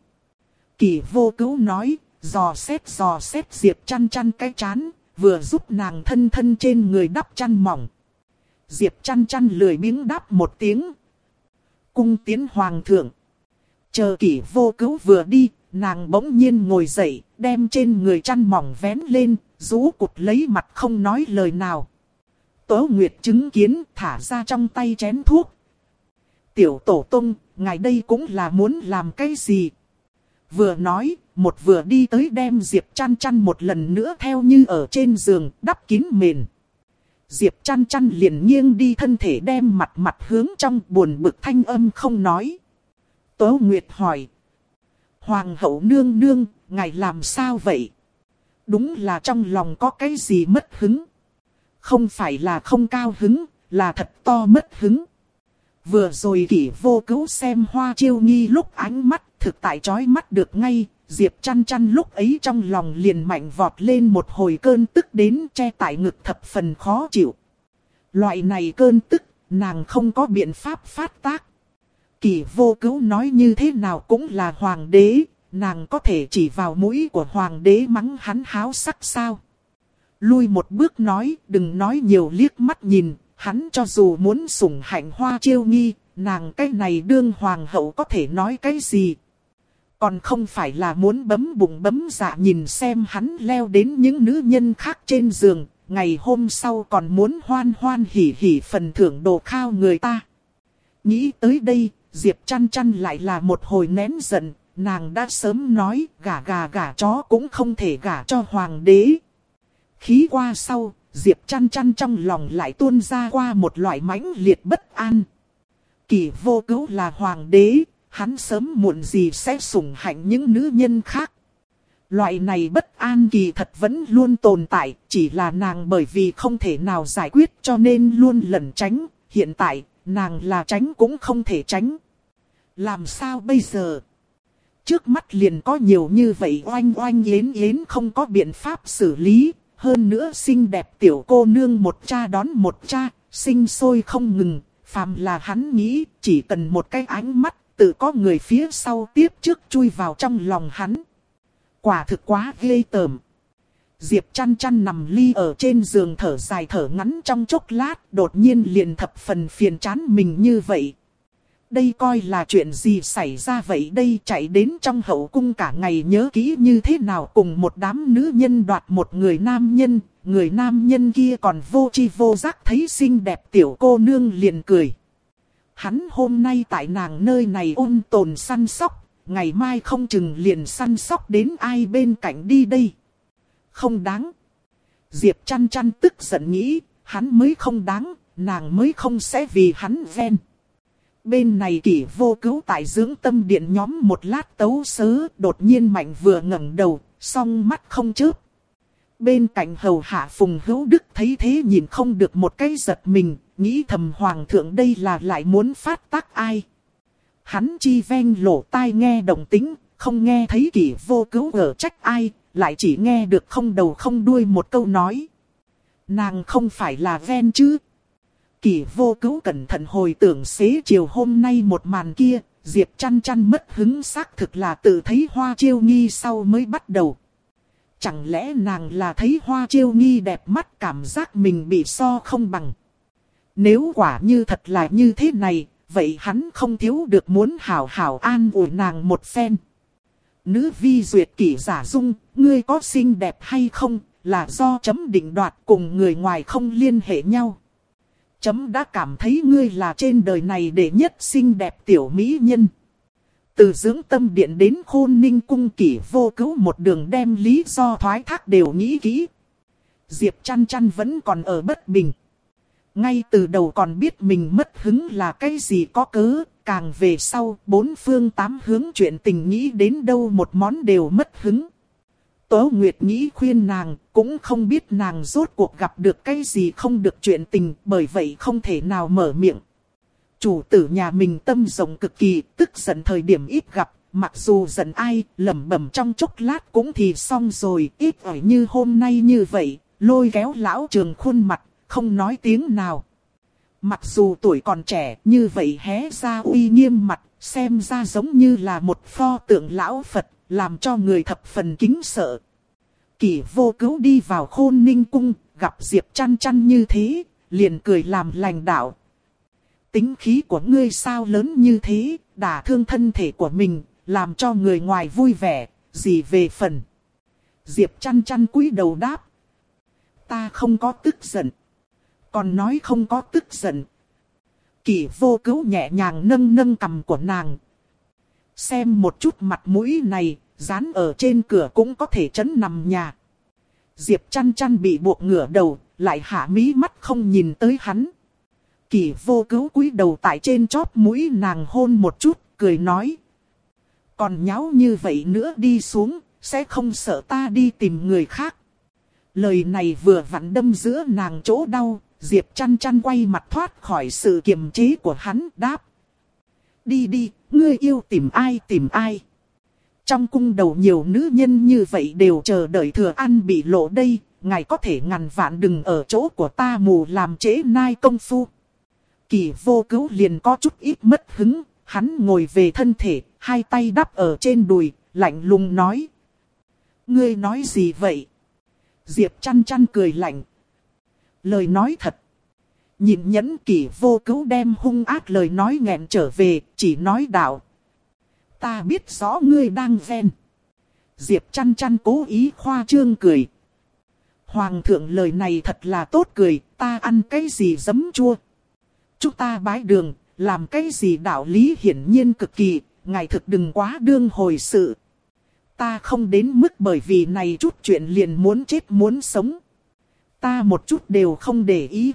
Kỷ vô cứu nói, dò xét dò xét diệp chăn chăn cái chán, vừa giúp nàng thân thân trên người đắp chăn mỏng. Diệp chăn chăn lười biếng đáp một tiếng, cung tiến hoàng thượng. Chờ kỷ vô cứu vừa đi, nàng bỗng nhiên ngồi dậy, đem trên người chăn mỏng vén lên, rú cụt lấy mặt không nói lời nào. Tố Nguyệt chứng kiến thả ra trong tay chén thuốc. Tiểu tổ tông ngài đây cũng là muốn làm cái gì? Vừa nói, một vừa đi tới đem Diệp chăn chăn một lần nữa theo như ở trên giường, đắp kín mền. Diệp chăn chăn liền nghiêng đi thân thể đem mặt mặt hướng trong buồn bực thanh âm không nói. Tố Nguyệt hỏi. Hoàng hậu nương nương, ngài làm sao vậy? Đúng là trong lòng có cái gì mất hứng. Không phải là không cao hứng, là thật to mất hứng. Vừa rồi kỷ vô cứu xem hoa chiêu nghi lúc ánh mắt thực tại chói mắt được ngay, Diệp chăn chăn lúc ấy trong lòng liền mạnh vọt lên một hồi cơn tức đến che tại ngực thập phần khó chịu. Loại này cơn tức, nàng không có biện pháp phát tác. Kỳ vô cứu nói như thế nào cũng là hoàng đế, nàng có thể chỉ vào mũi của hoàng đế mắng hắn háo sắc sao. Lui một bước nói, đừng nói nhiều liếc mắt nhìn, hắn cho dù muốn sủng hạnh hoa chiêu nghi, nàng cái này đương hoàng hậu có thể nói cái gì. Còn không phải là muốn bấm bụng bấm dạ nhìn xem hắn leo đến những nữ nhân khác trên giường, ngày hôm sau còn muốn hoan hoan hỉ hỉ phần thưởng đồ khao người ta. Nghĩ tới đây, Diệp chăn chăn lại là một hồi nén giận, nàng đã sớm nói gà gà gà chó cũng không thể gà cho hoàng đế. Khí qua sau, Diệp chăn chăn trong lòng lại tuôn ra qua một loại mãnh liệt bất an. Kỳ vô cứu là hoàng đế, hắn sớm muộn gì sẽ sủng hạnh những nữ nhân khác. Loại này bất an kỳ thật vẫn luôn tồn tại, chỉ là nàng bởi vì không thể nào giải quyết cho nên luôn lẩn tránh, hiện tại, nàng là tránh cũng không thể tránh. Làm sao bây giờ? Trước mắt liền có nhiều như vậy oanh oanh yến yến không có biện pháp xử lý, hơn nữa xinh đẹp tiểu cô nương một cha đón một cha, sinh sôi không ngừng, phàm là hắn nghĩ chỉ cần một cái ánh mắt tự có người phía sau tiếp trước chui vào trong lòng hắn. Quả thực quá ghê tởm. Diệp chăn chăn nằm ly ở trên giường thở dài thở ngắn trong chốc lát, đột nhiên liền thập phần phiền chán mình như vậy. đây coi là chuyện gì xảy ra vậy đây chạy đến trong hậu cung cả ngày nhớ kỹ như thế nào cùng một đám nữ nhân đoạt một người nam nhân, người nam nhân kia còn vô chi vô giác thấy xinh đẹp tiểu cô nương liền cười. Hắn hôm nay tại nàng nơi này ôn tồn săn sóc, ngày mai không chừng liền săn sóc đến ai bên cạnh đi đây. Không đáng. Diệp chăn chăn tức giận nghĩ, hắn mới không đáng, nàng mới không sẽ vì hắn ven. Bên này kỷ vô cứu tại dưỡng tâm điện nhóm một lát tấu sớ, đột nhiên mạnh vừa ngẩng đầu, song mắt không chớp. Bên cạnh hầu hạ phùng hữu đức thấy thế nhìn không được một cái giật mình, nghĩ thầm hoàng thượng đây là lại muốn phát tác ai. Hắn chi ven lỗ tai nghe đồng tính, không nghe thấy kỷ vô cứu ở trách ai, lại chỉ nghe được không đầu không đuôi một câu nói. Nàng không phải là ven chứ. Kỷ vô cứu cẩn thận hồi tưởng xế chiều hôm nay một màn kia, Diệp chăn chăn mất hứng xác thực là tự thấy hoa chiêu nghi sau mới bắt đầu. Chẳng lẽ nàng là thấy hoa chiêu nghi đẹp mắt cảm giác mình bị so không bằng. Nếu quả như thật là như thế này, vậy hắn không thiếu được muốn hảo hảo an ủi nàng một phen. Nữ vi duyệt kỷ giả dung, ngươi có xinh đẹp hay không, là do chấm định đoạt cùng người ngoài không liên hệ nhau. Chấm đã cảm thấy ngươi là trên đời này để nhất xinh đẹp tiểu mỹ nhân. Từ dưỡng tâm điện đến khôn ninh cung kỷ vô cứu một đường đem lý do thoái thác đều nghĩ kỹ. Diệp chăn chăn vẫn còn ở bất bình. Ngay từ đầu còn biết mình mất hứng là cái gì có cớ, càng về sau bốn phương tám hướng chuyện tình nghĩ đến đâu một món đều mất hứng. Tố Nguyệt nghĩ khuyên nàng, cũng không biết nàng rốt cuộc gặp được cái gì không được chuyện tình, bởi vậy không thể nào mở miệng. Chủ tử nhà mình tâm rộng cực kỳ, tức giận thời điểm ít gặp, mặc dù giận ai, lẩm bẩm trong chốc lát cũng thì xong rồi, ít ỏi như hôm nay như vậy, lôi kéo lão trường khuôn mặt, không nói tiếng nào. Mặc dù tuổi còn trẻ, như vậy hé ra uy nghiêm mặt, xem ra giống như là một pho tượng lão Phật, làm cho người thập phần kính sợ. Kỷ vô cứu đi vào khôn ninh cung, gặp Diệp chăn chăn như thế, liền cười làm lành đạo. Tính khí của ngươi sao lớn như thế, đả thương thân thể của mình, làm cho người ngoài vui vẻ, gì về phần. Diệp chăn chăn cúi đầu đáp. Ta không có tức giận. Còn nói không có tức giận. Kỷ vô cứu nhẹ nhàng nâng nâng cầm của nàng. Xem một chút mặt mũi này, dán ở trên cửa cũng có thể chấn nằm nhà. Diệp chăn chăn bị buộc ngửa đầu, lại hạ mí mắt không nhìn tới hắn. Kỳ vô cứu cúi đầu tại trên chóp mũi nàng hôn một chút, cười nói. Còn nháo như vậy nữa đi xuống, sẽ không sợ ta đi tìm người khác. Lời này vừa vặn đâm giữa nàng chỗ đau, Diệp chăn chăn quay mặt thoát khỏi sự kiềm chế của hắn đáp. Đi đi, ngươi yêu tìm ai tìm ai. Trong cung đầu nhiều nữ nhân như vậy đều chờ đợi thừa ăn bị lộ đây, ngài có thể ngàn vạn đừng ở chỗ của ta mù làm chế nai công phu. Kỳ vô cứu liền có chút ít mất hứng, hắn ngồi về thân thể, hai tay đắp ở trên đùi, lạnh lùng nói. Ngươi nói gì vậy? Diệp chăn chăn cười lạnh. Lời nói thật. Nhịn nhẫn kỳ vô cứu đem hung ác lời nói nghẹn trở về, chỉ nói đạo, ta biết rõ ngươi đang ven. Diệp chăn chăn cố ý khoa trương cười. Hoàng thượng lời này thật là tốt cười, ta ăn cái gì giấm chua. Chúng ta bái đường, làm cái gì đạo lý hiển nhiên cực kỳ, ngài thực đừng quá đương hồi sự. Ta không đến mức bởi vì này chút chuyện liền muốn chết muốn sống. Ta một chút đều không để ý.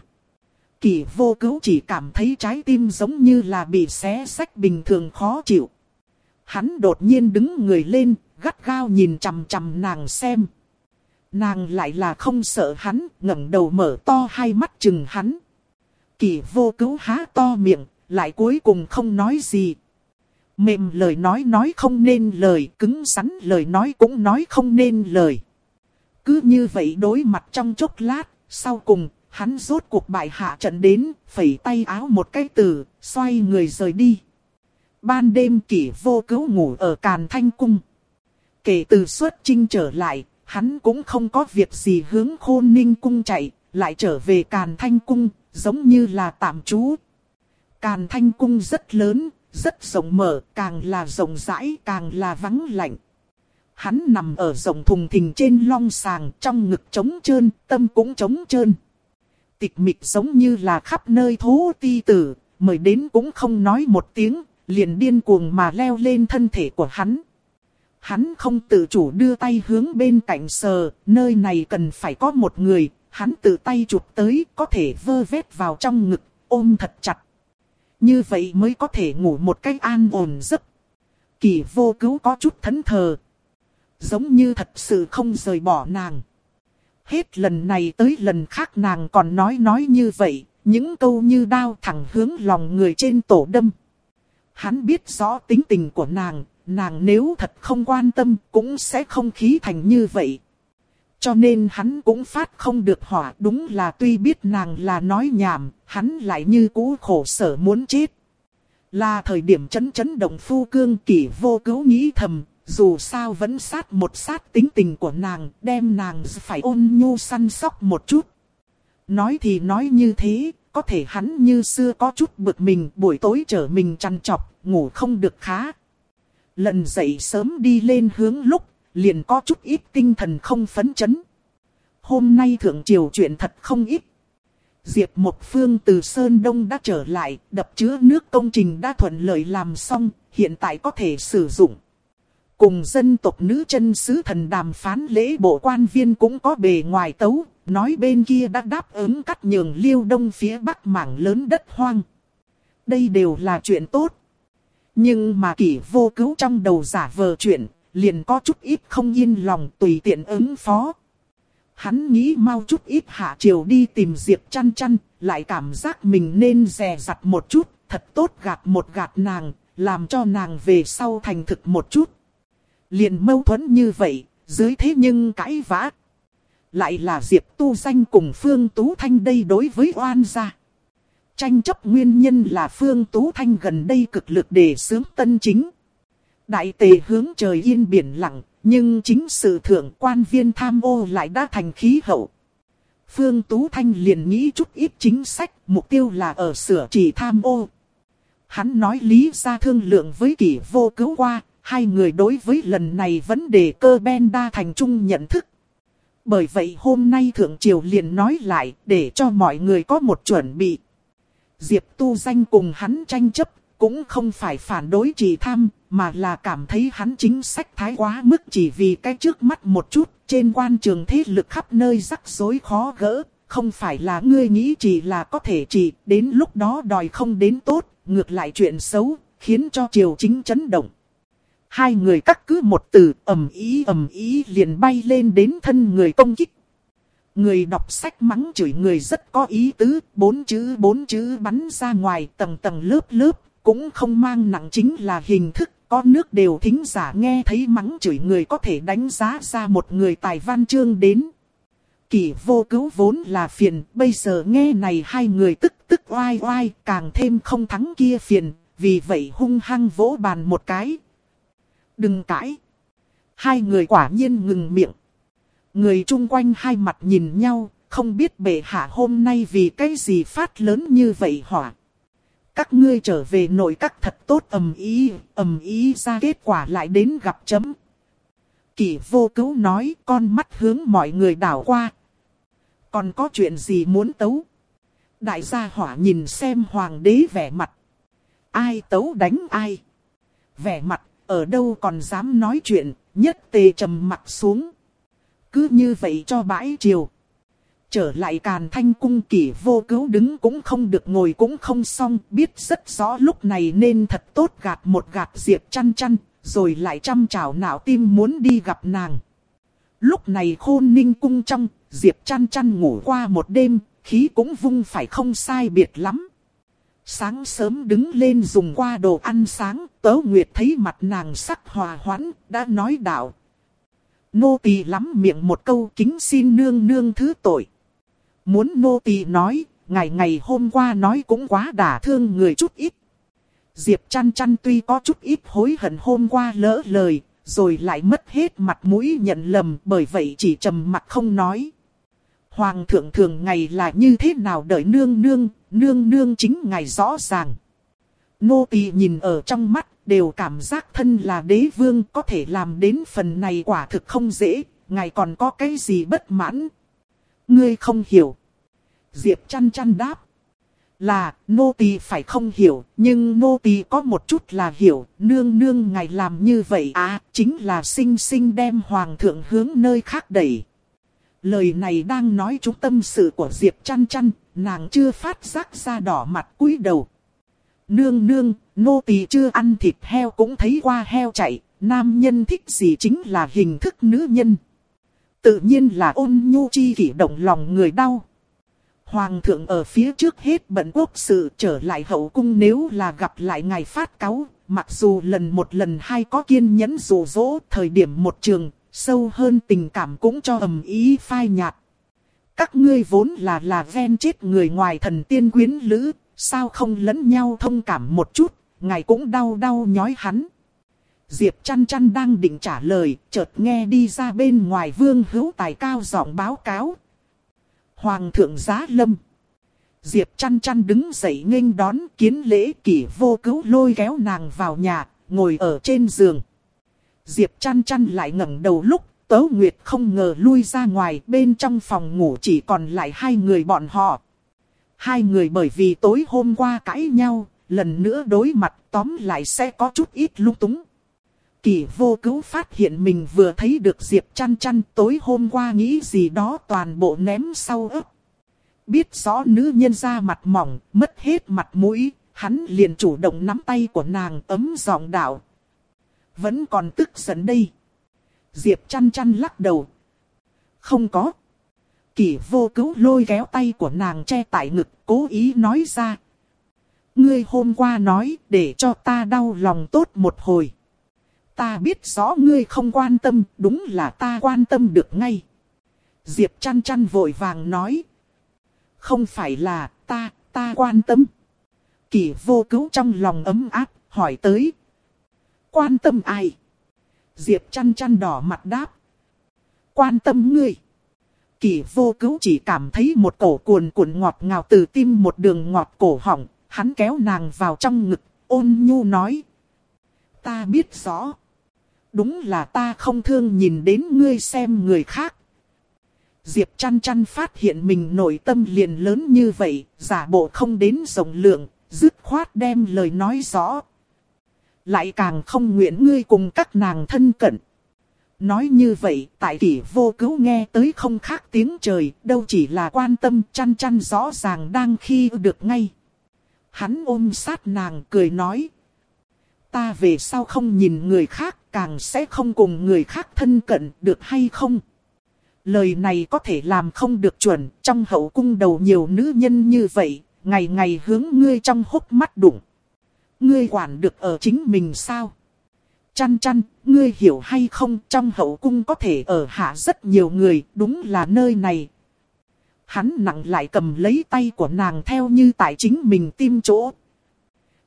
Kỳ vô cứu chỉ cảm thấy trái tim giống như là bị xé sách bình thường khó chịu. Hắn đột nhiên đứng người lên, gắt gao nhìn chằm chằm nàng xem. Nàng lại là không sợ hắn, ngẩng đầu mở to hai mắt chừng hắn. Kỳ vô cứu há to miệng, lại cuối cùng không nói gì. Mềm lời nói nói không nên lời, cứng rắn lời nói cũng nói không nên lời. Cứ như vậy đối mặt trong chốc lát, sau cùng, hắn rốt cuộc bại hạ trận đến, phẩy tay áo một cái từ, xoay người rời đi. Ban đêm kỷ vô cứu ngủ ở Càn Thanh Cung. Kể từ xuất trinh trở lại, hắn cũng không có việc gì hướng khôn ninh cung chạy, lại trở về Càn Thanh Cung, giống như là tạm trú. Càn Thanh Cung rất lớn, rất rộng mở, càng là rộng rãi, càng là vắng lạnh. Hắn nằm ở rộng thùng thình trên long sàng, trong ngực trống trơn, tâm cũng trống trơn. Tịch mịch giống như là khắp nơi thú ti tử, mời đến cũng không nói một tiếng, liền điên cuồng mà leo lên thân thể của hắn. Hắn không tự chủ đưa tay hướng bên cạnh sờ, nơi này cần phải có một người, hắn tự tay chụp tới, có thể vơ vét vào trong ngực, ôm thật chặt. Như vậy mới có thể ngủ một cách an ổn giấc. Kỳ vô cứu có chút thẫn thờ. Giống như thật sự không rời bỏ nàng. Hết lần này tới lần khác nàng còn nói nói như vậy, những câu như đao thẳng hướng lòng người trên tổ đâm. Hắn biết rõ tính tình của nàng, nàng nếu thật không quan tâm cũng sẽ không khí thành như vậy. Cho nên hắn cũng phát không được hỏa đúng là tuy biết nàng là nói nhảm, hắn lại như cũ khổ sở muốn chết. Là thời điểm chấn chấn động phu cương kỷ vô cứu nghĩ thầm, dù sao vẫn sát một sát tính tình của nàng, đem nàng phải ôn nhu săn sóc một chút. Nói thì nói như thế, có thể hắn như xưa có chút bực mình, buổi tối trở mình chăn chọc, ngủ không được khá. Lần dậy sớm đi lên hướng lúc, liền có chút ít tinh thần không phấn chấn. Hôm nay thượng triều chuyện thật không ít. Diệp một phương từ Sơn Đông đã trở lại, đập chứa nước công trình đã thuận lợi làm xong, hiện tại có thể sử dụng. Cùng dân tộc nữ chân sứ thần đàm phán lễ bộ quan viên cũng có bề ngoài tấu, nói bên kia đã đáp ứng cắt nhường liêu đông phía bắc mảng lớn đất hoang. Đây đều là chuyện tốt. Nhưng mà kỷ vô cứu trong đầu giả vờ chuyện, liền có chút ít không yên lòng tùy tiện ứng phó. Hắn nghĩ mau chút ít hạ triều đi tìm Diệp chăn chăn, lại cảm giác mình nên dè dặt một chút, thật tốt gạt một gạt nàng, làm cho nàng về sau thành thực một chút. Liền mâu thuẫn như vậy, dưới thế nhưng cãi vã. Lại là Diệp tu danh cùng Phương Tú Thanh đây đối với oan gia. Tranh chấp nguyên nhân là Phương Tú Thanh gần đây cực lực để sướng tân chính. Đại tề hướng trời yên biển lặng, nhưng chính sự thượng quan viên tham ô lại đã thành khí hậu. Phương Tú Thanh liền nghĩ chút ít chính sách, mục tiêu là ở sửa chỉ tham ô. Hắn nói lý ra thương lượng với kỷ vô cứu qua, hai người đối với lần này vấn đề cơ ben đa thành chung nhận thức. Bởi vậy hôm nay Thượng Triều liền nói lại để cho mọi người có một chuẩn bị. Diệp tu danh cùng hắn tranh chấp, cũng không phải phản đối chỉ tham, mà là cảm thấy hắn chính sách thái quá mức chỉ vì cái trước mắt một chút, trên quan trường thế lực khắp nơi rắc rối khó gỡ, không phải là ngươi nghĩ chỉ là có thể chỉ, đến lúc đó đòi không đến tốt, ngược lại chuyện xấu, khiến cho triều chính chấn động. Hai người cắt cứ một từ ầm ý ầm ý liền bay lên đến thân người công kích. Người đọc sách mắng chửi người rất có ý tứ, bốn chữ bốn chữ bắn ra ngoài tầng tầng lớp lớp, cũng không mang nặng chính là hình thức, có nước đều thính giả nghe thấy mắng chửi người có thể đánh giá ra một người tài văn chương đến. Kỷ vô cứu vốn là phiền, bây giờ nghe này hai người tức tức oai oai, càng thêm không thắng kia phiền, vì vậy hung hăng vỗ bàn một cái. Đừng cãi. Hai người quả nhiên ngừng miệng. Người chung quanh hai mặt nhìn nhau, không biết bệ hạ hôm nay vì cái gì phát lớn như vậy hỏa các ngươi trở về nội các thật tốt ầm ý, ầm ý ra kết quả lại đến gặp chấm. Kỷ vô cứu nói con mắt hướng mọi người đảo qua. Còn có chuyện gì muốn tấu? Đại gia hỏa nhìn xem hoàng đế vẻ mặt. Ai tấu đánh ai? Vẻ mặt, ở đâu còn dám nói chuyện, nhất tề trầm mặt xuống. Cứ như vậy cho bãi chiều. Trở lại càn thanh cung kỷ vô cứu đứng cũng không được ngồi cũng không xong, biết rất rõ lúc này nên thật tốt gạt một gạt diệp chăn chăn, rồi lại chăm chào não tim muốn đi gặp nàng. Lúc này khôn ninh cung trong, diệp chăn chăn ngủ qua một đêm, khí cũng vung phải không sai biệt lắm. Sáng sớm đứng lên dùng qua đồ ăn sáng, tớ nguyệt thấy mặt nàng sắc hòa hoãn, đã nói đạo. Nô tỳ lắm miệng một câu kính xin nương nương thứ tội. Muốn nô tỳ nói, ngày ngày hôm qua nói cũng quá đả thương người chút ít. Diệp chăn chăn tuy có chút ít hối hận hôm qua lỡ lời, rồi lại mất hết mặt mũi nhận lầm bởi vậy chỉ trầm mặt không nói. Hoàng thượng thường ngày là như thế nào đợi nương nương, nương nương chính ngày rõ ràng. Nô tỳ nhìn ở trong mắt, đều cảm giác thân là đế vương có thể làm đến phần này quả thực không dễ, ngài còn có cái gì bất mãn. Ngươi không hiểu. Diệp chăn chăn đáp. Là, nô tỳ phải không hiểu, nhưng nô tỳ có một chút là hiểu, nương nương ngài làm như vậy à, chính là sinh sinh đem hoàng thượng hướng nơi khác đẩy. Lời này đang nói chú tâm sự của Diệp chăn chăn, nàng chưa phát giác ra đỏ mặt cúi đầu. Nương nương, nô tỳ chưa ăn thịt heo cũng thấy qua heo chạy, nam nhân thích gì chính là hình thức nữ nhân. Tự nhiên là ôn nhu chi kỷ động lòng người đau. Hoàng thượng ở phía trước hết bận quốc sự trở lại hậu cung nếu là gặp lại ngài phát cáo mặc dù lần một lần hai có kiên nhẫn rủ rỗ thời điểm một trường, sâu hơn tình cảm cũng cho ầm ý phai nhạt. Các ngươi vốn là là ven chết người ngoài thần tiên quyến lữ, sao không lẫn nhau thông cảm một chút, ngài cũng đau đau nhói hắn. Diệp chăn chăn đang định trả lời, chợt nghe đi ra bên ngoài vương hữu tài cao giọng báo cáo. Hoàng thượng giá lâm. Diệp chăn chăn đứng dậy nghênh đón kiến lễ kỷ vô cứu lôi kéo nàng vào nhà, ngồi ở trên giường. Diệp chăn chăn lại ngẩng đầu lúc, Tố nguyệt không ngờ lui ra ngoài bên trong phòng ngủ chỉ còn lại hai người bọn họ. Hai người bởi vì tối hôm qua cãi nhau, lần nữa đối mặt tóm lại sẽ có chút ít lung túng. Kỳ vô cứu phát hiện mình vừa thấy được Diệp chăn chăn tối hôm qua nghĩ gì đó toàn bộ ném sau ấp. Biết rõ nữ nhân ra mặt mỏng, mất hết mặt mũi, hắn liền chủ động nắm tay của nàng ấm giọng đạo. Vẫn còn tức giận đây. Diệp chăn chăn lắc đầu. Không có. Kỷ vô cứu lôi kéo tay của nàng che tại ngực, cố ý nói ra. Ngươi hôm qua nói để cho ta đau lòng tốt một hồi ta biết rõ ngươi không quan tâm, đúng là ta quan tâm được ngay. Diệp chăn chăn vội vàng nói. Không phải là ta, ta quan tâm. Kỷ vô cứu trong lòng ấm áp, hỏi tới. Quan tâm ai? Diệp chăn chăn đỏ mặt đáp. Quan tâm ngươi. Kỳ vô cứu chỉ cảm thấy một cổ cuồn cuộn ngọt ngào từ tim một đường ngọt cổ họng. Hắn kéo nàng vào trong ngực, ôn nhu nói. Ta biết rõ. Đúng là ta không thương nhìn đến ngươi xem người khác. Diệp chăn chăn phát hiện mình nội tâm liền lớn như vậy, giả bộ không đến rộng lượng, dứt khoát đem lời nói rõ. Lại càng không nguyện ngươi cùng các nàng thân cận. Nói như vậy, tại kỷ vô cứu nghe tới không khác tiếng trời, đâu chỉ là quan tâm chăn chăn rõ ràng đang khi được ngay. Hắn ôm sát nàng cười nói. Ta về sau không nhìn người khác càng sẽ không cùng người khác thân cận được hay không. Lời này có thể làm không được chuẩn, trong hậu cung đầu nhiều nữ nhân như vậy, ngày ngày hướng ngươi trong hốc mắt đụng. Ngươi quản được ở chính mình sao? Chăn chăn, ngươi hiểu hay không trong hậu cung có thể ở hạ rất nhiều người, đúng là nơi này. Hắn nặng lại cầm lấy tay của nàng theo như tại chính mình tim chỗ.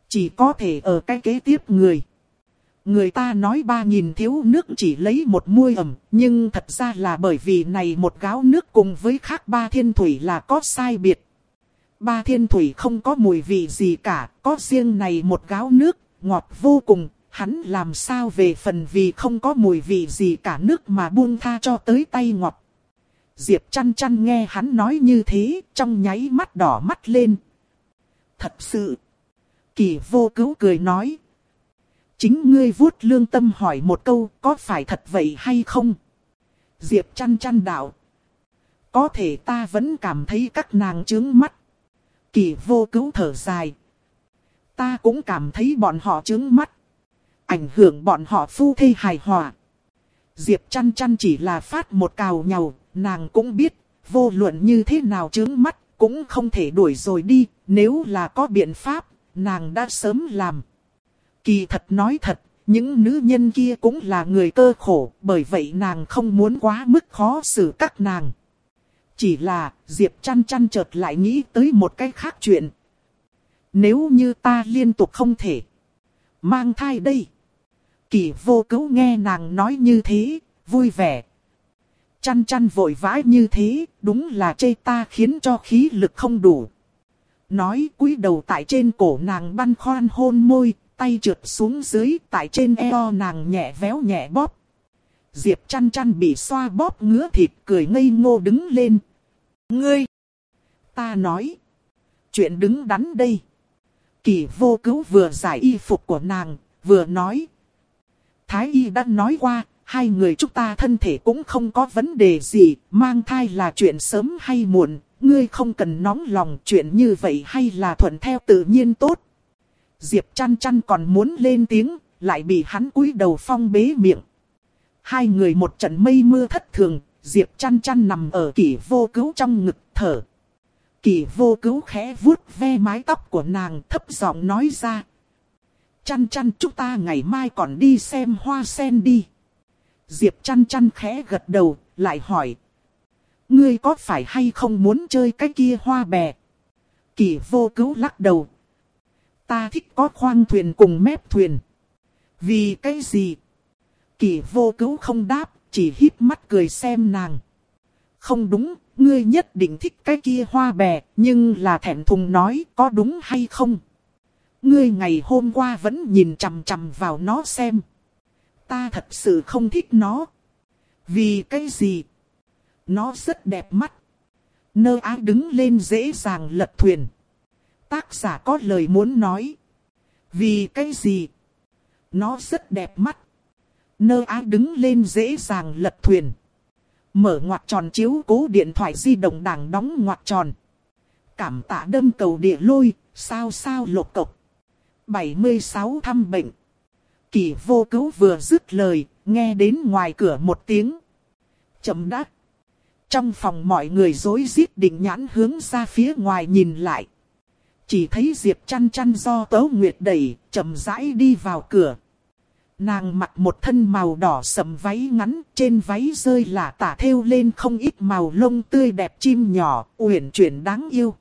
Chỉ có thể ở cái kế tiếp người. Người ta nói ba nghìn thiếu nước chỉ lấy một muôi ẩm, nhưng thật ra là bởi vì này một gáo nước cùng với khác ba thiên thủy là có sai biệt. Ba thiên thủy không có mùi vị gì cả, có riêng này một gáo nước, ngọt vô cùng, hắn làm sao về phần vì không có mùi vị gì cả nước mà buông tha cho tới tay ngọt. Diệp chăn chăn nghe hắn nói như thế, trong nháy mắt đỏ mắt lên. Thật sự. Kỳ vô cứu cười nói, Chính ngươi vuốt lương tâm hỏi một câu có phải thật vậy hay không? Diệp chăn chăn đạo. Có thể ta vẫn cảm thấy các nàng trướng mắt. Kỳ vô cứu thở dài. Ta cũng cảm thấy bọn họ trướng mắt. Ảnh hưởng bọn họ phu thê hài hòa. Diệp chăn chăn chỉ là phát một cào nhầu, nàng cũng biết, vô luận như thế nào trướng mắt, cũng không thể đuổi rồi đi, nếu là có biện pháp, nàng đã sớm làm. Kỳ thật nói thật, những nữ nhân kia cũng là người cơ khổ, bởi vậy nàng không muốn quá mức khó xử các nàng. Chỉ là, Diệp chăn chăn chợt lại nghĩ tới một cái khác chuyện. Nếu như ta liên tục không thể mang thai đây. Kỳ vô cứu nghe nàng nói như thế, vui vẻ. Chăn chăn vội vã như thế, đúng là chê ta khiến cho khí lực không đủ. nói cúi đầu tại trên cổ nàng băn khoăn hôn môi, tay trượt xuống dưới tại trên eo nàng nhẹ véo nhẹ bóp. Diệp chăn chăn bị xoa bóp ngứa thịt cười ngây ngô đứng lên. Ngươi! Ta nói! Chuyện đứng đắn đây. Kỳ vô cứu vừa giải y phục của nàng, vừa nói. Thái y đã nói qua, hai người chúng ta thân thể cũng không có vấn đề gì, mang thai là chuyện sớm hay muộn, ngươi không cần nóng lòng chuyện như vậy hay là thuận theo tự nhiên tốt. Diệp chăn chăn còn muốn lên tiếng, lại bị hắn cúi đầu phong bế miệng. Hai người một trận mây mưa thất thường, Diệp chăn chăn nằm ở kỷ vô cứu trong ngực thở. Kỷ vô cứu khẽ vuốt ve mái tóc của nàng thấp giọng nói ra. Chăn chăn chúng ta ngày mai còn đi xem hoa sen đi. Diệp chăn chăn khẽ gật đầu, lại hỏi. Ngươi có phải hay không muốn chơi cái kia hoa bè? Kỳ vô cứu lắc đầu. Ta thích có khoang thuyền cùng mép thuyền. Vì cái gì? Kỳ vô cứu không đáp, chỉ híp mắt cười xem nàng. Không đúng, ngươi nhất định thích cái kia hoa bè, nhưng là thẹn thùng nói có đúng hay không? Ngươi ngày hôm qua vẫn nhìn chằm chằm vào nó xem. Ta thật sự không thích nó. Vì cái gì? Nó rất đẹp mắt. Nơ á đứng lên dễ dàng lật thuyền. Tác giả có lời muốn nói. Vì cái gì? Nó rất đẹp mắt. Nơ á đứng lên dễ dàng lật thuyền. Mở ngoặt tròn chiếu cố điện thoại di động đảng đóng ngoặt tròn. Cảm tạ đâm cầu địa lôi, sao sao lột cộc. 76 thăm bệnh. Kỳ vô cứu vừa dứt lời, nghe đến ngoài cửa một tiếng. Chậm đắc. Trong phòng mọi người dối rít định nhãn hướng ra phía ngoài nhìn lại. Chỉ thấy Diệp chăn chăn do tấu nguyệt đẩy, chậm rãi đi vào cửa. Nàng mặc một thân màu đỏ sầm váy ngắn, trên váy rơi là tả thêu lên không ít màu lông tươi đẹp chim nhỏ, uyển chuyển đáng yêu.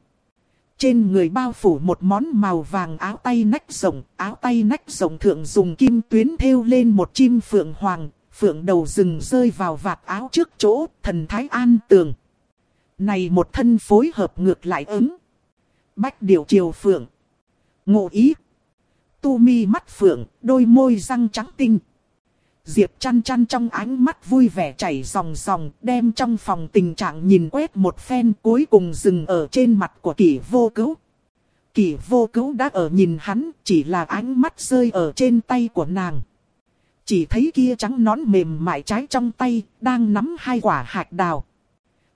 Trên người bao phủ một món màu vàng áo tay nách rộng, áo tay nách rộng thượng dùng kim tuyến thêu lên một chim phượng hoàng, phượng đầu rừng rơi vào vạt áo trước chỗ, thần thái an tường. Này một thân phối hợp ngược lại ứng. Bách điệu triều phượng. Ngộ ý. Tu mi mắt phượng, đôi môi răng trắng tinh. Diệp chăn chăn trong ánh mắt vui vẻ chảy ròng ròng, đem trong phòng tình trạng nhìn quét một phen cuối cùng dừng ở trên mặt của kỷ vô cứu. Kỷ vô cứu đã ở nhìn hắn, chỉ là ánh mắt rơi ở trên tay của nàng. Chỉ thấy kia trắng nón mềm mại trái trong tay, đang nắm hai quả hạt đào.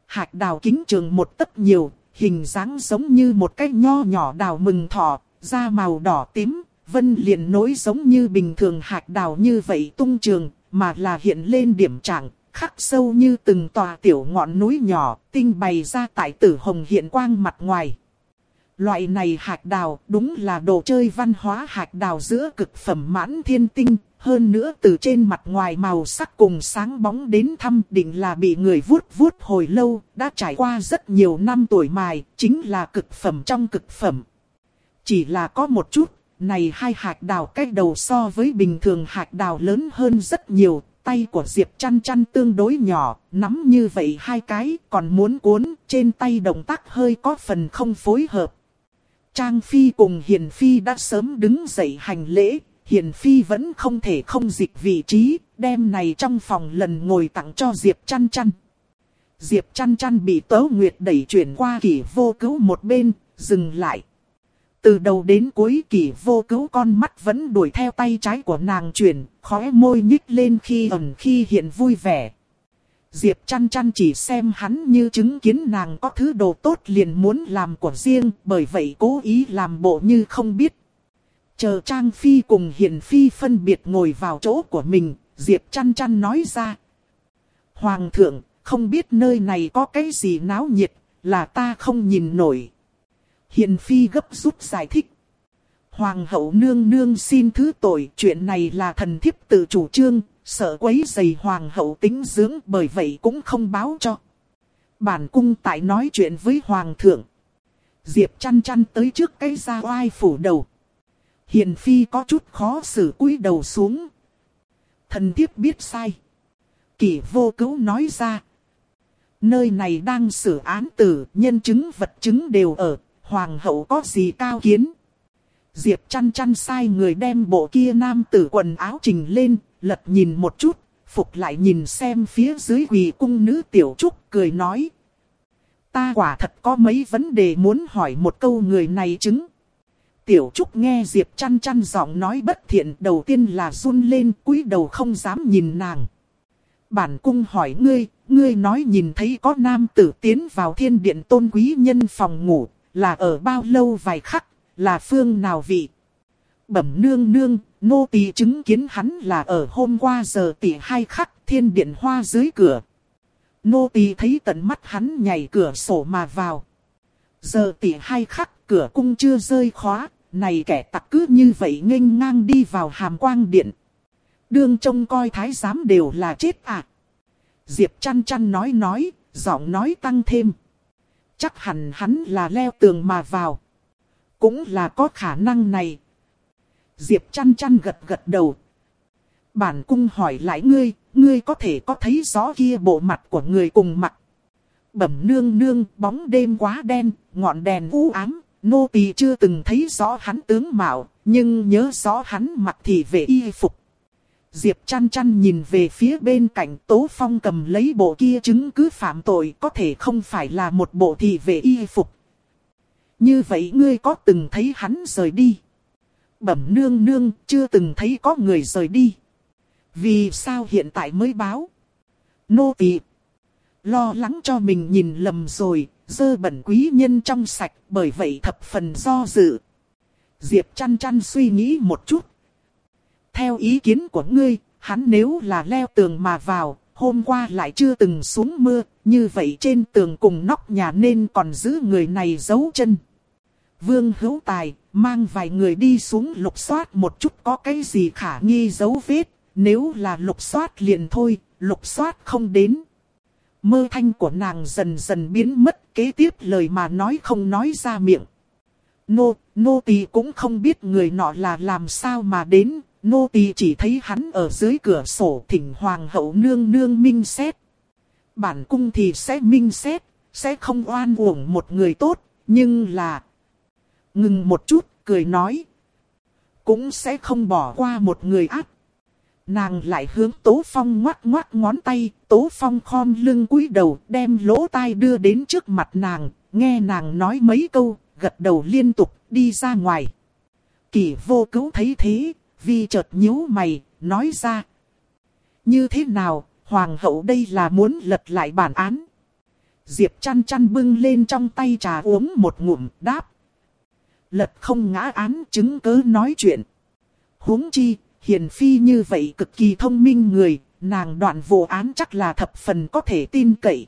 Hạt đào kính trường một tấc nhiều, hình dáng giống như một cái nho nhỏ đào mừng thọ, da màu đỏ tím, vân liền nối giống như bình thường hạt đào như vậy tung trường, mà là hiện lên điểm trạng, khắc sâu như từng tòa tiểu ngọn núi nhỏ, tinh bày ra tại tử hồng hiện quang mặt ngoài. Loại này hạt đào đúng là đồ chơi văn hóa hạt đào giữa cực phẩm mãn thiên tinh, hơn nữa từ trên mặt ngoài màu sắc cùng sáng bóng đến thăm định là bị người vuốt vuốt hồi lâu, đã trải qua rất nhiều năm tuổi mài, chính là cực phẩm trong cực phẩm. Chỉ là có một chút, này hai hạt đào cách đầu so với bình thường hạt đào lớn hơn rất nhiều, tay của Diệp chăn chăn tương đối nhỏ, nắm như vậy hai cái, còn muốn cuốn, trên tay động tác hơi có phần không phối hợp. Trang Phi cùng Hiền Phi đã sớm đứng dậy hành lễ, Hiền Phi vẫn không thể không dịch vị trí, đem này trong phòng lần ngồi tặng cho Diệp chăn chăn. Diệp chăn chăn bị Tố Nguyệt đẩy chuyển qua kỷ vô cứu một bên, dừng lại. Từ đầu đến cuối kỷ vô cứu con mắt vẫn đuổi theo tay trái của nàng chuyển, khóe môi nhích lên khi ẩn khi hiện vui vẻ. Diệp chăn chăn chỉ xem hắn như chứng kiến nàng có thứ đồ tốt liền muốn làm của riêng, bởi vậy cố ý làm bộ như không biết. Chờ Trang Phi cùng Hiền Phi phân biệt ngồi vào chỗ của mình, Diệp chăn chăn nói ra. Hoàng thượng, không biết nơi này có cái gì náo nhiệt, là ta không nhìn nổi. Hiền Phi gấp rút giải thích. Hoàng hậu nương nương xin thứ tội, chuyện này là thần thiếp tự chủ trương, sợ quấy dày hoàng hậu tính dưỡng bởi vậy cũng không báo cho. Bản cung tại nói chuyện với hoàng thượng. Diệp chăn chăn tới trước cái ra oai phủ đầu. Hiền phi có chút khó xử cúi đầu xuống. Thần thiếp biết sai. Kỷ vô cứu nói ra. Nơi này đang xử án tử, nhân chứng vật chứng đều ở, hoàng hậu có gì cao kiến. Diệp chăn chăn sai người đem bộ kia nam tử quần áo trình lên, lật nhìn một chút, phục lại nhìn xem phía dưới quỳ cung nữ tiểu trúc, cười nói. Ta quả thật có mấy vấn đề muốn hỏi một câu người này chứng. Tiểu Trúc nghe Diệp chăn chăn giọng nói bất thiện đầu tiên là run lên cúi đầu không dám nhìn nàng. Bản cung hỏi ngươi, ngươi nói nhìn thấy có nam tử tiến vào thiên điện tôn quý nhân phòng ngủ, là ở bao lâu vài khắc, là phương nào vị. Bẩm nương nương, nô tỳ chứng kiến hắn là ở hôm qua giờ tỷ hai khắc thiên điện hoa dưới cửa. Nô tỳ thấy tận mắt hắn nhảy cửa sổ mà vào. Giờ tỷ hai khắc cửa cung chưa rơi khóa, này kẻ tặc cứ như vậy nghênh ngang đi vào hàm quang điện. Đương trông coi thái giám đều là chết à. Diệp chăn chăn nói nói, giọng nói tăng thêm. Chắc hẳn hắn là leo tường mà vào. Cũng là có khả năng này. Diệp chăn chăn gật gật đầu. Bản cung hỏi lại ngươi, ngươi có thể có thấy rõ kia bộ mặt của người cùng mặt. Bẩm nương nương, bóng đêm quá đen, ngọn đèn u ám, nô tỳ chưa từng thấy rõ hắn tướng mạo, nhưng nhớ rõ hắn mặt thì về y phục. Diệp chăn chăn nhìn về phía bên cạnh Tố Phong cầm lấy bộ kia chứng cứ phạm tội có thể không phải là một bộ thị về y phục. Như vậy ngươi có từng thấy hắn rời đi? Bẩm nương nương chưa từng thấy có người rời đi. Vì sao hiện tại mới báo? Nô tỳ Lo lắng cho mình nhìn lầm rồi, dơ bẩn quý nhân trong sạch, bởi vậy thập phần do dự. Diệp chăn chăn suy nghĩ một chút. Theo ý kiến của ngươi, hắn nếu là leo tường mà vào, hôm qua lại chưa từng xuống mưa, như vậy trên tường cùng nóc nhà nên còn giữ người này giấu chân. Vương hữu tài, mang vài người đi xuống lục soát một chút có cái gì khả nghi dấu vết, nếu là lục soát liền thôi, lục soát không đến. Mơ thanh của nàng dần dần biến mất, kế tiếp lời mà nói không nói ra miệng. Nô, nô tỳ cũng không biết người nọ là làm sao mà đến, nô tỳ chỉ thấy hắn ở dưới cửa sổ thỉnh hoàng hậu nương nương minh xét. Bản cung thì sẽ minh xét, sẽ không oan uổng một người tốt, nhưng là... Ngừng một chút, cười nói. Cũng sẽ không bỏ qua một người ác. Nàng lại hướng Tố Phong ngoắt ngoắt ngón tay, Tố Phong khom lưng cúi đầu đem lỗ tai đưa đến trước mặt nàng, nghe nàng nói mấy câu, gật đầu liên tục, đi ra ngoài. Kỳ vô cứu thấy thế, vi chợt nhíu mày, nói ra. Như thế nào, hoàng hậu đây là muốn lật lại bản án. Diệp chăn chăn bưng lên trong tay trà uống một ngụm, đáp. Lật không ngã án chứng cứ nói chuyện. huống chi, hiền phi như vậy cực kỳ thông minh người, nàng đoạn vụ án chắc là thập phần có thể tin cậy.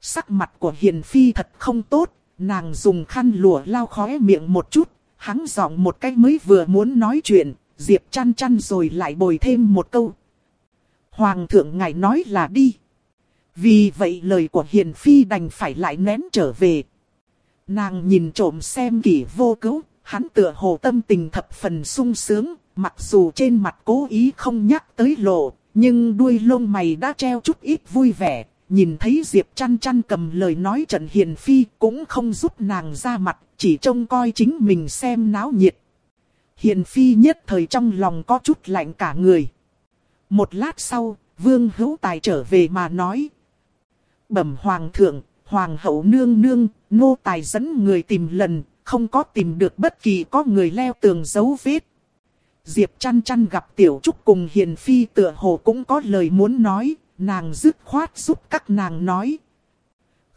Sắc mặt của hiền phi thật không tốt, nàng dùng khăn lụa lau khóe miệng một chút, hắn giọng một cách mới vừa muốn nói chuyện, Diệp chăn chăn rồi lại bồi thêm một câu. Hoàng thượng ngài nói là đi. Vì vậy lời của Hiền Phi đành phải lại nén trở về. Nàng nhìn trộm xem kỷ vô cứu, hắn tựa hồ tâm tình thập phần sung sướng, mặc dù trên mặt cố ý không nhắc tới lộ, nhưng đuôi lông mày đã treo chút ít vui vẻ. Nhìn thấy Diệp chăn chăn cầm lời nói Trần Hiền Phi cũng không giúp nàng ra mặt, chỉ trông coi chính mình xem náo nhiệt. Hiền phi nhất thời trong lòng có chút lạnh cả người. Một lát sau, vương hữu tài trở về mà nói. Bẩm hoàng thượng, hoàng hậu nương nương, nô tài dẫn người tìm lần, không có tìm được bất kỳ có người leo tường dấu vết. Diệp chăn chăn gặp tiểu trúc cùng hiền phi tựa hồ cũng có lời muốn nói, nàng dứt khoát giúp các nàng nói.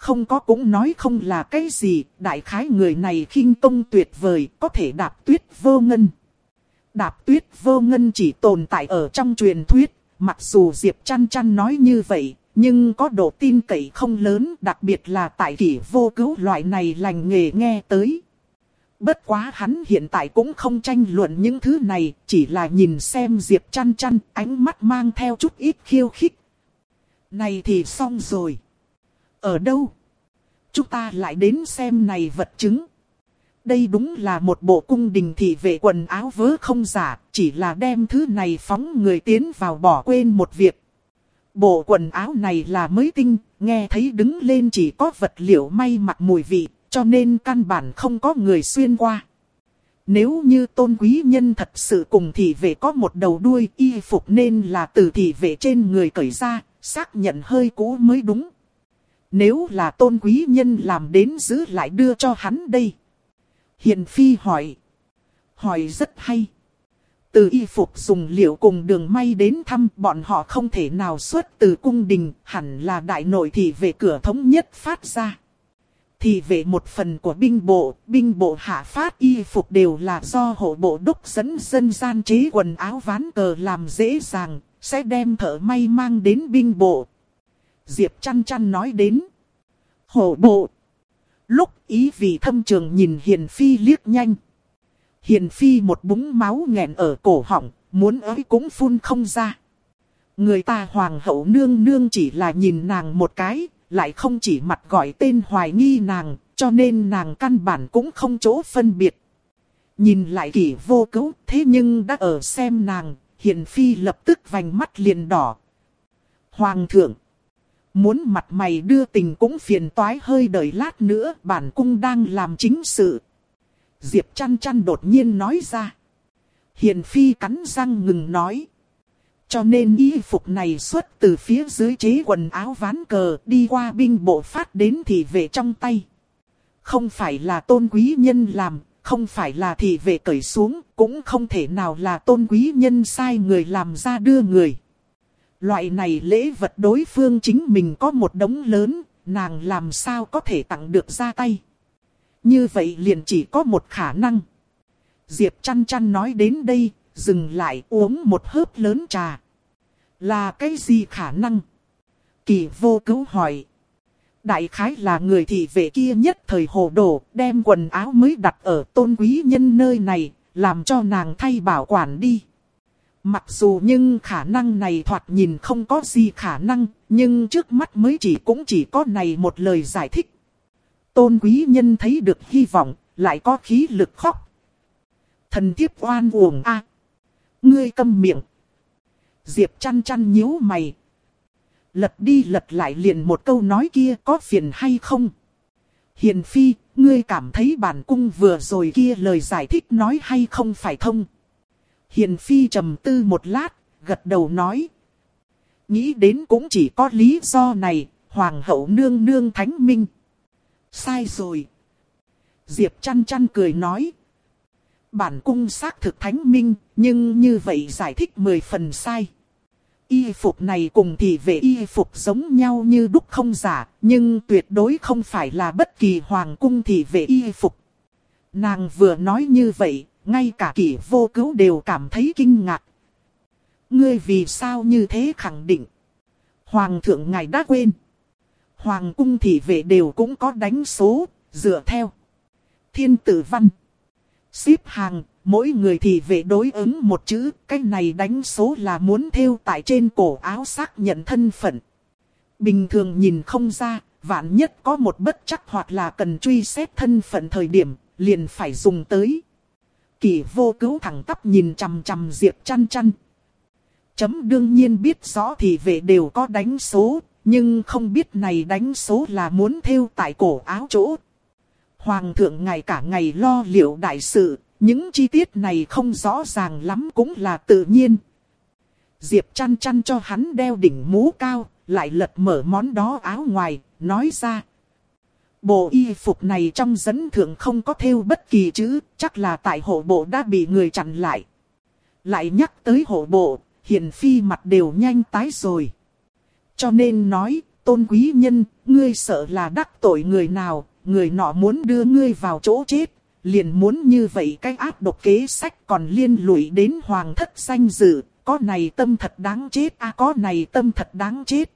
Không có cũng nói không là cái gì, đại khái người này khinh công tuyệt vời, có thể đạp tuyết vô ngân. Đạp tuyết vô ngân chỉ tồn tại ở trong truyền thuyết, mặc dù Diệp chăn chăn nói như vậy, nhưng có độ tin cậy không lớn, đặc biệt là tại kỷ vô cứu loại này lành nghề nghe tới. Bất quá hắn hiện tại cũng không tranh luận những thứ này, chỉ là nhìn xem Diệp chăn chăn, ánh mắt mang theo chút ít khiêu khích. Này thì xong rồi. Ở đâu? Chúng ta lại đến xem này vật chứng. Đây đúng là một bộ cung đình thị vệ quần áo vớ không giả, chỉ là đem thứ này phóng người tiến vào bỏ quên một việc. Bộ quần áo này là mới tinh, nghe thấy đứng lên chỉ có vật liệu may mặc mùi vị, cho nên căn bản không có người xuyên qua. Nếu như tôn quý nhân thật sự cùng thị vệ có một đầu đuôi y phục nên là từ thị vệ trên người cởi ra, xác nhận hơi cũ mới đúng. Nếu là tôn quý nhân làm đến giữ lại đưa cho hắn đây. Hiền Phi hỏi. Hỏi rất hay. Từ y phục dùng liệu cùng đường may đến thăm bọn họ không thể nào xuất từ cung đình, hẳn là đại nội thị về cửa thống nhất phát ra. Thì về một phần của binh bộ, binh bộ hạ phát y phục đều là do hộ bộ đốc dẫn dân gian chế quần áo ván cờ làm dễ dàng, sẽ đem thợ may mang đến binh bộ. Diệp chăn chăn nói đến. Hổ bộ. Lúc ý vì thâm trường nhìn Hiền Phi liếc nhanh. Hiền Phi một búng máu nghẹn ở cổ họng, muốn ới cũng phun không ra. Người ta hoàng hậu nương nương chỉ là nhìn nàng một cái, lại không chỉ mặt gọi tên hoài nghi nàng, cho nên nàng căn bản cũng không chỗ phân biệt. Nhìn lại kỷ vô cứu, thế nhưng đã ở xem nàng, hiền phi lập tức vành mắt liền đỏ. Hoàng thượng, muốn mặt mày đưa tình cũng phiền toái hơi đợi lát nữa, bản cung đang làm chính sự. Diệp chăn chăn đột nhiên nói ra. Hiền phi cắn răng ngừng nói. Cho nên y phục này xuất từ phía dưới chế quần áo ván cờ đi qua binh bộ phát đến thị vệ trong tay. Không phải là tôn quý nhân làm, không phải là thị vệ cởi xuống, cũng không thể nào là tôn quý nhân sai người làm ra đưa người. Loại này lễ vật đối phương chính mình có một đống lớn, nàng làm sao có thể tặng được ra tay. Như vậy liền chỉ có một khả năng. Diệp chăn chăn nói đến đây, dừng lại uống một hớp lớn trà. Là cái gì khả năng? Kỳ vô cứu hỏi. Đại khái là người thị vệ kia nhất thời hồ đồ, đem quần áo mới đặt ở tôn quý nhân nơi này, làm cho nàng thay bảo quản đi. Mặc dù nhưng khả năng này thoạt nhìn không có gì khả năng, nhưng trước mắt mới chỉ cũng chỉ có này một lời giải thích. Tôn quý nhân thấy được hy vọng, lại có khí lực khóc. Thần thiếp oan uổng a Ngươi câm miệng. Diệp chăn chăn nhíu mày. Lật đi lật lại liền một câu nói kia có phiền hay không? Hiền phi, ngươi cảm thấy bản cung vừa rồi kia lời giải thích nói hay không phải thông? Hiền phi trầm tư một lát, gật đầu nói. Nghĩ đến cũng chỉ có lý do này, hoàng hậu nương nương thánh minh. Sai rồi. Diệp chăn chăn cười nói. Bản cung xác thực thánh minh, nhưng như vậy giải thích mười phần sai. Y phục này cùng thì về y phục giống nhau như đúc không giả, nhưng tuyệt đối không phải là bất kỳ hoàng cung thì về y phục. Nàng vừa nói như vậy, ngay cả kỷ vô cứu đều cảm thấy kinh ngạc. Ngươi vì sao như thế khẳng định? Hoàng thượng ngài đã quên. Hoàng cung thị vệ đều cũng có đánh số, dựa theo. Thiên tử văn. Xếp hàng, mỗi người thị vệ đối ứng một chữ, cái này đánh số là muốn theo tại trên cổ áo xác nhận thân phận. Bình thường nhìn không ra, vạn nhất có một bất chắc hoặc là cần truy xét thân phận thời điểm, liền phải dùng tới. Kỳ vô cứu thẳng tắp nhìn chằm chằm Diệp chăn chăn. Chấm đương nhiên biết rõ thì về đều có đánh số, nhưng không biết này đánh số là muốn theo tại cổ áo chỗ. Hoàng thượng ngày cả ngày lo liệu đại sự, những chi tiết này không rõ ràng lắm cũng là tự nhiên. Diệp chăn chăn cho hắn đeo đỉnh mũ cao, lại lật mở món đó áo ngoài, nói ra. Bộ y phục này trong dẫn thượng không có thêu bất kỳ chữ, chắc là tại hộ bộ đã bị người chặn lại. Lại nhắc tới hộ bộ, hiền phi mặt đều nhanh tái rồi. Cho nên nói, tôn quý nhân, ngươi sợ là đắc tội người nào, người nọ muốn đưa ngươi vào chỗ chết, liền muốn như vậy cái áp độc kế sách còn liên lụy đến hoàng thất danh dự, có này tâm thật đáng chết a à, có này tâm thật đáng chết.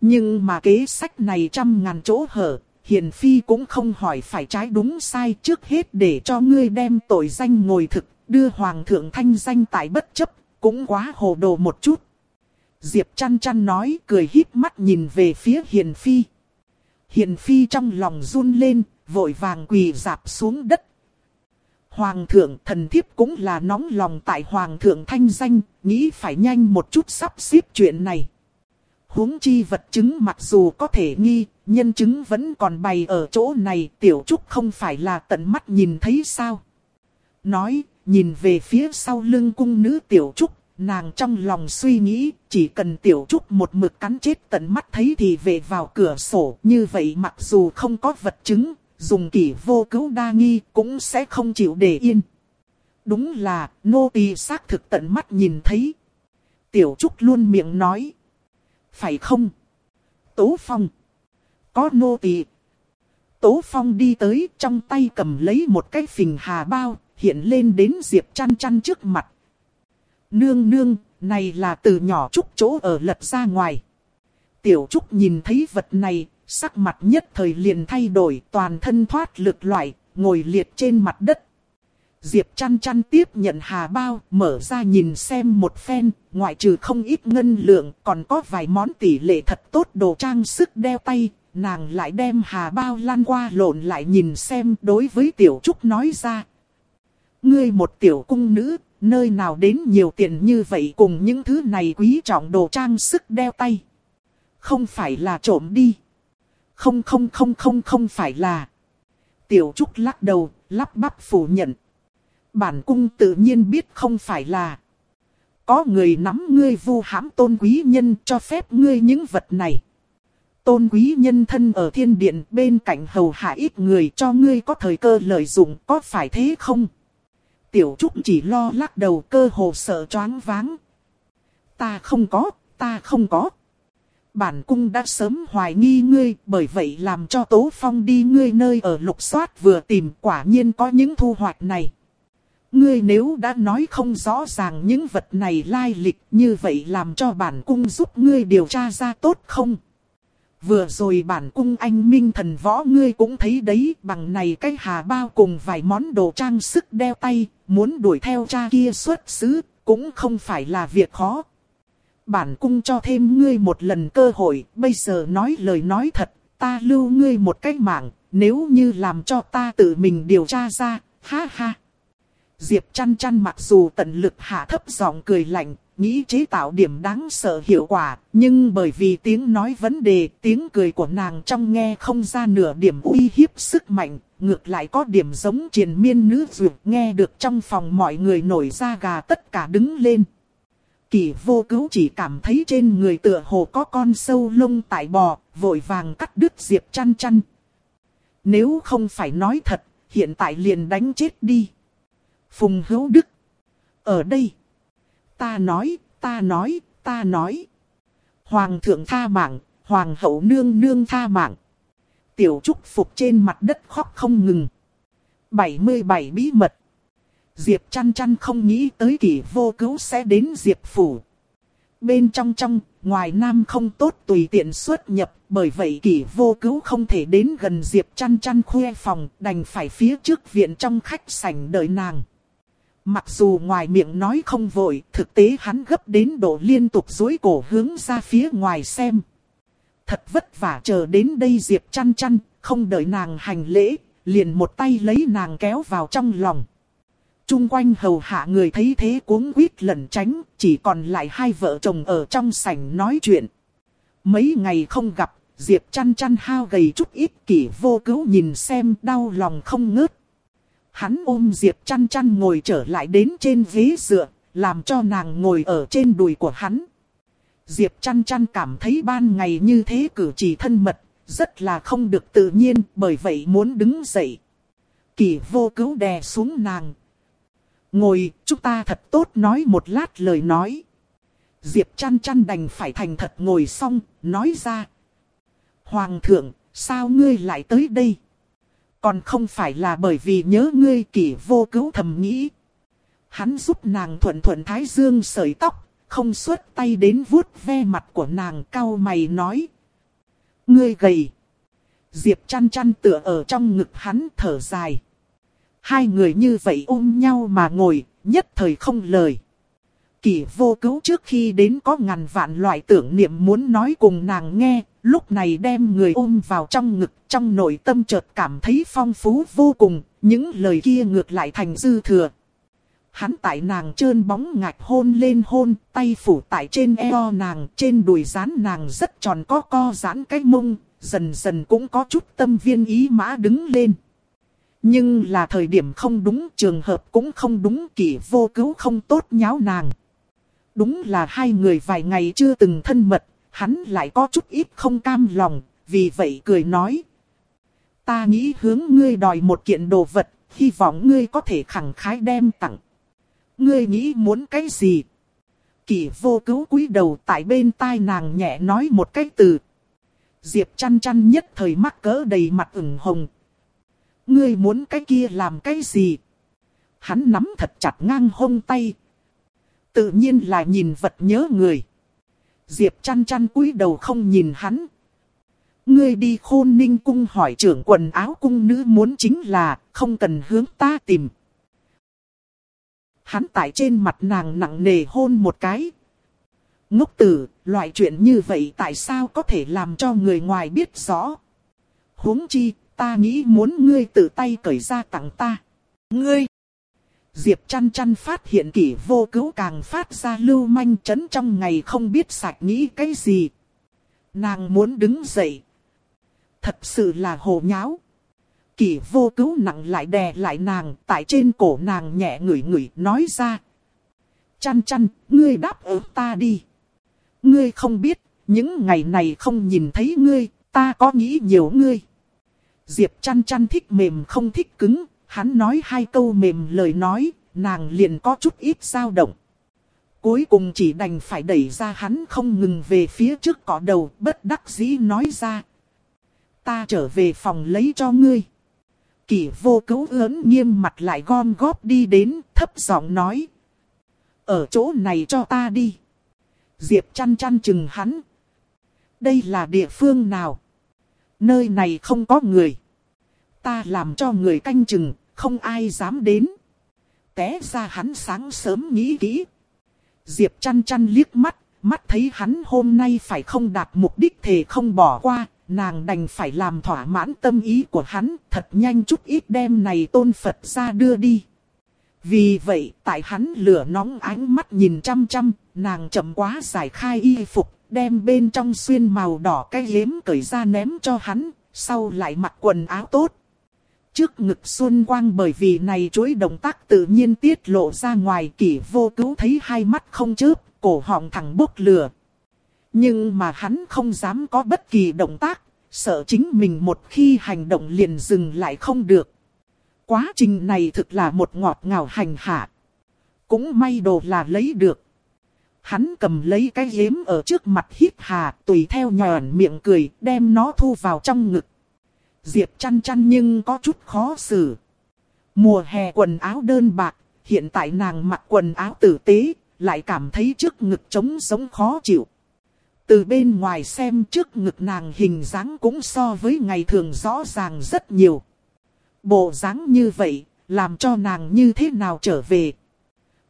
Nhưng mà kế sách này trăm ngàn chỗ hở, hiền phi cũng không hỏi phải trái đúng sai trước hết để cho ngươi đem tội danh ngồi thực, đưa hoàng thượng thanh danh tại bất chấp, cũng quá hồ đồ một chút. Diệp chăn chăn nói cười híp mắt nhìn về phía Hiền Phi. Hiền Phi trong lòng run lên, vội vàng quỳ dạp xuống đất. Hoàng thượng thần thiếp cũng là nóng lòng tại Hoàng thượng thanh danh, nghĩ phải nhanh một chút sắp xếp chuyện này. huống chi vật chứng mặc dù có thể nghi, nhân chứng vẫn còn bày ở chỗ này, tiểu trúc không phải là tận mắt nhìn thấy sao. Nói, nhìn về phía sau lưng cung nữ tiểu trúc, nàng trong lòng suy nghĩ, chỉ cần tiểu trúc một mực cắn chết tận mắt thấy thì về vào cửa sổ, như vậy mặc dù không có vật chứng, dùng kỷ vô cứu đa nghi cũng sẽ không chịu để yên. Đúng là, nô tỳ xác thực tận mắt nhìn thấy. Tiểu Trúc luôn miệng nói. Phải không? Tố Phong. Có nô tỳ. Tố Phong đi tới trong tay cầm lấy một cái phình hà bao, hiện lên đến Diệp chăn chăn trước mặt. Nương nương, này là từ nhỏ Trúc chỗ ở lật ra ngoài. Tiểu Trúc nhìn thấy vật này, sắc mặt nhất thời liền thay đổi, toàn thân thoát lực loại, ngồi liệt trên mặt đất. Diệp chăn chăn tiếp nhận hà bao, mở ra nhìn xem một phen, ngoại trừ không ít ngân lượng, còn có vài món tỷ lệ thật tốt đồ trang sức đeo tay, nàng lại đem hà bao lăn qua lộn lại nhìn xem đối với tiểu trúc nói ra. Ngươi một tiểu cung nữ, nơi nào đến nhiều tiền như vậy cùng những thứ này quý trọng đồ trang sức đeo tay. Không phải là trộm đi. Không không không không không phải là. Tiểu Trúc lắc đầu, lắp bắp phủ nhận. Bản cung tự nhiên biết không phải là. Có người nắm ngươi vu hãm tôn quý nhân cho phép ngươi những vật này. Tôn quý nhân thân ở thiên điện bên cạnh hầu hạ ít người cho ngươi có thời cơ lợi dụng có phải thế không? Tiểu Trúc chỉ lo lắc đầu cơ hồ sợ choáng váng. Ta không có, ta không có bản cung đã sớm hoài nghi ngươi, bởi vậy làm cho Tố Phong đi ngươi nơi ở lục soát vừa tìm quả nhiên có những thu hoạch này. Ngươi nếu đã nói không rõ ràng những vật này lai lịch như vậy làm cho bản cung giúp ngươi điều tra ra tốt không? Vừa rồi bản cung anh minh thần võ ngươi cũng thấy đấy bằng này cái hà bao cùng vài món đồ trang sức đeo tay, muốn đuổi theo cha kia xuất xứ, cũng không phải là việc khó. Bản cung cho thêm ngươi một lần cơ hội, bây giờ nói lời nói thật, ta lưu ngươi một cái mạng, nếu như làm cho ta tự mình điều tra ra, ha ha. Diệp chăn chăn mặc dù tận lực hạ thấp giọng cười lạnh, nghĩ chế tạo điểm đáng sợ hiệu quả, nhưng bởi vì tiếng nói vấn đề, tiếng cười của nàng trong nghe không ra nửa điểm uy hiếp sức mạnh, ngược lại có điểm giống triền miên nữ dược nghe được trong phòng mọi người nổi da gà tất cả đứng lên. Kỳ vô cứu chỉ cảm thấy trên người tựa hồ có con sâu lông tại bò, vội vàng cắt đứt Diệp chăn chăn. Nếu không phải nói thật, hiện tại liền đánh chết đi. Phùng hữu đức. Ở đây. Ta nói, ta nói, ta nói. Hoàng thượng tha mạng, hoàng hậu nương nương tha mạng. Tiểu trúc phục trên mặt đất khóc không ngừng. 77 bí mật. Diệp chăn chăn không nghĩ tới kỷ vô cứu sẽ đến Diệp phủ. Bên trong trong, ngoài nam không tốt tùy tiện xuất nhập, bởi vậy kỷ vô cứu không thể đến gần Diệp chăn chăn khuê phòng, đành phải phía trước viện trong khách sảnh đợi nàng. Mặc dù ngoài miệng nói không vội, thực tế hắn gấp đến độ liên tục dối cổ hướng ra phía ngoài xem. Thật vất vả chờ đến đây Diệp chăn chăn, không đợi nàng hành lễ, liền một tay lấy nàng kéo vào trong lòng. Trung quanh hầu hạ người thấy thế cuống quýt lẩn tránh, chỉ còn lại hai vợ chồng ở trong sảnh nói chuyện. Mấy ngày không gặp, Diệp chăn chăn hao gầy chút ít kỷ vô cứu nhìn xem đau lòng không ngớt. Hắn ôm Diệp chăn chăn ngồi trở lại đến trên ghế dựa, làm cho nàng ngồi ở trên đùi của hắn. Diệp chăn chăn cảm thấy ban ngày như thế cử chỉ thân mật, rất là không được tự nhiên, bởi vậy muốn đứng dậy. Kỳ vô cứu đè xuống nàng, Ngồi, chúng ta thật tốt nói một lát lời nói. Diệp chăn chăn đành phải thành thật ngồi xong, nói ra. Hoàng thượng, sao ngươi lại tới đây? Còn không phải là bởi vì nhớ ngươi kỷ vô cứu thầm nghĩ. Hắn giúp nàng thuận thuận thái dương sợi tóc, không xuất tay đến vuốt ve mặt của nàng cau mày nói. Ngươi gầy. Diệp chăn chăn tựa ở trong ngực hắn thở dài. Hai người như vậy ôm nhau mà ngồi, nhất thời không lời. Kỷ vô cứu trước khi đến có ngàn vạn loại tưởng niệm muốn nói cùng nàng nghe, lúc này đem người ôm vào trong ngực, trong nội tâm chợt cảm thấy phong phú vô cùng, những lời kia ngược lại thành dư thừa. Hắn tại nàng trơn bóng ngạch hôn lên hôn, tay phủ tại trên eo nàng, trên đùi rán nàng rất tròn có co giãn cái mông, dần dần cũng có chút tâm viên ý mã đứng lên. Nhưng là thời điểm không đúng, trường hợp cũng không đúng, kỷ vô cứu không tốt nháo nàng. Đúng là hai người vài ngày chưa từng thân mật, hắn lại có chút ít không cam lòng, vì vậy cười nói. Ta nghĩ hướng ngươi đòi một kiện đồ vật, hy vọng ngươi có thể khẳng khái đem tặng. Ngươi nghĩ muốn cái gì? Kỷ vô cứu cúi đầu tại bên tai nàng nhẹ nói một cái từ. Diệp chăn chăn nhất thời mắc cỡ đầy mặt ửng hồng. Ngươi muốn cái kia làm cái gì? Hắn nắm thật chặt ngang hông tay. Tự nhiên là nhìn vật nhớ người. Diệp chăn chăn cúi đầu không nhìn hắn. Ngươi đi khôn ninh cung hỏi trưởng quần áo cung nữ muốn chính là không cần hướng ta tìm. Hắn tại trên mặt nàng nặng nề hôn một cái. Ngốc tử, loại chuyện như vậy tại sao có thể làm cho người ngoài biết rõ? huống chi, ta nghĩ muốn ngươi tự tay cởi ra tặng ta. Ngươi! Diệp chăn chăn phát hiện kỷ vô cứu càng phát ra lưu manh chấn trong ngày không biết sạch nghĩ cái gì. Nàng muốn đứng dậy. Thật sự là hồ nháo. Kỷ vô cứu nặng lại đè lại nàng, tại trên cổ nàng nhẹ ngửi ngửi nói ra. Chăn chăn, ngươi đáp ứng ta đi. Ngươi không biết, những ngày này không nhìn thấy ngươi, ta có nghĩ nhiều ngươi. Diệp chăn chăn thích mềm không thích cứng, hắn nói hai câu mềm lời nói, nàng liền có chút ít dao động. Cuối cùng chỉ đành phải đẩy ra hắn không ngừng về phía trước cỏ đầu, bất đắc dĩ nói ra. Ta trở về phòng lấy cho ngươi. Kỷ vô cứu ớn nghiêm mặt lại gom góp đi đến, thấp giọng nói. Ở chỗ này cho ta đi. Diệp chăn chăn chừng hắn. Đây là địa phương nào? Nơi này không có người. Ta làm cho người canh chừng, không ai dám đến. Té ra hắn sáng sớm nghĩ kỹ. Diệp chăn chăn liếc mắt, mắt thấy hắn hôm nay phải không đạt mục đích thì không bỏ qua, nàng đành phải làm thỏa mãn tâm ý của hắn, thật nhanh chút ít đem này tôn Phật ra đưa đi. Vì vậy, tại hắn lửa nóng ánh mắt nhìn chăm chăm, nàng chậm quá giải khai y phục, đem bên trong xuyên màu đỏ cái yếm cởi ra ném cho hắn, sau lại mặc quần áo tốt. Trước ngực xuân quang bởi vì này chuỗi động tác tự nhiên tiết lộ ra ngoài kỷ vô cứu thấy hai mắt không chớp, cổ họng thẳng bốc lửa. Nhưng mà hắn không dám có bất kỳ động tác, sợ chính mình một khi hành động liền dừng lại không được. Quá trình này thực là một ngọt ngào hành hạ. Cũng may đồ là lấy được. Hắn cầm lấy cái yếm ở trước mặt hít hà, tùy theo nhòn miệng cười, đem nó thu vào trong ngực. Diệp chăn chăn nhưng có chút khó xử. Mùa hè quần áo đơn bạc, hiện tại nàng mặc quần áo tử tế, lại cảm thấy trước ngực trống sống khó chịu. Từ bên ngoài xem trước ngực nàng hình dáng cũng so với ngày thường rõ ràng rất nhiều. Bộ dáng như vậy, làm cho nàng như thế nào trở về.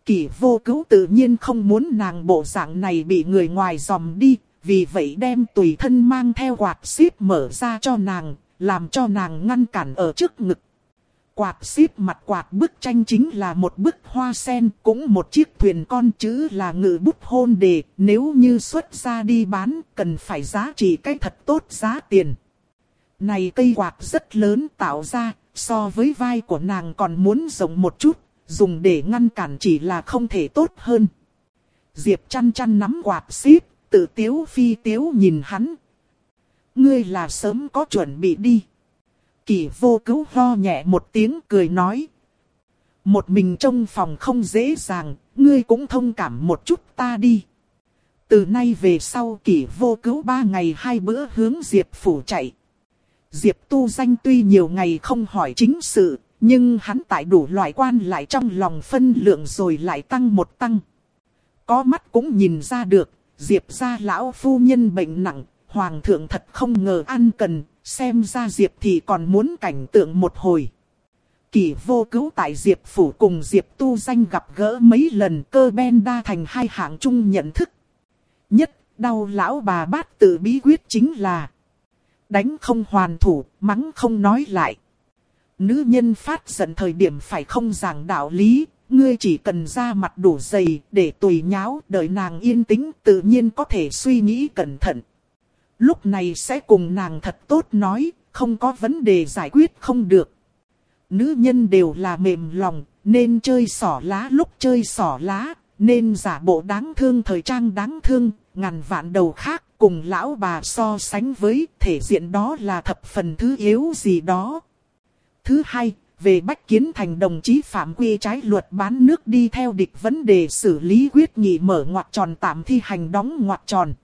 Kỷ vô cứu tự nhiên không muốn nàng bộ dạng này bị người ngoài dòm đi, vì vậy đem tùy thân mang theo quạt xíp mở ra cho nàng, làm cho nàng ngăn cản ở trước ngực. Quạt xíp mặt quạt bức tranh chính là một bức hoa sen, cũng một chiếc thuyền con chữ là ngự bút hôn đề, nếu như xuất ra đi bán, cần phải giá trị cái thật tốt giá tiền. Này cây quạt rất lớn tạo ra, so với vai của nàng còn muốn rộng một chút, dùng để ngăn cản chỉ là không thể tốt hơn. Diệp chăn chăn nắm quạt xíp, tự tiếu phi tiếu nhìn hắn. Ngươi là sớm có chuẩn bị đi. Kỳ vô cứu ho nhẹ một tiếng cười nói. Một mình trong phòng không dễ dàng, ngươi cũng thông cảm một chút ta đi. Từ nay về sau kỷ vô cứu ba ngày hai bữa hướng Diệp phủ chạy. Diệp tu danh tuy nhiều ngày không hỏi chính sự, nhưng hắn tại đủ loại quan lại trong lòng phân lượng rồi lại tăng một tăng. Có mắt cũng nhìn ra được, Diệp gia lão phu nhân bệnh nặng, hoàng thượng thật không ngờ ăn cần, xem ra Diệp thì còn muốn cảnh tượng một hồi. Kỳ vô cứu tại Diệp phủ cùng Diệp tu danh gặp gỡ mấy lần cơ ben đa thành hai hạng chung nhận thức. Nhất, đau lão bà bát tự bí quyết chính là Đánh không hoàn thủ, mắng không nói lại. Nữ nhân phát giận thời điểm phải không giảng đạo lý, ngươi chỉ cần ra mặt đủ dày để tùy nháo, đợi nàng yên tĩnh tự nhiên có thể suy nghĩ cẩn thận. Lúc này sẽ cùng nàng thật tốt nói, không có vấn đề giải quyết không được. Nữ nhân đều là mềm lòng, nên chơi sỏ lá lúc chơi sỏ lá, nên giả bộ đáng thương thời trang đáng thương, ngàn vạn đầu khác cùng lão bà so sánh với thể diện đó là thập phần thứ yếu gì đó. Thứ hai, về Bách Kiến Thành đồng chí phạm quy trái luật bán nước đi theo địch vấn đề xử lý quyết nghị mở ngoặt tròn tạm thi hành đóng ngoặt tròn.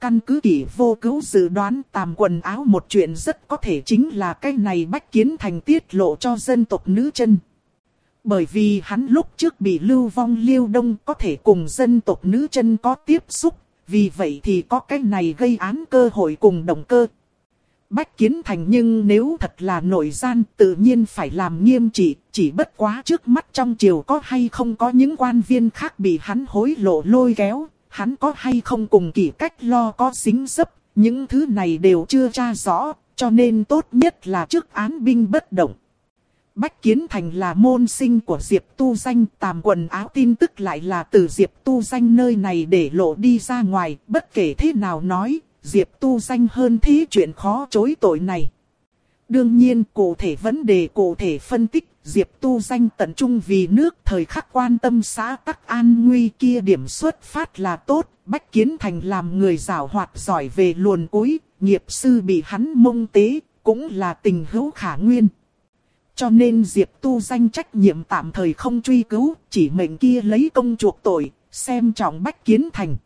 Căn cứ kỷ vô cứu dự đoán tàm quần áo một chuyện rất có thể chính là cái này Bách Kiến Thành tiết lộ cho dân tộc nữ chân. Bởi vì hắn lúc trước bị lưu vong liêu đông có thể cùng dân tộc nữ chân có tiếp xúc, vì vậy thì có cái này gây án cơ hội cùng động cơ. Bách Kiến Thành nhưng nếu thật là nội gian tự nhiên phải làm nghiêm trị, chỉ bất quá trước mắt trong triều có hay không có những quan viên khác bị hắn hối lộ lôi kéo, hắn có hay không cùng kỷ cách lo có xính dấp, những thứ này đều chưa tra rõ, cho nên tốt nhất là trước án binh bất động. Bách Kiến Thành là môn sinh của Diệp Tu Danh, tàm quần áo tin tức lại là từ Diệp Tu Danh nơi này để lộ đi ra ngoài, bất kể thế nào nói, Diệp Tu Danh hơn thế chuyện khó chối tội này. Đương nhiên, cụ thể vấn đề cụ thể phân tích, Diệp Tu Danh tận trung vì nước thời khắc quan tâm xã tắc an nguy kia điểm xuất phát là tốt, Bách Kiến Thành làm người giảo hoạt giỏi về luồn cúi, nghiệp sư bị hắn mông tế, cũng là tình hữu khả nguyên. Cho nên Diệp Tu danh trách nhiệm tạm thời không truy cứu, chỉ mệnh kia lấy công chuộc tội, xem trọng bách kiến thành.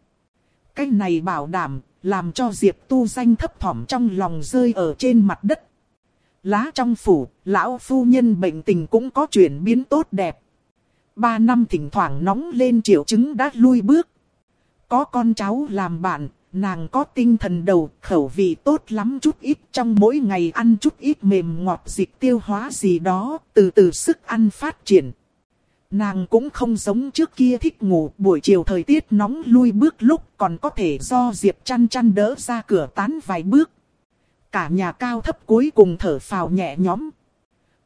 Cái này bảo đảm, làm cho Diệp Tu danh thấp thỏm trong lòng rơi ở trên mặt đất. Lá trong phủ, lão phu nhân bệnh tình cũng có chuyển biến tốt đẹp. Ba năm thỉnh thoảng nóng lên triệu chứng đã lui bước. Có con cháu làm bạn, nàng có tinh thần đầu, khẩu vị tốt lắm chút ít trong mỗi ngày ăn chút ít mềm ngọt dịch tiêu hóa gì đó, từ từ sức ăn phát triển. Nàng cũng không giống trước kia thích ngủ buổi chiều thời tiết nóng lui bước lúc còn có thể do Diệp chăn chăn đỡ ra cửa tán vài bước. Cả nhà cao thấp cuối cùng thở phào nhẹ nhõm.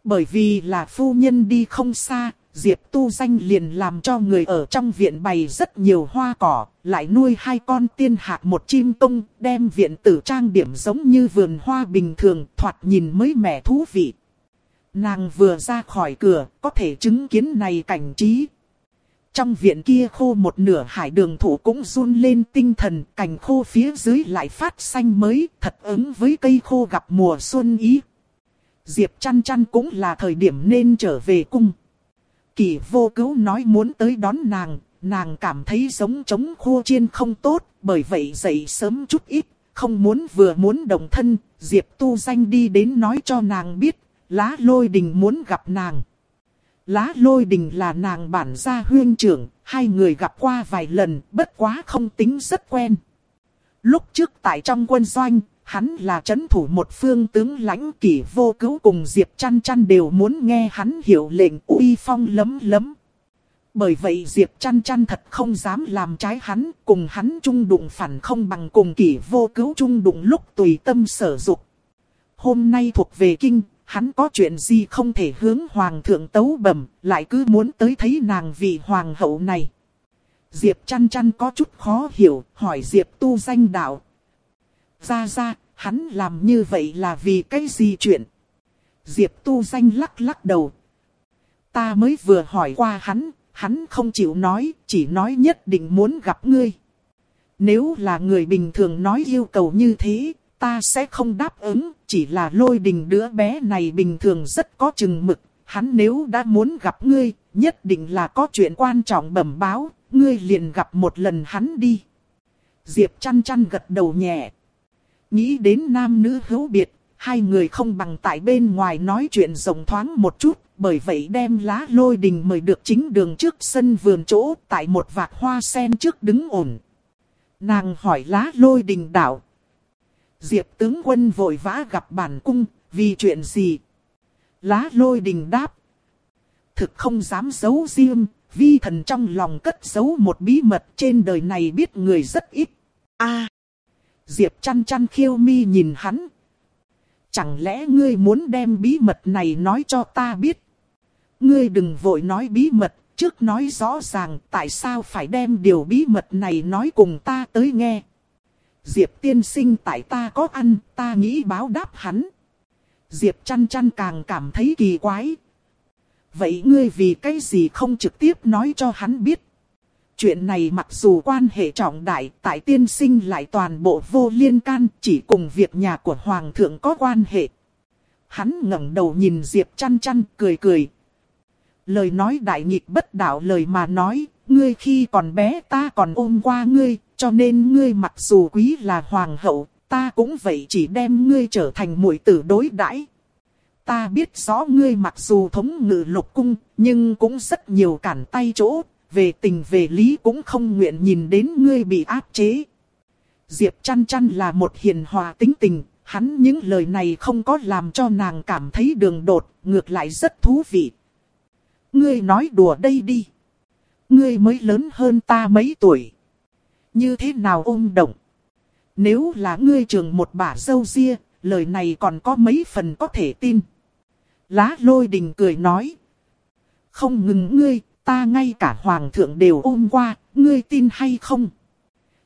Bởi vì là phu nhân đi không xa, Diệp tu danh liền làm cho người ở trong viện bày rất nhiều hoa cỏ, lại nuôi hai con tiên hạc một chim tung, đem viện tử trang điểm giống như vườn hoa bình thường, thoạt nhìn mới mẻ thú vị. Nàng vừa ra khỏi cửa, có thể chứng kiến này cảnh trí. Trong viện kia khô một nửa hải đường thủ cũng run lên tinh thần, cành khô phía dưới lại phát xanh mới, thật ứng với cây khô gặp mùa xuân ý. Diệp chăn chăn cũng là thời điểm nên trở về cung. Kỳ vô cứu nói muốn tới đón nàng, nàng cảm thấy giống trống khô chiên không tốt, bởi vậy dậy sớm chút ít, không muốn vừa muốn đồng thân, Diệp tu danh đi đến nói cho nàng biết, lá lôi đình muốn gặp nàng. Lá lôi đình là nàng bản gia huyên trưởng, hai người gặp qua vài lần, bất quá không tính rất quen. Lúc trước tại trong quân doanh, hắn là chấn thủ một phương tướng lãnh kỷ vô cứu cùng Diệp chăn chăn đều muốn nghe hắn hiểu lệnh uy phong lấm lấm. Bởi vậy Diệp chăn chăn thật không dám làm trái hắn, cùng hắn chung đụng phản không bằng cùng kỷ vô cứu chung đụng lúc tùy tâm sở dục. Hôm nay thuộc về kinh, hắn có chuyện gì không thể hướng hoàng thượng tấu bẩm, lại cứ muốn tới thấy nàng vị hoàng hậu này. Diệp chăn chăn có chút khó hiểu, hỏi Diệp tu danh đạo, ra ra, hắn làm như vậy là vì cái gì chuyện? Diệp tu danh lắc lắc đầu. Ta mới vừa hỏi qua hắn, hắn không chịu nói, chỉ nói nhất định muốn gặp ngươi. Nếu là người bình thường nói yêu cầu như thế, ta sẽ không đáp ứng, chỉ là lôi đình đứa bé này bình thường rất có chừng mực. Hắn nếu đã muốn gặp ngươi, nhất định là có chuyện quan trọng bẩm báo, ngươi liền gặp một lần hắn đi. Diệp chăn chăn gật đầu nhẹ. Nghĩ đến nam nữ hữu biệt, hai người không bằng tại bên ngoài nói chuyện rộng thoáng một chút, bởi vậy đem lá lôi đình mời được chính đường trước sân vườn chỗ tại một vạt hoa sen trước đứng ổn. Nàng hỏi lá lôi đình đạo. Diệp tướng quân vội vã gặp bản cung, vì chuyện gì? Lá lôi đình đáp. Thực không dám giấu riêng, vi thần trong lòng cất giấu một bí mật trên đời này biết người rất ít. a Diệp chăn chăn khiêu mi nhìn hắn. Chẳng lẽ ngươi muốn đem bí mật này nói cho ta biết? Ngươi đừng vội nói bí mật, trước nói rõ ràng tại sao phải đem điều bí mật này nói cùng ta tới nghe. Diệp tiên sinh tại ta có ăn, ta nghĩ báo đáp hắn. Diệp chăn chăn càng cảm thấy kỳ quái. Vậy ngươi vì cái gì không trực tiếp nói cho hắn biết? Chuyện này mặc dù quan hệ trọng đại, tại tiên sinh lại toàn bộ vô liên can, chỉ cùng việc nhà của Hoàng thượng có quan hệ. Hắn ngẩng đầu nhìn Diệp chăn chăn, cười cười. Lời nói đại nghịch bất đạo lời mà nói, ngươi khi còn bé ta còn ôm qua ngươi, cho nên ngươi mặc dù quý là hoàng hậu, ta cũng vậy chỉ đem ngươi trở thành muội tử đối đãi. Ta biết rõ ngươi mặc dù thống ngự lục cung, nhưng cũng rất nhiều cản tay chỗ, về tình về lý cũng không nguyện nhìn đến ngươi bị áp chế. Diệp chăn chăn là một hiền hòa tính tình, hắn những lời này không có làm cho nàng cảm thấy đường đột, ngược lại rất thú vị. Ngươi nói đùa đây đi. Ngươi mới lớn hơn ta mấy tuổi. Như thế nào ôm động? Nếu là ngươi trường một bả dâu ria, lời này còn có mấy phần có thể tin. Lá lôi đình cười nói. Không ngừng ngươi, ta ngay cả hoàng thượng đều ôm qua, ngươi tin hay không?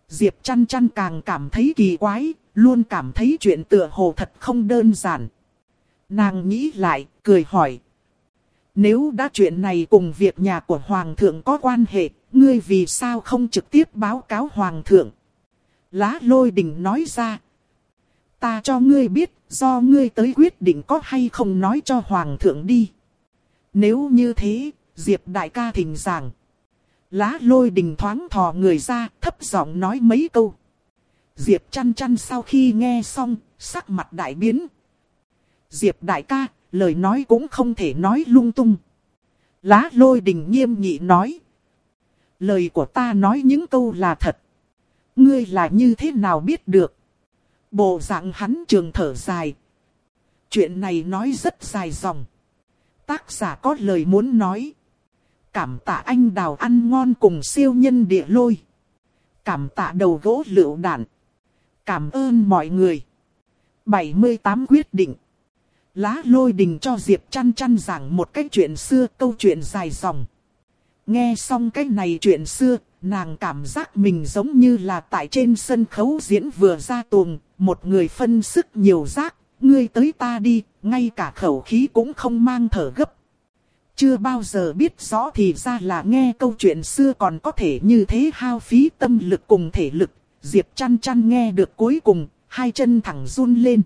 Diệp chăn chăn càng cảm thấy kỳ quái, luôn cảm thấy chuyện tựa hồ thật không đơn giản. Nàng nghĩ lại, cười hỏi. Nếu đã chuyện này cùng việc nhà của hoàng thượng có quan hệ, ngươi vì sao không trực tiếp báo cáo hoàng thượng? Lá lôi đình nói ra. Ta cho ngươi biết, do ngươi tới quyết định có hay không nói cho hoàng thượng đi. Nếu như thế, Diệp đại ca thỉnh giảng. Lá lôi đình thoáng thò người ra, thấp giọng nói mấy câu. Diệp chăn chăn sau khi nghe xong, sắc mặt đại biến. Diệp đại ca, lời nói cũng không thể nói lung tung. Lá lôi đình nghiêm nghị nói. Lời của ta nói những câu là thật. Ngươi là như thế nào biết được? Bộ dạng hắn trường thở dài. Chuyện này nói rất dài dòng. Tác giả có lời muốn nói. Cảm tạ anh đào ăn ngon cùng siêu nhân địa lôi. Cảm tạ đầu gỗ lựu đạn. Cảm ơn mọi người. 78 quyết định. Lá lôi đình cho Diệp chăn chăn giảng một cách chuyện xưa, câu chuyện dài dòng. Nghe xong cái này chuyện xưa, nàng cảm giác mình giống như là tại trên sân khấu diễn vừa ra tuồng, một người phân sức nhiều giác, ngươi tới ta đi, ngay cả khẩu khí cũng không mang thở gấp. Chưa bao giờ biết rõ thì ra là nghe câu chuyện xưa còn có thể như thế hao phí tâm lực cùng thể lực, Diệp chăn chăn nghe được cuối cùng, hai chân thẳng run lên.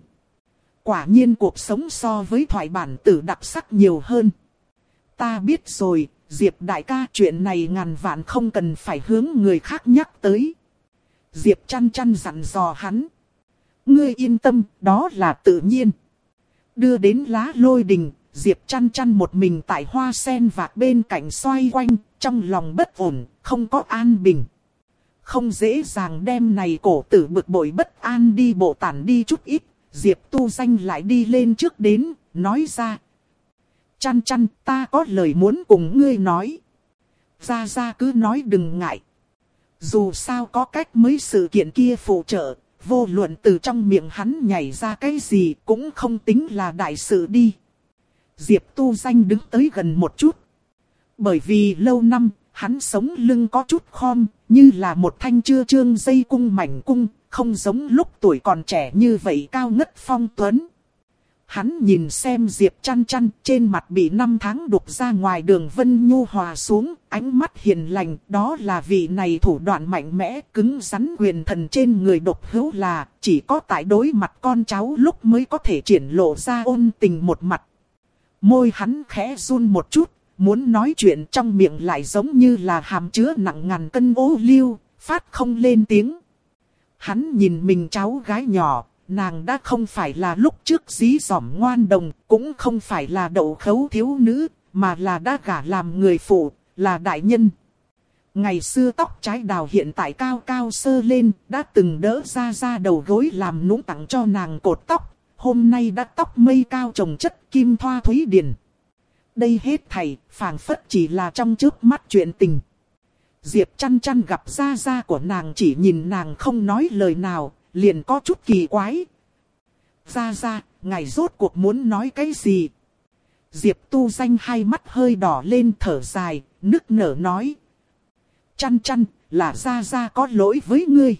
Quả nhiên cuộc sống so với thoại bản tử đặc sắc nhiều hơn. Ta biết rồi, Diệp đại ca chuyện này ngàn vạn không cần phải hướng người khác nhắc tới. Diệp chăn chăn dặn dò hắn. Ngươi yên tâm, đó là tự nhiên. Đưa đến lá lôi đình, Diệp chăn chăn một mình tại hoa sen vạc bên cạnh xoay quanh, trong lòng bất ổn, không có an bình. Không dễ dàng đem này cổ tử bực bội bất an đi bộ tản đi chút ít, Diệp tu danh lại đi lên trước đến, nói ra. Chăn chăn, ta có lời muốn cùng ngươi nói. Ra ra cứ nói đừng ngại. Dù sao có cách mới sự kiện kia phụ trợ, vô luận từ trong miệng hắn nhảy ra cái gì cũng không tính là đại sự đi. Diệp tu danh đứng tới gần một chút. Bởi vì lâu năm, hắn sống lưng có chút khom, như là một thanh chưa trương dây cung mảnh cung, không giống lúc tuổi còn trẻ như vậy cao ngất phong tuấn. Hắn nhìn xem Diệp chăn chăn trên mặt bị năm tháng đục ra ngoài đường vân nhu hòa xuống, ánh mắt hiền lành, đó là vị này thủ đoạn mạnh mẽ, cứng rắn quyền thần trên người độc hữu là, chỉ có tại đối mặt con cháu lúc mới có thể triển lộ ra ôn tình một mặt. Môi hắn khẽ run một chút, muốn nói chuyện trong miệng lại giống như là hàm chứa nặng ngàn cân ô liu, phát không lên tiếng. Hắn nhìn mình cháu gái nhỏ, nàng đã không phải là lúc trước dí dỏm ngoan đồng, cũng không phải là đậu khấu thiếu nữ, mà là đã gả làm người phụ, là đại nhân. Ngày xưa tóc trái đào hiện tại cao cao sơ lên, đã từng đỡ ra ra đầu gối làm nũng tặng cho nàng cột tóc, hôm nay đã tóc mây cao trồng chất kim thoa thúy điền Đây hết thầy phảng phất chỉ là trong trước mắt chuyện tình. Diệp chăn chăn gặp ra ra của nàng chỉ nhìn nàng không nói lời nào, liền có chút kỳ quái. Ra ra, ngài rốt cuộc muốn nói cái gì? Diệp tu danh hai mắt hơi đỏ lên thở dài, nức nở nói. Chăn chăn, là ra ra có lỗi với ngươi.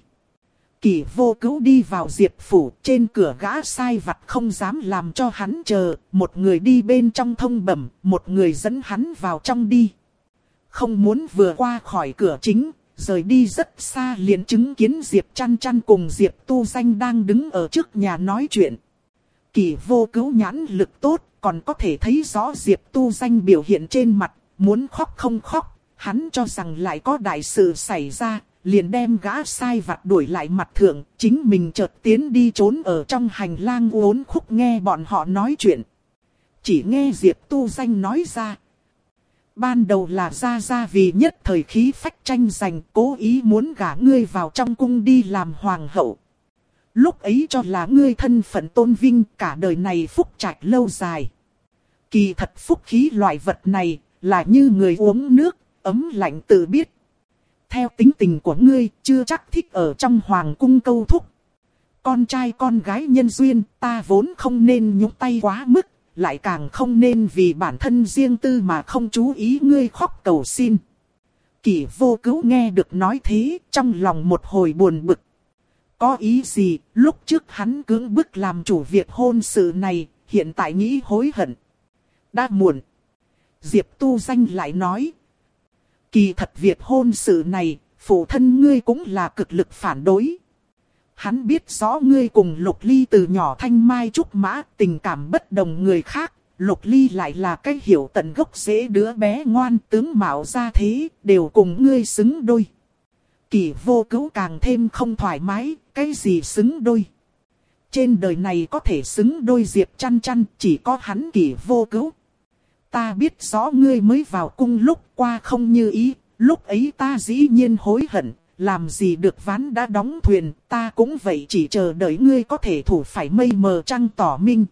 Kỳ vô cứu đi vào diệp phủ, trên cửa gã sai vặt không dám làm cho hắn chờ, một người đi bên trong thông bẩm, một người dẫn hắn vào trong đi. Không muốn vừa qua khỏi cửa chính, rời đi rất xa liền chứng kiến Diệp chăn chăn cùng Diệp tu danh đang đứng ở trước nhà nói chuyện. Kỳ vô cứu nhãn lực tốt, còn có thể thấy rõ Diệp tu danh biểu hiện trên mặt, muốn khóc không khóc, hắn cho rằng lại có đại sự xảy ra, liền đem gã sai vặt đuổi lại mặt thượng, chính mình chợt tiến đi trốn ở trong hành lang uốn khúc nghe bọn họ nói chuyện. Chỉ nghe Diệp tu danh nói ra. Ban đầu là ra ra vì nhất thời khí phách tranh giành cố ý muốn gả ngươi vào trong cung đi làm hoàng hậu. Lúc ấy cho là ngươi thân phận tôn vinh cả đời này phúc trạch lâu dài. Kỳ thật phúc khí loại vật này là như người uống nước, ấm lạnh tự biết. Theo tính tình của ngươi chưa chắc thích ở trong hoàng cung câu thúc. Con trai con gái nhân duyên ta vốn không nên nhúng tay quá mức lại càng không nên vì bản thân riêng tư mà không chú ý ngươi khóc cầu xin. Kỷ vô cứu nghe được nói thế, trong lòng một hồi buồn bực. Có ý gì, lúc trước hắn cưỡng bức làm chủ việc hôn sự này, hiện tại nghĩ hối hận. Đã muộn. Diệp tu danh lại nói. Kỳ thật việc hôn sự này, phụ thân ngươi cũng là cực lực phản đối. Hắn biết rõ ngươi cùng Lục Ly từ nhỏ thanh mai trúc mã, tình cảm bất đồng người khác. Lục Ly lại là cái hiểu tận gốc dễ đứa bé ngoan tướng mạo ra thế, đều cùng ngươi xứng đôi. Kỳ vô cứu càng thêm không thoải mái, cái gì xứng đôi. Trên đời này có thể xứng đôi diệp chăn chăn, chỉ có hắn kỳ vô cứu. Ta biết rõ ngươi mới vào cung lúc qua không như ý, lúc ấy ta dĩ nhiên hối hận, làm gì được ván đã đóng thuyền, ta cũng vậy chỉ chờ đợi ngươi có thể thủ phải mây mờ trăng tỏ minh.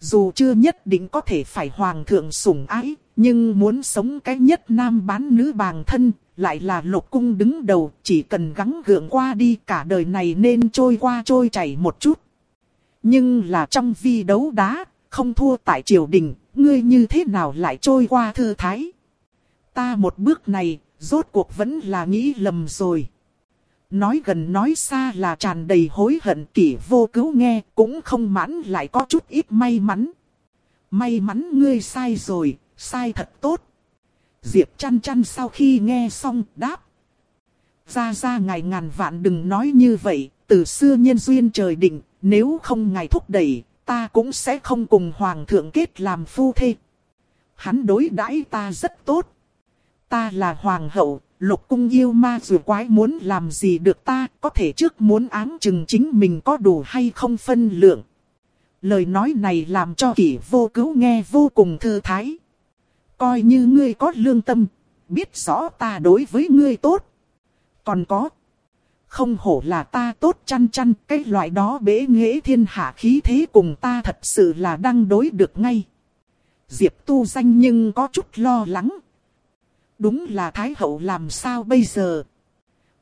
Dù chưa nhất định có thể phải hoàng thượng sủng ái, nhưng muốn sống cái nhất nam bán nữ bàng thân, lại là lục cung đứng đầu, chỉ cần gắng gượng qua đi cả đời này nên trôi qua trôi chảy một chút. Nhưng là trong vi đấu đá, không thua tại triều đình, ngươi như thế nào lại trôi qua thư thái. Ta một bước này, rốt cuộc vẫn là nghĩ lầm rồi. Nói gần nói xa là tràn đầy hối hận kỷ vô cứu nghe cũng không mãn lại có chút ít may mắn. May mắn ngươi sai rồi, sai thật tốt. Diệp chăn chăn sau khi nghe xong đáp. Ra ra ngài ngàn vạn đừng nói như vậy, từ xưa nhân duyên trời định, nếu không ngài thúc đẩy, ta cũng sẽ không cùng hoàng thượng kết làm phu thê. Hắn đối đãi ta rất tốt, ta là hoàng hậu, lục cung yêu ma dù quái muốn làm gì được ta, có thể trước muốn áng chừng chính mình có đủ hay không phân lượng. Lời nói này làm cho kỷ vô cứu nghe vô cùng thư thái. Coi như ngươi có lương tâm, biết rõ ta đối với ngươi tốt. Còn có, không hổ là ta tốt chăn chăn, cái loại đó bế nghệ thiên hạ khí thế cùng ta thật sự là đang đối được ngay. Diệp tu danh nhưng có chút lo lắng, Đúng là Thái Hậu làm sao bây giờ?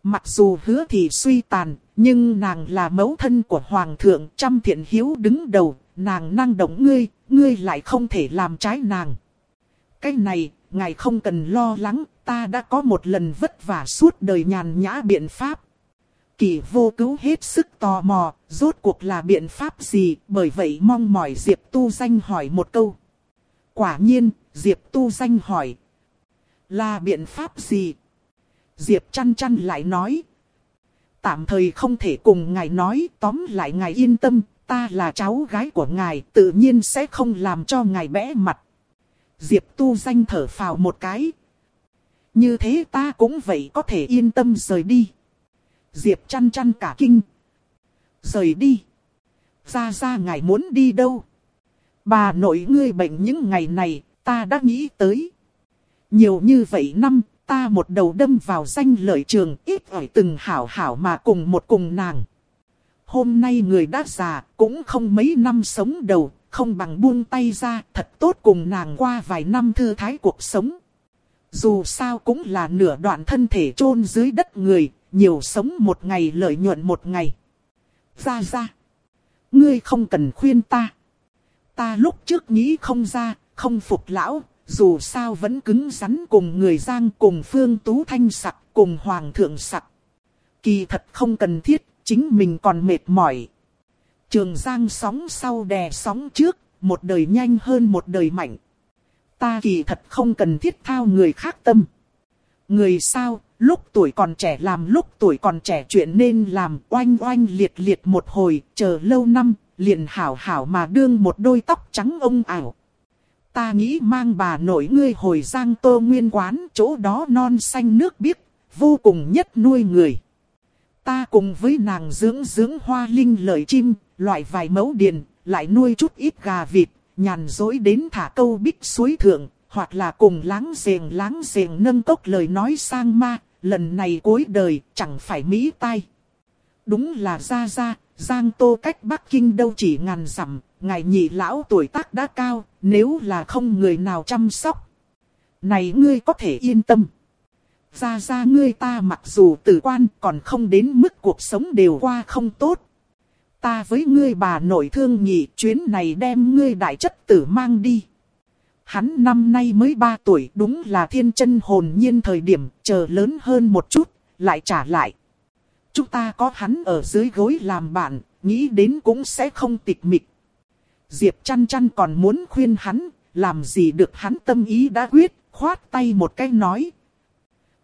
Mặc dù hứa thì suy tàn, nhưng nàng là mẫu thân của Hoàng thượng trăm thiện hiếu đứng đầu, nàng năng động ngươi, ngươi lại không thể làm trái nàng. Cái này, ngài không cần lo lắng, ta đã có một lần vất vả suốt đời nhàn nhã biện pháp. Kỳ vô cứu hết sức tò mò, rốt cuộc là biện pháp gì, bởi vậy mong mỏi Diệp Tu Danh hỏi một câu. Quả nhiên, Diệp Tu Danh hỏi, là biện pháp gì? Diệp chăn chăn lại nói. Tạm thời không thể cùng ngài nói, tóm lại ngài yên tâm, ta là cháu gái của ngài, tự nhiên sẽ không làm cho ngài bẽ mặt. Diệp tu danh thở phào một cái. Như thế ta cũng vậy có thể yên tâm rời đi. Diệp chăn chăn cả kinh. Rời đi. Ra ra ngài muốn đi đâu? Bà nội ngươi bệnh những ngày này, ta đã nghĩ tới. Nhiều như vậy năm, ta một đầu đâm vào danh lợi trường, ít ỏi từng hảo hảo mà cùng một cùng nàng. Hôm nay người đã già, cũng không mấy năm sống đầu, không bằng buông tay ra, thật tốt cùng nàng qua vài năm thư thái cuộc sống. Dù sao cũng là nửa đoạn thân thể chôn dưới đất người, nhiều sống một ngày lợi nhuận một ngày. Ra ra. Ngươi không cần khuyên ta. Ta lúc trước nghĩ không ra, không phục lão, dù sao vẫn cứng rắn cùng người Giang cùng Phương Tú Thanh sặc cùng Hoàng thượng sặc. Kỳ thật không cần thiết, chính mình còn mệt mỏi. Trường Giang sóng sau đè sóng trước, một đời nhanh hơn một đời mạnh. Ta kỳ thật không cần thiết thao người khác tâm. Người sao, lúc tuổi còn trẻ làm lúc tuổi còn trẻ chuyện nên làm oanh oanh liệt liệt một hồi, chờ lâu năm, liền hảo hảo mà đương một đôi tóc trắng ông ảo. Ta nghĩ mang bà nội ngươi hồi giang tô nguyên quán, chỗ đó non xanh nước biếc, vô cùng nhất nuôi người. Ta cùng với nàng dưỡng dưỡng hoa linh lợi chim, loại vài mẫu điền, lại nuôi chút ít gà vịt, nhàn dối đến thả câu bích suối thượng, hoặc là cùng láng giềng láng giềng nâng tốc lời nói sang ma, lần này cuối đời chẳng phải Mỹ tai. Đúng là ra ra, Giang Tô cách Bắc Kinh đâu chỉ ngàn dặm, ngài nhị lão tuổi tác đã cao, nếu là không người nào chăm sóc. Này ngươi có thể yên tâm. Ra ra ngươi ta mặc dù tử quan còn không đến mức cuộc sống đều qua không tốt. Ta với ngươi bà nội thương nhị chuyến này đem ngươi đại chất tử mang đi. Hắn năm nay mới 3 tuổi đúng là thiên chân hồn nhiên thời điểm chờ lớn hơn một chút, lại trả lại. Chúng ta có hắn ở dưới gối làm bạn, nghĩ đến cũng sẽ không tịch mịch. Diệp chăn chăn còn muốn khuyên hắn, làm gì được hắn tâm ý đã quyết, khoát tay một cái nói.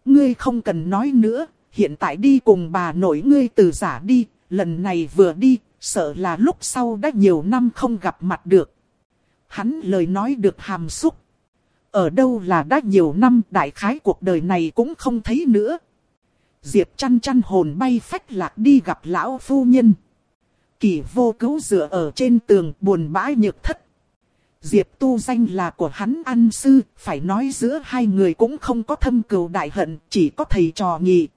Ngươi không cần nói nữa, hiện tại đi cùng bà nội ngươi từ giả đi, lần này vừa đi, sợ là lúc sau đã nhiều năm không gặp mặt được. Hắn lời nói được hàm xúc. Ở đâu là đã nhiều năm đại khái cuộc đời này cũng không thấy nữa. Diệp chăn chăn hồn bay phách lạc đi gặp lão phu nhân. Kỳ vô cứu dựa ở trên tường buồn bã nhược thất. Diệp tu danh là của hắn ăn sư, phải nói giữa hai người cũng không có thâm cừu đại hận, chỉ có thầy trò nhị.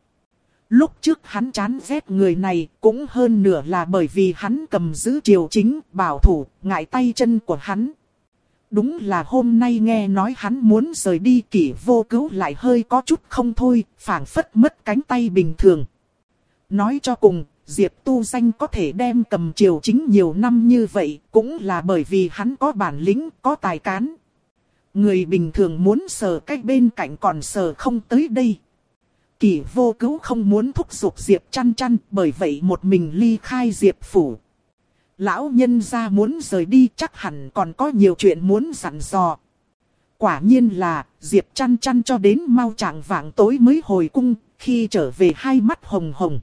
Lúc trước hắn chán ghét người này cũng hơn nửa là bởi vì hắn cầm giữ triều chính, bảo thủ, ngại tay chân của hắn. Đúng là hôm nay nghe nói hắn muốn rời đi kỷ vô cứu lại hơi có chút không thôi, phảng phất mất cánh tay bình thường. Nói cho cùng, Diệp Tu Danh có thể đem cầm triều chính nhiều năm như vậy, cũng là bởi vì hắn có bản lĩnh, có tài cán. Người bình thường muốn sờ cách bên cạnh còn sờ không tới đây. Kỳ vô cứu không muốn thúc giục Diệp chăn chăn, bởi vậy một mình ly khai Diệp phủ. Lão nhân ra muốn rời đi chắc hẳn còn có nhiều chuyện muốn dặn dò. Quả nhiên là, Diệp chăn chăn cho đến mau trạng vạng tối mới hồi cung, khi trở về hai mắt hồng hồng.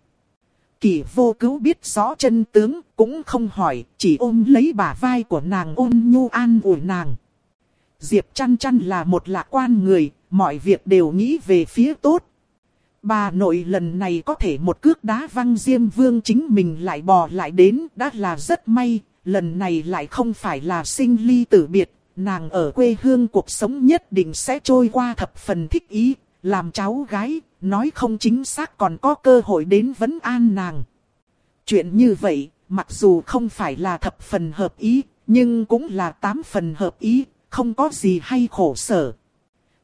Kỳ vô cứu biết rõ chân tướng, cũng không hỏi, chỉ ôm lấy bả vai của nàng ôn nhu an ủi nàng. Diệp chăn chăn là một lạc quan người, mọi việc đều nghĩ về phía tốt. Bà nội lần này có thể một cước đá văng Diêm Vương chính mình lại bò lại đến, đã là rất may, lần này lại không phải là sinh ly tử biệt, nàng ở quê hương cuộc sống nhất định sẽ trôi qua thập phần thích ý, làm cháu gái, nói không chính xác còn có cơ hội đến vấn an nàng. Chuyện như vậy, mặc dù không phải là thập phần hợp ý, nhưng cũng là tám phần hợp ý, không có gì hay khổ sở.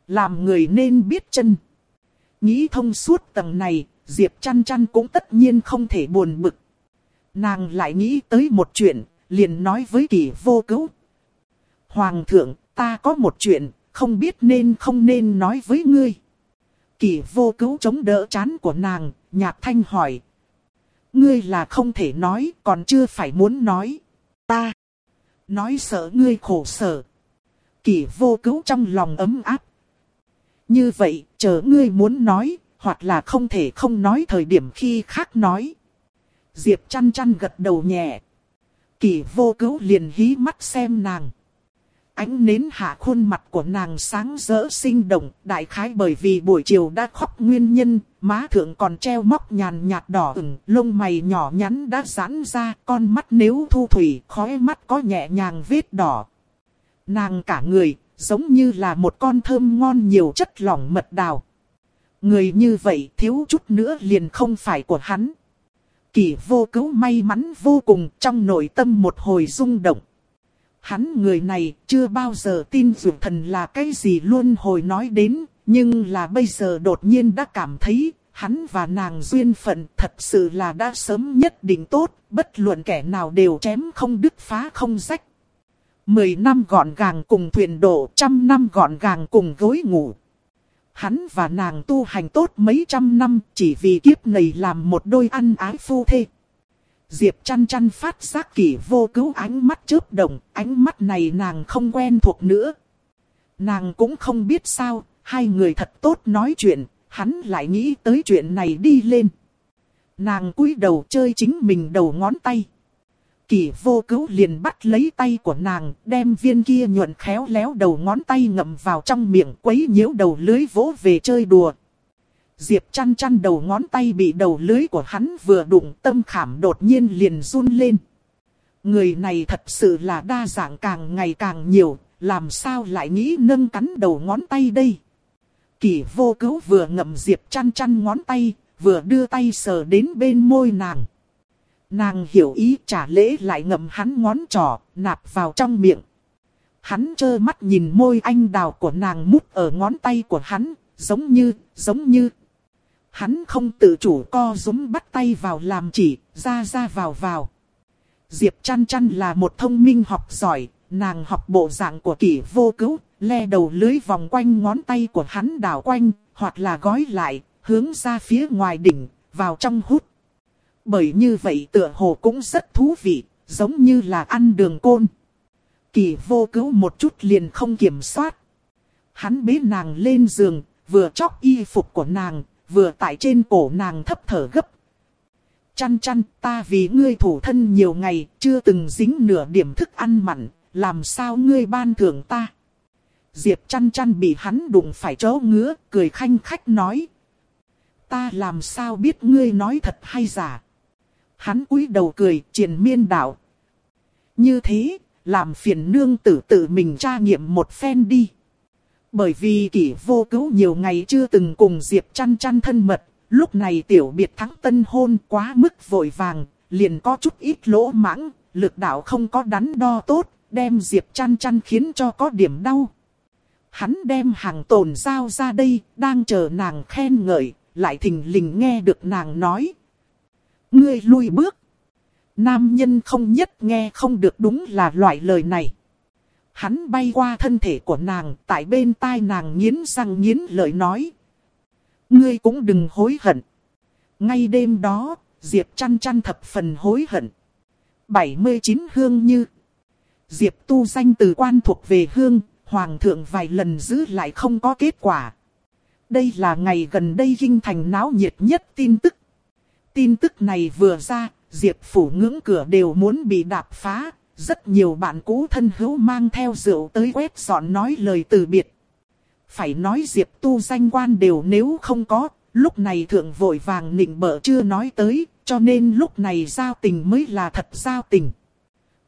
Làm người nên biết chân. Nghĩ thông suốt tầng này, Diệp chăn chăn cũng tất nhiên không thể buồn bực. Nàng lại nghĩ tới một chuyện, liền nói với kỳ vô cứu. Hoàng thượng, ta có một chuyện, không biết nên không nên nói với ngươi. Kỳ vô cứu chống đỡ chán của nàng, nhạc thanh hỏi. Ngươi là không thể nói, còn chưa phải muốn nói. Ta, nói sợ ngươi khổ sở. Kỳ vô cứu trong lòng ấm áp, như vậy, chờ ngươi muốn nói, hoặc là không thể không nói thời điểm khi khác nói. Diệp chăn chăn gật đầu nhẹ. Kỳ vô cứu liền hí mắt xem nàng. Ánh nến hạ khuôn mặt của nàng sáng rỡ sinh động, đại khái bởi vì buổi chiều đã khóc nguyên nhân, má thượng còn treo móc nhàn nhạt đỏ ửng, lông mày nhỏ nhắn đã giãn ra, con mắt nếu thu thủy, khóe mắt có nhẹ nhàng vết đỏ. Nàng cả người, giống như là một con thơm ngon nhiều chất lỏng mật đào. Người như vậy thiếu chút nữa liền không phải của hắn. Kỳ vô cứu may mắn vô cùng trong nội tâm một hồi rung động. Hắn người này chưa bao giờ tin dụ thần là cái gì luôn hồi nói đến, nhưng là bây giờ đột nhiên đã cảm thấy hắn và nàng duyên phận thật sự là đã sớm nhất định tốt, bất luận kẻ nào đều chém không đứt phá không rách. Mười năm gọn gàng cùng thuyền đổ trăm năm gọn gàng cùng gối ngủ. Hắn và nàng tu hành tốt mấy trăm năm chỉ vì kiếp này làm một đôi ăn ái phu thê. Diệp chăn chăn phát giác kỷ vô cứu ánh mắt chớp động, ánh mắt này nàng không quen thuộc nữa. Nàng cũng không biết sao, hai người thật tốt nói chuyện, hắn lại nghĩ tới chuyện này đi lên. Nàng cúi đầu chơi chính mình đầu ngón tay. Kỷ vô cứu liền bắt lấy tay của nàng, đem viên kia nhuận khéo léo đầu ngón tay ngậm vào trong miệng quấy nhiễu đầu lưới vỗ về chơi đùa. Diệp chăn chăn đầu ngón tay bị đầu lưới của hắn vừa đụng tâm khảm đột nhiên liền run lên. Người này thật sự là đa dạng càng ngày càng nhiều, làm sao lại nghĩ nâng cắn đầu ngón tay đây. Kỷ vô cứu vừa ngậm Diệp chăn chăn ngón tay, vừa đưa tay sờ đến bên môi nàng. Nàng hiểu ý trả lễ lại ngậm hắn ngón trỏ, nạp vào trong miệng. Hắn trơ mắt nhìn môi anh đào của nàng mút ở ngón tay của hắn, giống như, giống như. Hắn không tự chủ co rúm bắt tay vào làm chỉ, ra ra vào vào. Diệp chăn chăn là một thông minh học giỏi, nàng học bộ dạng của kỷ vô cứu, le đầu lưới vòng quanh ngón tay của hắn đảo quanh, hoặc là gói lại, hướng ra phía ngoài đỉnh, vào trong hút. Bởi như vậy tựa hồ cũng rất thú vị, giống như là ăn đường côn. Kỳ vô cứu một chút liền không kiểm soát. Hắn bế nàng lên giường, vừa chóc y phục của nàng, vừa tại trên cổ nàng thấp thở gấp. Chăn chăn ta vì ngươi thủ thân nhiều ngày, chưa từng dính nửa điểm thức ăn mặn, làm sao ngươi ban thưởng ta. Diệp chăn chăn bị hắn đụng phải chó ngứa, cười khanh khách nói. Ta làm sao biết ngươi nói thật hay giả. Hắn cúi đầu cười, triền miên đạo. Như thế, làm phiền nương tử tự mình tra nghiệm một phen đi. Bởi vì kỷ vô cứu nhiều ngày chưa từng cùng Diệp chăn chăn thân mật, lúc này tiểu biệt thắng tân hôn quá mức vội vàng, liền có chút ít lỗ mãng, lực đạo không có đắn đo tốt, đem Diệp chăn chăn khiến cho có điểm đau. Hắn đem hàng tồn giao ra đây, đang chờ nàng khen ngợi, lại thình lình nghe được nàng nói, ngươi lui bước. Nam nhân không nhất nghe không được đúng là loại lời này. Hắn bay qua thân thể của nàng, tại bên tai nàng nghiến răng nghiến lợi nói. Ngươi cũng đừng hối hận. Ngay đêm đó, Diệp chăn chăn thập phần hối hận. 79 hương như. Diệp tu danh từ quan thuộc về hương, hoàng thượng vài lần giữ lại không có kết quả. Đây là ngày gần đây kinh thành náo nhiệt nhất tin tức. Tin tức này vừa ra, Diệp phủ ngưỡng cửa đều muốn bị đạp phá. Rất nhiều bạn cũ thân hữu mang theo rượu tới quét dọn nói lời từ biệt. Phải nói Diệp tu danh quan đều nếu không có, lúc này thượng vội vàng nịnh bợ chưa nói tới, cho nên lúc này giao tình mới là thật giao tình.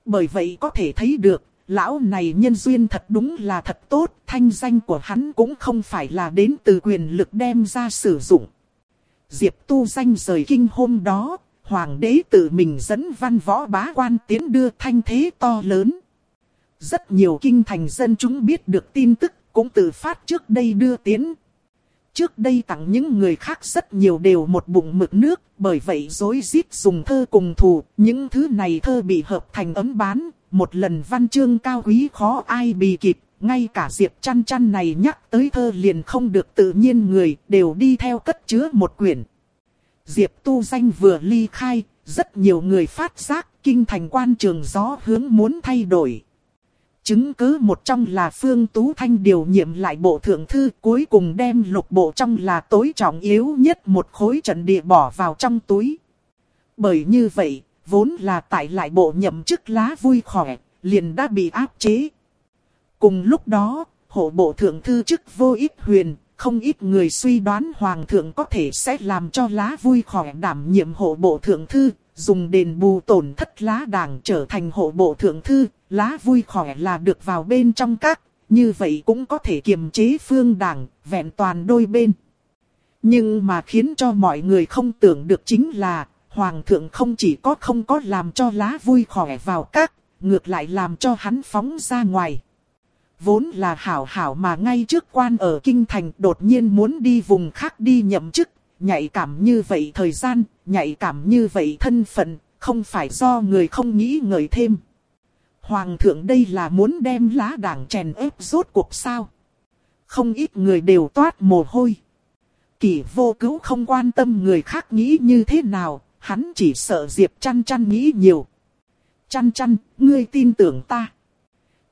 Bởi vậy có thể thấy được, lão này nhân duyên thật đúng là thật tốt, thanh danh của hắn cũng không phải là đến từ quyền lực đem ra sử dụng. Diệp tu danh rời kinh hôm đó, hoàng đế tự mình dẫn văn võ bá quan tiến đưa thanh thế to lớn. Rất nhiều kinh thành dân chúng biết được tin tức, cũng tự phát trước đây đưa tiến. Trước đây tặng những người khác rất nhiều đều một bụng mực nước, bởi vậy dối rít dùng thơ cùng thù, những thứ này thơ bị hợp thành ấm bán, một lần văn chương cao quý khó ai bì kịp, ngay cả Diệp chăn chăn này nhắc tới thơ liền không được tự nhiên người, đều đi theo cất chứa một quyển. Diệp tu danh vừa ly khai, rất nhiều người phát giác kinh thành quan trường gió hướng muốn thay đổi. Chứng cứ một trong là Phương Tú Thanh điều nhiệm lại bộ thượng thư cuối cùng đem lục bộ trong là tối trọng yếu nhất một khối trận địa bỏ vào trong túi. Bởi như vậy, vốn là tại lại bộ nhậm chức lá vui khỏe, liền đã bị áp chế. Cùng lúc đó, hộ bộ thượng thư chức vô ích huyền, không ít người suy đoán hoàng thượng có thể sẽ làm cho lá vui khỏe đảm nhiệm hộ bộ thượng thư, dùng đền bù tổn thất lá đảng trở thành hộ bộ thượng thư, lá vui khỏe là được vào bên trong các, như vậy cũng có thể kiềm chế phương đảng, vẹn toàn đôi bên. Nhưng mà khiến cho mọi người không tưởng được chính là, hoàng thượng không chỉ có không có làm cho lá vui khỏe vào các, ngược lại làm cho hắn phóng ra ngoài vốn là hảo hảo mà ngay trước quan ở Kinh Thành đột nhiên muốn đi vùng khác đi nhậm chức, nhạy cảm như vậy thời gian, nhạy cảm như vậy thân phận, không phải do người không nghĩ ngợi thêm. Hoàng thượng đây là muốn đem lá đảng chèn ép rốt cuộc sao. Không ít người đều toát mồ hôi. Kỷ vô cứu không quan tâm người khác nghĩ như thế nào, hắn chỉ sợ Diệp chăn chăn nghĩ nhiều. Chăn chăn, ngươi tin tưởng ta.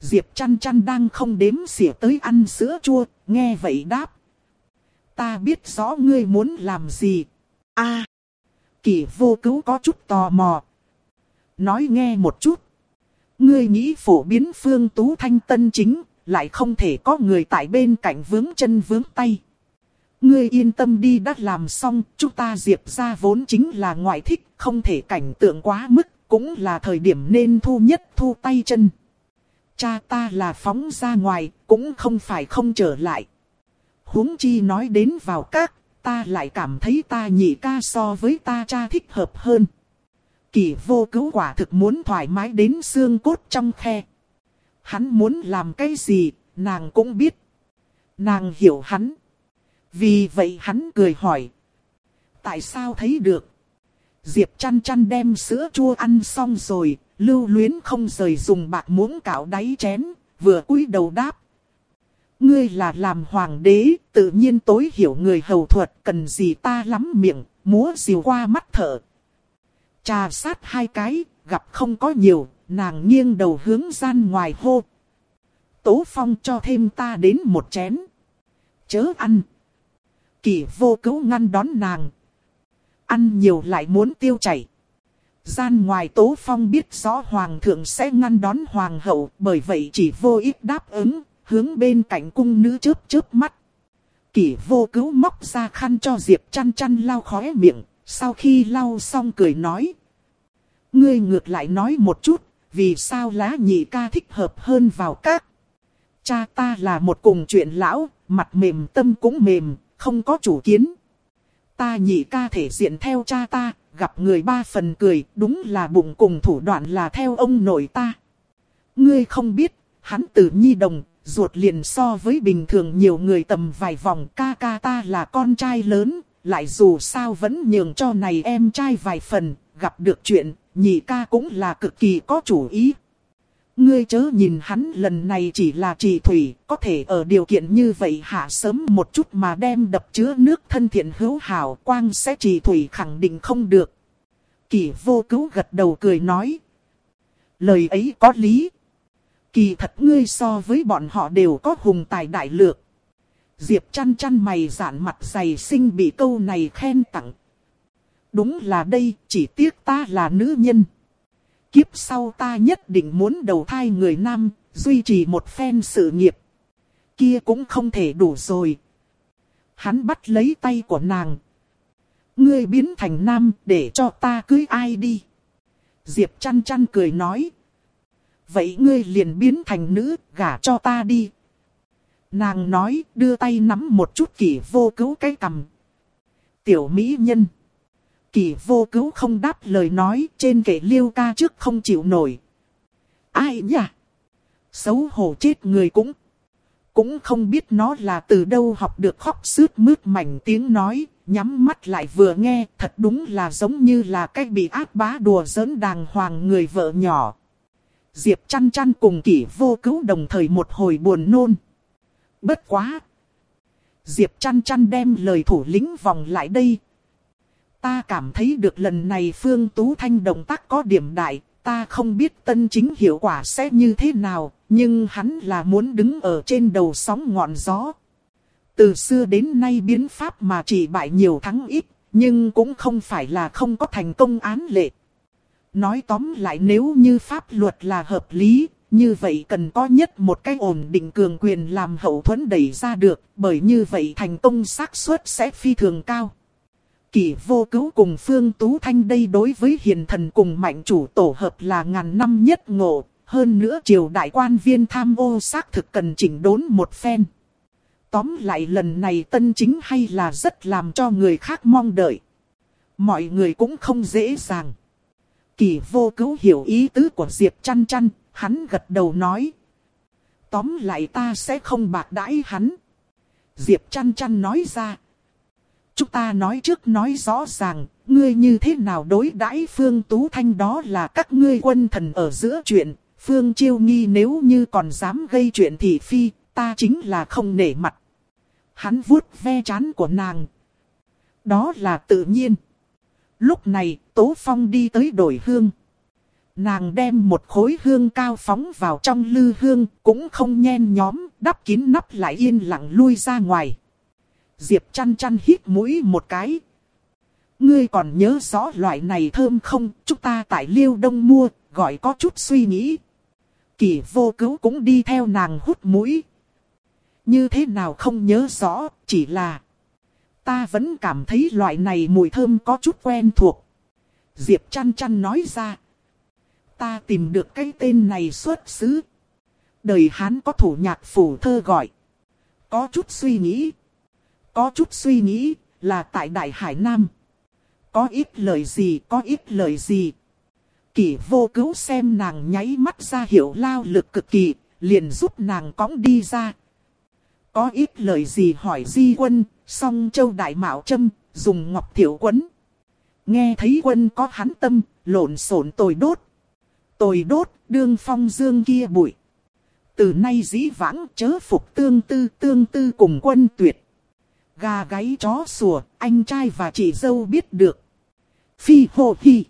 Diệp chăn chăn đang không đếm xỉa tới ăn sữa chua, nghe vậy đáp. Ta biết rõ ngươi muốn làm gì. a à, kỳ vô cứu có chút tò mò. Nói nghe một chút. Ngươi nghĩ phổ biến phương tú thanh tân chính, lại không thể có người tại bên cạnh vướng chân vướng tay. Ngươi yên tâm đi đã làm xong, chúng ta diệp ra vốn chính là ngoại thích, không thể cảnh tượng quá mức, cũng là thời điểm nên thu nhất thu tay chân. Cha ta là phóng ra ngoài, cũng không phải không trở lại. huống chi nói đến vào các, ta lại cảm thấy ta nhị ca so với ta cha thích hợp hơn. Kỳ vô cứu quả thực muốn thoải mái đến xương cốt trong khe. Hắn muốn làm cái gì, nàng cũng biết. Nàng hiểu hắn. Vì vậy hắn cười hỏi. Tại sao thấy được? Diệp chăn chăn đem sữa chua ăn xong rồi, lưu luyến không rời dùng bạc muỗng cạo đáy chén, vừa cúi đầu đáp. Ngươi là làm hoàng đế, tự nhiên tối hiểu người hầu thuật, cần gì ta lắm miệng, múa diều qua mắt thở. Trà sát hai cái, gặp không có nhiều, nàng nghiêng đầu hướng gian ngoài hô. Tố phong cho thêm ta đến một chén. Chớ ăn. Kỳ vô cứu ngăn đón nàng. Ăn nhiều lại muốn tiêu chảy. Gian ngoài Tố Phong biết rõ Hoàng thượng sẽ ngăn đón Hoàng hậu, bởi vậy chỉ vô ích đáp ứng, hướng bên cạnh cung nữ chớp chớp mắt. Kỷ vô cứu móc ra khăn cho Diệp chăn chăn lau khóe miệng, sau khi lau xong cười nói. Ngươi ngược lại nói một chút, vì sao lá nhị ca thích hợp hơn vào các. Cha ta là một cùng chuyện lão, mặt mềm tâm cũng mềm, không có chủ kiến. Ta nhị ca thể diện theo cha ta, gặp người ba phần cười, đúng là bụng cùng thủ đoạn là theo ông nội ta. Ngươi không biết, hắn từ nhi đồng, ruột liền so với bình thường nhiều người tầm vài vòng ca ca ta là con trai lớn, lại dù sao vẫn nhường cho này em trai vài phần, gặp được chuyện, nhị ca cũng là cực kỳ có chủ ý. Ngươi chớ nhìn hắn lần này chỉ là trì thủy, có thể ở điều kiện như vậy hạ sớm một chút mà đem đập chứa nước thân thiện hữu hảo quang sẽ trì thủy khẳng định không được. Kỳ vô cứu gật đầu cười nói. Lời ấy có lý. Kỳ thật ngươi so với bọn họ đều có hùng tài đại lược. Diệp chăn chăn mày giản mặt dày sinh bị câu này khen tặng. Đúng là đây, chỉ tiếc ta là nữ nhân. Kiếp sau ta nhất định muốn đầu thai người nam, duy trì một phen sự nghiệp. Kia cũng không thể đủ rồi. Hắn bắt lấy tay của nàng. Ngươi biến thành nam để cho ta cưới ai đi. Diệp chăn chăn cười nói. Vậy ngươi liền biến thành nữ, gả cho ta đi. Nàng nói, đưa tay nắm một chút kỷ vô cứu cái cầm. Tiểu mỹ nhân. Kỳ vô cứu không đáp lời nói trên kệ liêu ca trước không chịu nổi. Ai nhỉ? Xấu hổ chết người cũng. Cũng không biết nó là từ đâu học được khóc sướt mướt mảnh tiếng nói, nhắm mắt lại vừa nghe, thật đúng là giống như là cách bị ác bá đùa giỡn đàng hoàng người vợ nhỏ. Diệp chăn chăn cùng kỷ vô cứu đồng thời một hồi buồn nôn. Bất quá! Diệp chăn chăn đem lời thủ lĩnh vòng lại đây, Ta cảm thấy được lần này Phương Tú Thanh động tác có điểm đại, ta không biết tân chính hiệu quả sẽ như thế nào, nhưng hắn là muốn đứng ở trên đầu sóng ngọn gió. Từ xưa đến nay biến pháp mà chỉ bại nhiều thắng ít, nhưng cũng không phải là không có thành công án lệ. Nói tóm lại nếu như pháp luật là hợp lý, như vậy cần có nhất một cái ổn định cường quyền làm hậu thuẫn đẩy ra được, bởi như vậy thành công xác suất sẽ phi thường cao. Kỳ vô cứu cùng Phương Tú Thanh đây đối với hiền thần cùng mạnh chủ tổ hợp là ngàn năm nhất ngộ, hơn nữa triều đại quan viên tham ô xác thực cần chỉnh đốn một phen. Tóm lại lần này tân chính hay là rất làm cho người khác mong đợi. Mọi người cũng không dễ dàng. Kỳ vô cứu hiểu ý tứ của Diệp chăn chăn, hắn gật đầu nói. Tóm lại ta sẽ không bạc đãi hắn. Diệp chăn chăn nói ra. Chúng ta nói trước nói rõ ràng, ngươi như thế nào đối đãi Phương Tú Thanh đó là các ngươi quân thần ở giữa chuyện. Phương Chiêu Nghi nếu như còn dám gây chuyện thì phi, ta chính là không nể mặt. Hắn vuốt ve chán của nàng. Đó là tự nhiên. Lúc này, Tố Phong đi tới đổi hương. Nàng đem một khối hương cao phóng vào trong lư hương, cũng không nhen nhóm, đắp kín nắp lại yên lặng lui ra ngoài. Diệp chăn chăn hít mũi một cái. Ngươi còn nhớ rõ loại này thơm không, chúng ta tại Liêu Đông mua, gọi có chút suy nghĩ. Kỳ vô cứu cũng đi theo nàng hút mũi. Như thế nào không nhớ rõ, chỉ là... Ta vẫn cảm thấy loại này mùi thơm có chút quen thuộc. Diệp chăn chăn nói ra. Ta tìm được cái tên này xuất xứ. Đời Hán có thủ nhạc phủ thơ gọi. Có chút suy nghĩ. Có chút suy nghĩ là tại Đại Hải Nam. Có ít lời gì, có ít lời gì. Kỷ vô cứu xem nàng nháy mắt ra hiệu lao lực cực kỳ, liền giúp nàng cõng đi ra. Có ít lời gì hỏi di quân, song châu đại mạo châm, dùng ngọc thiểu quấn. Nghe thấy quân có hắn tâm, lộn xộn tồi đốt. Tồi đốt, đương phong dương kia bụi. Từ nay dĩ vãng chớ phục tương tư tương tư cùng quân tuyệt. Gà gáy chó sủa, anh trai và chị dâu biết được. Phi hồ hi.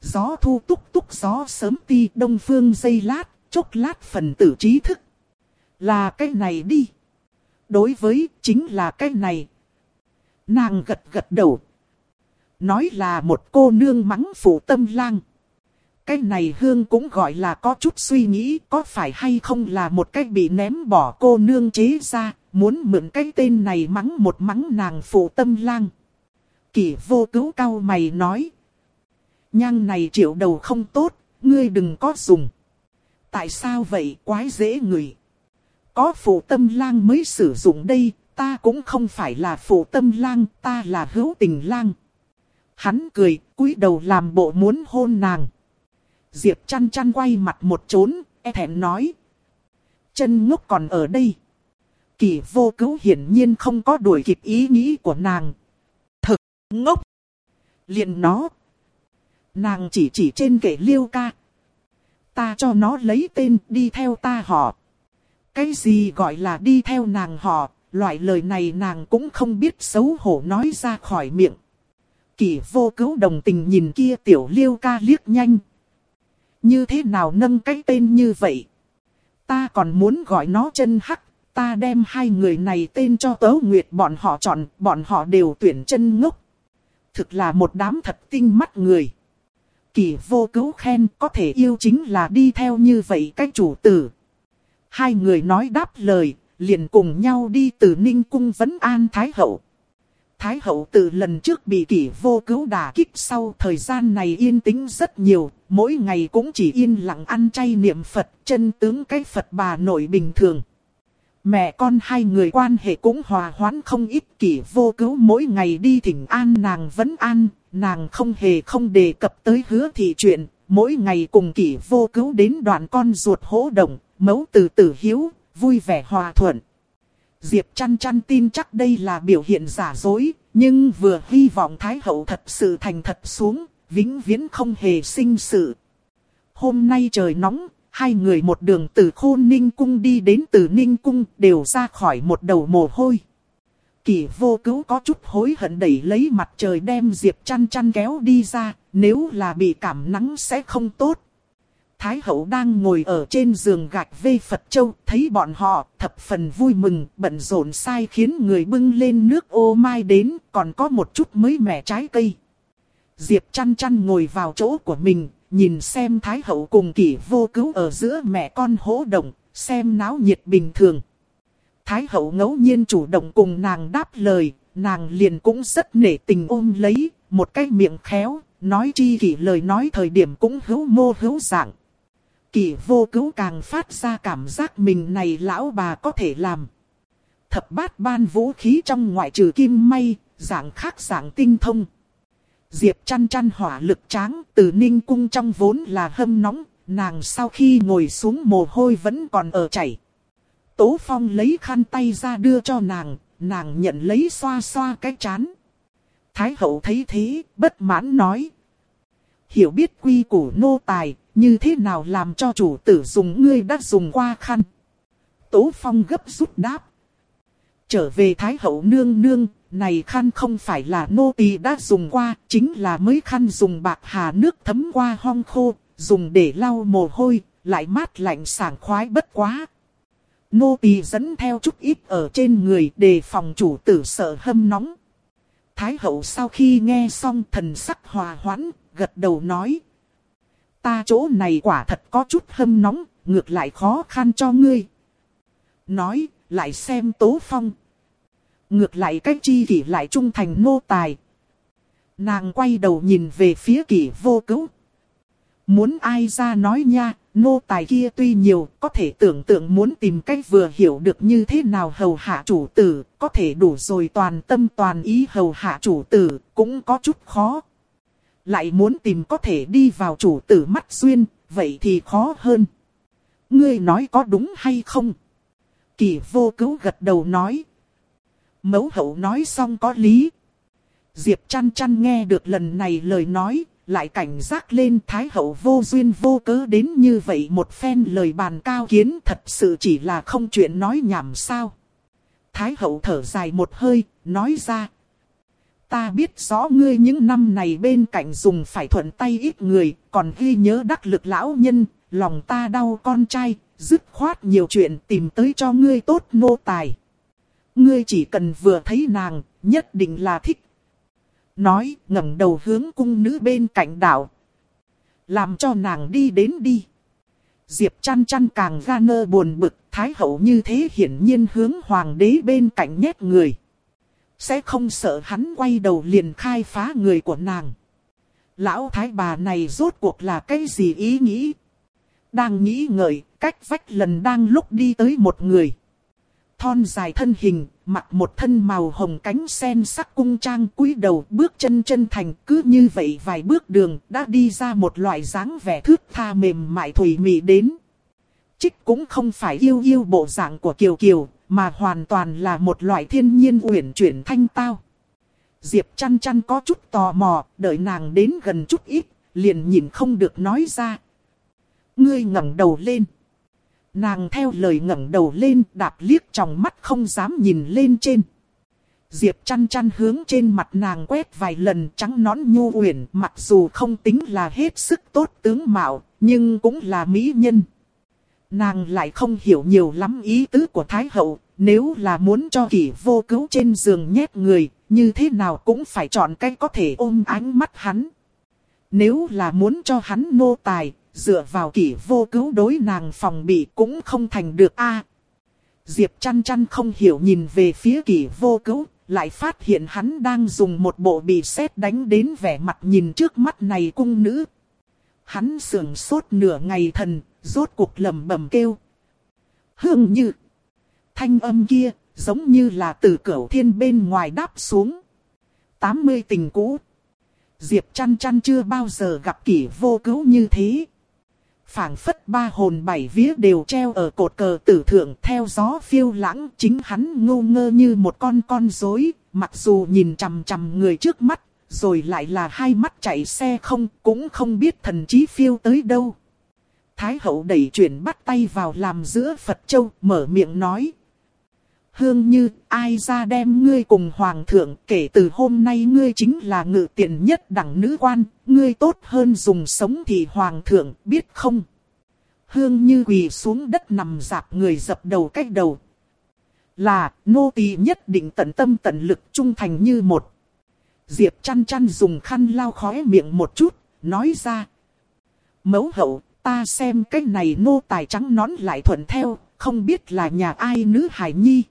Gió thu túc túc gió sớm ti đông phương dây lát, chốc lát phần tử trí thức. Là cái này đi. Đối với chính là cái này. Nàng gật gật đầu. Nói là một cô nương mắng phụ tâm lang. Cái này hương cũng gọi là có chút suy nghĩ có phải hay không là một cái bị ném bỏ cô nương chế ra, muốn mượn cái tên này mắng một mắng nàng phụ tâm lang. Kỷ vô cứu cao mày nói. Nhang này triệu đầu không tốt, ngươi đừng có dùng. Tại sao vậy quái dễ người. Có phụ tâm lang mới sử dụng đây, ta cũng không phải là phụ tâm lang, ta là hữu tình lang. Hắn cười, cúi đầu làm bộ muốn hôn nàng. Diệp chăn chăn quay mặt một trốn, e thẹn nói. Chân ngốc còn ở đây. Kỳ vô cứu hiển nhiên không có đuổi kịp ý nghĩ của nàng. Thực, ngốc. liền nó. Nàng chỉ chỉ trên kệ liêu ca. Ta cho nó lấy tên đi theo ta họ. Cái gì gọi là đi theo nàng họ, loại lời này nàng cũng không biết xấu hổ nói ra khỏi miệng. Kỳ vô cứu đồng tình nhìn kia tiểu liêu ca liếc nhanh. Như thế nào nâng cái tên như vậy? Ta còn muốn gọi nó chân hắc, ta đem hai người này tên cho tớ nguyệt bọn họ chọn, bọn họ đều tuyển chân ngốc. Thực là một đám thật tinh mắt người. Kỳ vô cứu khen có thể yêu chính là đi theo như vậy cách chủ tử. Hai người nói đáp lời, liền cùng nhau đi từ Ninh Cung vấn an Thái Hậu. Thái Hậu từ lần trước bị kỷ vô cứu đả kích sau thời gian này yên tĩnh rất nhiều, mỗi ngày cũng chỉ yên lặng ăn chay niệm Phật, chân tướng cái Phật bà nội bình thường. Mẹ con hai người quan hệ cũng hòa hoãn không ít kỷ vô cứu mỗi ngày đi thỉnh an nàng vẫn an, nàng không hề không đề cập tới hứa thị chuyện, mỗi ngày cùng kỷ vô cứu đến đoạn con ruột hỗ động, mẫu từ tử hiếu, vui vẻ hòa thuận. Diệp chăn chăn tin chắc đây là biểu hiện giả dối, nhưng vừa hy vọng Thái Hậu thật sự thành thật xuống, vĩnh viễn không hề sinh sự. Hôm nay trời nóng, hai người một đường từ khôn ninh cung đi đến từ ninh cung đều ra khỏi một đầu mồ hôi. Kỳ vô cứu có chút hối hận đẩy lấy mặt trời đem Diệp chăn chăn kéo đi ra, nếu là bị cảm nắng sẽ không tốt. Thái hậu đang ngồi ở trên giường gạch vê Phật Châu, thấy bọn họ thập phần vui mừng, bận rộn sai khiến người bưng lên nước ô mai đến, còn có một chút mới mẻ trái cây. Diệp chăn chăn ngồi vào chỗ của mình, nhìn xem Thái hậu cùng kỷ vô cứu ở giữa mẹ con hỗ động, xem náo nhiệt bình thường. Thái hậu ngẫu nhiên chủ động cùng nàng đáp lời, nàng liền cũng rất nể tình ôm lấy, một cái miệng khéo, nói chi kỷ lời nói thời điểm cũng hữu mô hữu dạng. Kỷ vô cứu càng phát ra cảm giác mình này lão bà có thể làm. Thập bát ban vũ khí trong ngoại trừ kim may, dạng khác dạng tinh thông. Diệp chăn chăn hỏa lực tráng từ ninh cung trong vốn là hâm nóng, nàng sau khi ngồi xuống mồ hôi vẫn còn ở chảy. Tố Phong lấy khăn tay ra đưa cho nàng, nàng nhận lấy xoa xoa cái chán. Thái hậu thấy thế, bất mãn nói. Hiểu biết quy củ nô tài, như thế nào làm cho chủ tử dùng ngươi đã dùng qua khăn. Tố Phong gấp rút đáp. Trở về Thái hậu nương nương, này khăn không phải là nô tỳ đã dùng qua, chính là mới khăn dùng bạc hà nước thấm qua hong khô, dùng để lau mồ hôi, lại mát lạnh sảng khoái bất quá. Nô tỳ dẫn theo chút ít ở trên người để phòng chủ tử sợ hâm nóng. Thái hậu sau khi nghe xong thần sắc hòa hoãn, gật đầu nói. Ta chỗ này quả thật có chút hâm nóng, ngược lại khó khăn cho ngươi. Nói, lại xem tố phong. Ngược lại cách chi kỷ lại trung thành nô tài. Nàng quay đầu nhìn về phía kỷ vô cứu. Muốn ai ra nói nha, nô tài kia tuy nhiều, có thể tưởng tượng muốn tìm cách vừa hiểu được như thế nào hầu hạ chủ tử, có thể đủ rồi toàn tâm toàn ý hầu hạ chủ tử, cũng có chút khó. Lại muốn tìm có thể đi vào chủ tử mắt duyên, vậy thì khó hơn. Ngươi nói có đúng hay không? Kỳ vô cứu gật đầu nói. Mẫu hậu nói xong có lý. Diệp chăn chăn nghe được lần này lời nói, lại cảnh giác lên Thái hậu vô duyên vô cớ đến như vậy một phen lời bàn cao kiến thật sự chỉ là không chuyện nói nhảm sao. Thái hậu thở dài một hơi, nói ra. Ta biết rõ ngươi những năm này bên cạnh dùng phải thuận tay ít người, còn ghi nhớ đắc lực lão nhân, lòng ta đau con trai, dứt khoát nhiều chuyện tìm tới cho ngươi tốt nô tài. Ngươi chỉ cần vừa thấy nàng, nhất định là thích. Nói ngẩng đầu hướng cung nữ bên cạnh đảo. Làm cho nàng đi đến đi. Diệp chăn chăn càng ga nơ buồn bực, thái hậu như thế hiển nhiên hướng hoàng đế bên cạnh nhét người. Sẽ không sợ hắn quay đầu liền khai phá người của nàng. Lão thái bà này rốt cuộc là cái gì ý nghĩ? Đang nghĩ ngợi, cách vách lần đang lúc đi tới một người. Thon dài thân hình, mặc một thân màu hồng cánh sen sắc cung trang cúi đầu bước chân chân thành cứ như vậy vài bước đường đã đi ra một loại dáng vẻ thước tha mềm mại thủy mị đến. Trích cũng không phải yêu yêu bộ dạng của Kiều Kiều, mà hoàn toàn là một loại thiên nhiên uyển chuyển thanh tao. Diệp chăn chăn có chút tò mò, đợi nàng đến gần chút ít, liền nhìn không được nói ra. Ngươi ngẩng đầu lên. Nàng theo lời ngẩng đầu lên đạp liếc trong mắt không dám nhìn lên trên. Diệp chăn chăn hướng trên mặt nàng quét vài lần trắng nón nhu uyển mặc dù không tính là hết sức tốt tướng mạo, nhưng cũng là mỹ nhân. Nàng lại không hiểu nhiều lắm ý tứ của Thái Hậu, nếu là muốn cho kỷ vô cứu trên giường nhét người, như thế nào cũng phải chọn cái có thể ôm ánh mắt hắn. Nếu là muốn cho hắn nô tài, dựa vào kỷ vô cứu đối nàng phòng bị cũng không thành được a. Diệp chăn chăn không hiểu nhìn về phía kỷ vô cứu, lại phát hiện hắn đang dùng một bộ bị sét đánh đến vẻ mặt nhìn trước mắt này cung nữ. Hắn sườn sốt nửa ngày thần, rốt cuộc lầm bầm kêu. Hương như, thanh âm kia, giống như là từ cửu thiên bên ngoài đáp xuống. 80 tình cũ. Diệp chăn chăn chưa bao giờ gặp kỷ vô cứu như thế phảng phất ba hồn bảy vía đều treo ở cột cờ tử thượng theo gió phiêu lãng chính hắn ngu ngơ như một con con rối mặc dù nhìn chằm chằm người trước mắt, rồi lại là hai mắt chạy xe không, cũng không biết thần trí phiêu tới đâu. Thái hậu đẩy chuyển bắt tay vào làm giữa Phật Châu, mở miệng nói. Hương như, ai ra đem ngươi cùng Hoàng thượng, kể từ hôm nay ngươi chính là ngự tiện nhất đẳng nữ quan, ngươi tốt hơn dùng sống thì Hoàng thượng, biết không? Hương như quỳ xuống đất nằm dạp người dập đầu cách đầu. Là, nô tỳ nhất định tận tâm tận lực trung thành như một. Diệp chăn chăn dùng khăn lau khóe miệng một chút, nói ra. Mẫu hậu, ta xem cái này nô tài trắng nón lại thuận theo, không biết là nhà ai nữ hải nhi.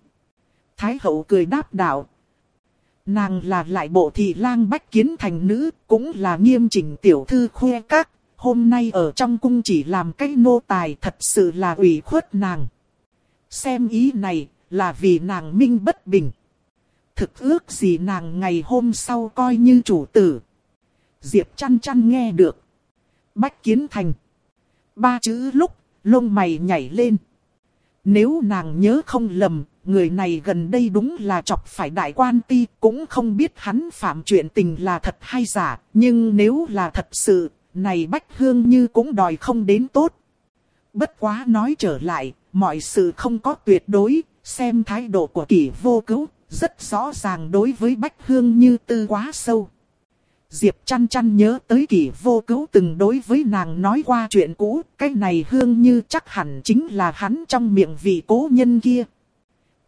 Thái hậu cười đáp đạo. Nàng là lại bộ thị lang bách kiến thành nữ, cũng là nghiêm chỉnh tiểu thư khuê các. Hôm nay ở trong cung chỉ làm cái nô tài thật sự là ủy khuất nàng. Xem ý này, là vì nàng minh bất bình. Thực ước gì nàng ngày hôm sau coi như chủ tử. Diệp chăn chăn nghe được. Bách kiến thành. Ba chữ lúc, lông mày nhảy lên. Nếu nàng nhớ không lầm, người này gần đây đúng là chọc phải đại quan ti, cũng không biết hắn phạm chuyện tình là thật hay giả, nhưng nếu là thật sự, này Bách Hương Như cũng đòi không đến tốt. Bất quá nói trở lại, mọi sự không có tuyệt đối, xem thái độ của kỷ vô cứu, rất rõ ràng đối với Bách Hương Như tư quá sâu. Diệp chăn chăn nhớ tới kỷ vô cứu từng đối với nàng nói qua chuyện cũ, cái này Hương Như chắc hẳn chính là hắn trong miệng vị cố nhân kia.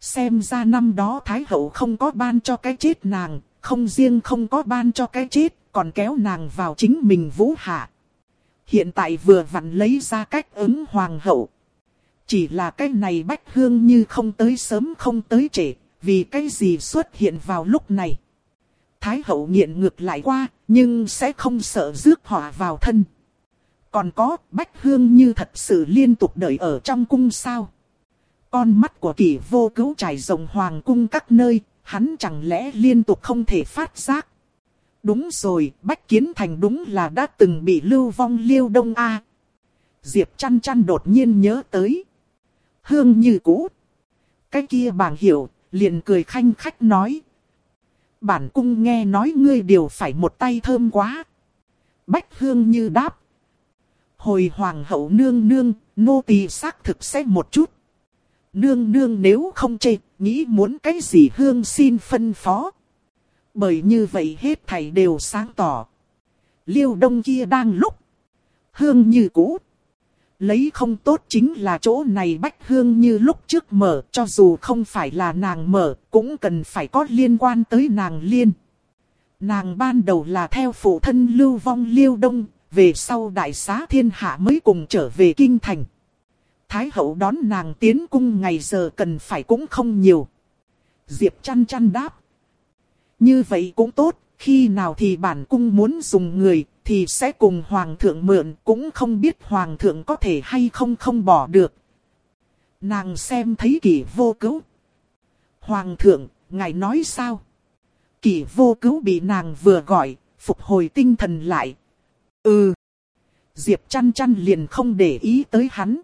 Xem ra năm đó Thái Hậu không có ban cho cái chết nàng, không riêng không có ban cho cái chết, còn kéo nàng vào chính mình vũ hạ. Hiện tại vừa vặn lấy ra cách ứng hoàng hậu. Chỉ là cái này bách hương như không tới sớm không tới trễ, vì cái gì xuất hiện vào lúc này. Thái hậu nghiện ngược lại qua, nhưng sẽ không sợ rước họa vào thân. Còn có, bách hương như thật sự liên tục đợi ở trong cung sao. Con mắt của kỷ vô cứu trải rộng hoàng cung các nơi, hắn chẳng lẽ liên tục không thể phát giác. Đúng rồi, Bách Kiến Thành đúng là đã từng bị lưu vong liêu đông A. Diệp chăn chăn đột nhiên nhớ tới. Hương như cũ. Cái kia bảng hiểu, liền cười khanh khách nói. Bản cung nghe nói ngươi đều phải một tay thơm quá. Bách hương như đáp. Hồi hoàng hậu nương nương, nô tỳ xác thực sẽ một chút. Nương nương nếu không chê, nghĩ muốn cái gì hương xin phân phó. Bởi như vậy hết thảy đều sáng tỏ. Liêu đông kia đang lúc. Hương như cũ. Lấy không tốt chính là chỗ này bách hương như lúc trước mở. Cho dù không phải là nàng mở, cũng cần phải có liên quan tới nàng liên. Nàng ban đầu là theo phụ thân lưu vong liêu đông. Về sau đại xá thiên hạ mới cùng trở về kinh thành. Thái hậu đón nàng tiến cung ngày giờ cần phải cũng không nhiều. Diệp chăn chăn đáp. Như vậy cũng tốt, khi nào thì bản cung muốn dùng người, thì sẽ cùng hoàng thượng mượn, cũng không biết hoàng thượng có thể hay không không bỏ được. Nàng xem thấy kỷ vô cứu. Hoàng thượng, ngài nói sao? Kỷ vô cứu bị nàng vừa gọi, phục hồi tinh thần lại. Ừ. Diệp chăn chăn liền không để ý tới hắn.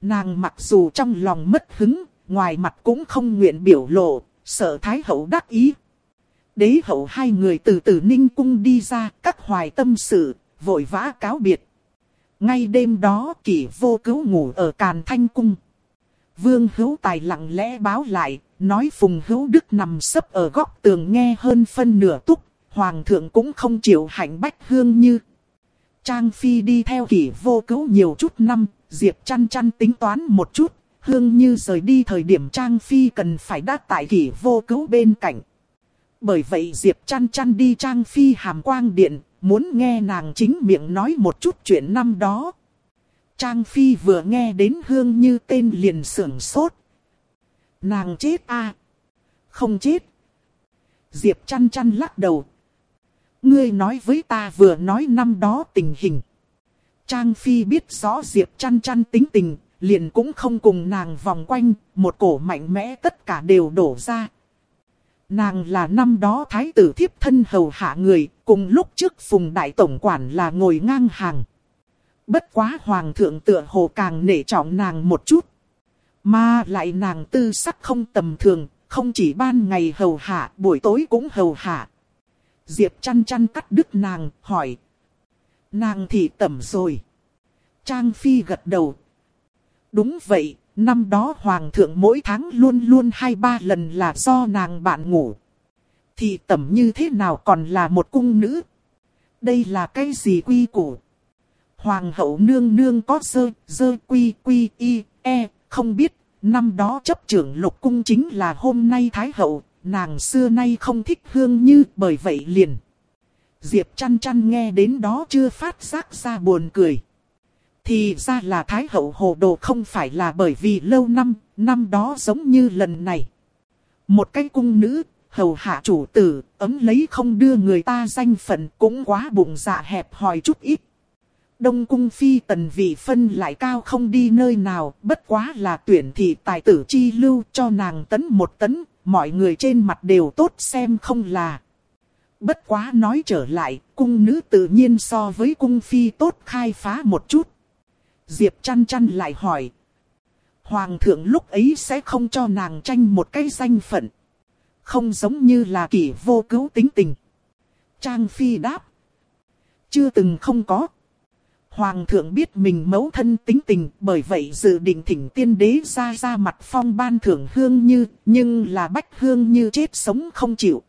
Nàng mặc dù trong lòng mất hứng, ngoài mặt cũng không nguyện biểu lộ, sợ Thái hậu đắc ý. Đế hậu hai người từ từ ninh cung đi ra, các hoài tâm sự, vội vã cáo biệt. Ngay đêm đó kỷ vô cứu ngủ ở càn thanh cung. Vương hữu tài lặng lẽ báo lại, nói phùng hữu đức nằm sấp ở góc tường nghe hơn phân nửa túc, hoàng thượng cũng không chịu hạnh bách hương như. Trang Phi đi theo kỷ vô cứu nhiều chút năm, Diệp chăn chăn tính toán một chút, hương như rời đi thời điểm Trang Phi cần phải đắc tại kỷ vô cứu bên cạnh. Bởi vậy Diệp chăn chăn đi Trang Phi hàm quang điện, muốn nghe nàng chính miệng nói một chút chuyện năm đó. Trang Phi vừa nghe đến hương như tên liền sưởng sốt. Nàng chết a Không chết. Diệp chăn chăn lắc đầu. Ngươi nói với ta vừa nói năm đó tình hình. Trang Phi biết rõ Diệp chăn chăn tính tình, liền cũng không cùng nàng vòng quanh, một cổ mạnh mẽ tất cả đều đổ ra. Nàng là năm đó thái tử thiếp thân hầu hạ người, cùng lúc trước phùng đại tổng quản là ngồi ngang hàng. Bất quá hoàng thượng tựa hồ càng nể trọng nàng một chút. Mà lại nàng tư sắc không tầm thường, không chỉ ban ngày hầu hạ, buổi tối cũng hầu hạ. Diệp chăn chăn cắt đứt nàng, hỏi, Nàng thị tẩm rồi. Trang Phi gật đầu. Đúng vậy, năm đó Hoàng thượng mỗi tháng luôn luôn hai ba lần là do nàng bạn ngủ. thị tẩm như thế nào còn là một cung nữ? Đây là cái gì quy củ? Hoàng hậu nương nương có dơ, dơ quy quy y, e, không biết, năm đó chấp trưởng lục cung chính là hôm nay Thái hậu, nàng xưa nay không thích hương như bởi vậy liền. Diệp chăn chăn nghe đến đó chưa phát giác ra buồn cười. Thì ra là Thái hậu hồ đồ không phải là bởi vì lâu năm, năm đó giống như lần này. Một cái cung nữ, hầu hạ chủ tử, ấm lấy không đưa người ta danh phận cũng quá bụng dạ hẹp hòi chút ít. Đông cung phi tần vị phân lại cao không đi nơi nào, bất quá là tuyển thị tài tử chi lưu cho nàng tấn một tấn, mọi người trên mặt đều tốt xem không là. Bất quá nói trở lại, cung nữ tự nhiên so với cung phi tốt khai phá một chút. Diệp chăn chăn lại hỏi. Hoàng thượng lúc ấy sẽ không cho nàng tranh một cái danh phận. Không giống như là kỷ vô cứu tính tình. Trang phi đáp. Chưa từng không có. Hoàng thượng biết mình mẫu thân tính tình, bởi vậy dự định thỉnh tiên đế ra ra mặt phong ban thưởng hương như, nhưng là bách hương như chết sống không chịu.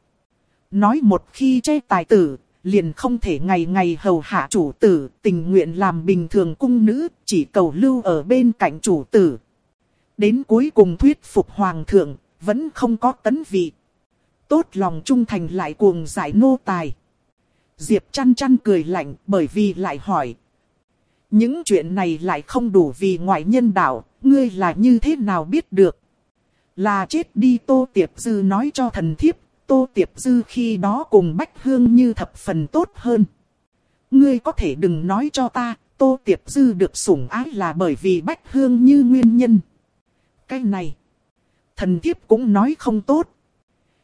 Nói một khi che tài tử, liền không thể ngày ngày hầu hạ chủ tử, tình nguyện làm bình thường cung nữ, chỉ cầu lưu ở bên cạnh chủ tử. Đến cuối cùng thuyết phục hoàng thượng, vẫn không có tấn vị. Tốt lòng trung thành lại cuồng giải nô tài. Diệp chăn chăn cười lạnh bởi vì lại hỏi. Những chuyện này lại không đủ vì ngoại nhân đạo, ngươi là như thế nào biết được? Là chết đi Tô Tiệp Dư nói cho thần thiếp, Tô Tiệp Dư khi đó cùng Bách Hương như thập phần tốt hơn. Ngươi có thể đừng nói cho ta, Tô Tiệp Dư được sủng ái là bởi vì Bách Hương như nguyên nhân. Cái này, thần thiếp cũng nói không tốt.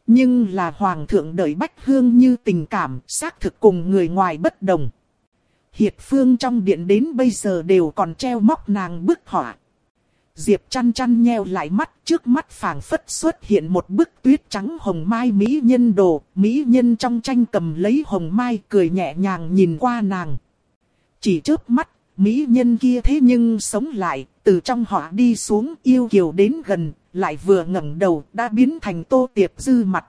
Nhưng là Hoàng thượng đợi Bách Hương như tình cảm, xác thực cùng người ngoài bất đồng. Hiệt phương trong điện đến bây giờ đều còn treo móc nàng bức họa. Diệp chăn chăn nheo lại mắt trước mắt phảng phất xuất hiện một bức tuyết trắng hồng mai mỹ nhân đồ. Mỹ nhân trong tranh cầm lấy hồng mai cười nhẹ nhàng nhìn qua nàng. Chỉ trước mắt, mỹ nhân kia thế nhưng sống lại, từ trong họa đi xuống yêu kiều đến gần, lại vừa ngẩng đầu đã biến thành tô tiệp dư mặt.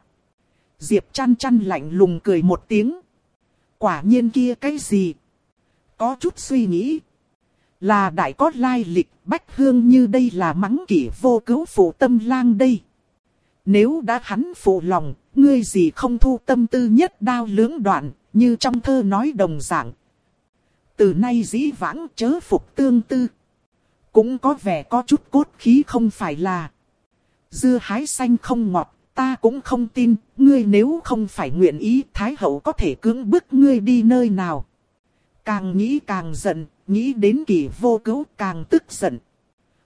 Diệp chăn chăn lạnh lùng cười một tiếng. Quả nhiên kia cái gì? Có chút suy nghĩ. Là đại có lai lịch, bách hương như đây là mắng kỷ vô cứu phụ tâm lang đây. Nếu đã hắn phụ lòng, ngươi gì không thu tâm tư nhất đao lưỡng đoạn, như trong thơ nói đồng dạng. Từ nay dĩ vãng chớ phục tương tư. Cũng có vẻ có chút cốt khí không phải là. Dưa hái xanh không ngọt, ta cũng không tin, ngươi nếu không phải nguyện ý, Thái hậu có thể cưỡng bức ngươi đi nơi nào. Càng nghĩ càng giận, nghĩ đến kỳ vô cứu càng tức giận.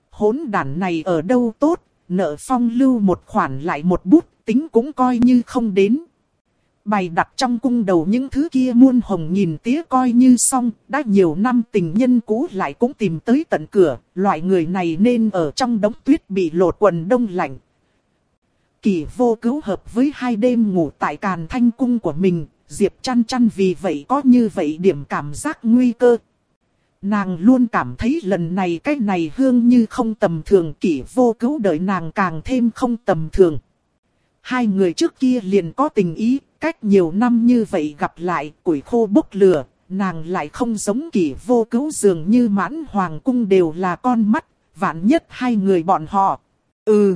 Hốn đàn này ở đâu tốt, nợ phong lưu một khoản lại một bút, tính cũng coi như không đến. Bày đặt trong cung đầu những thứ kia muôn hồng nhìn tía coi như xong, đã nhiều năm tình nhân cũ lại cũng tìm tới tận cửa, loại người này nên ở trong đống tuyết bị lột quần đông lạnh. Kỳ vô cứu hợp với hai đêm ngủ tại càn thanh cung của mình, Diệp chăn chăn vì vậy có như vậy điểm cảm giác nguy cơ. Nàng luôn cảm thấy lần này cái này hương như không tầm thường kỷ vô cứu đợi nàng càng thêm không tầm thường. Hai người trước kia liền có tình ý, cách nhiều năm như vậy gặp lại, củi khô bốc lửa, nàng lại không giống kỷ vô cứu dường như mãn hoàng cung đều là con mắt, vạn nhất hai người bọn họ. Ừ.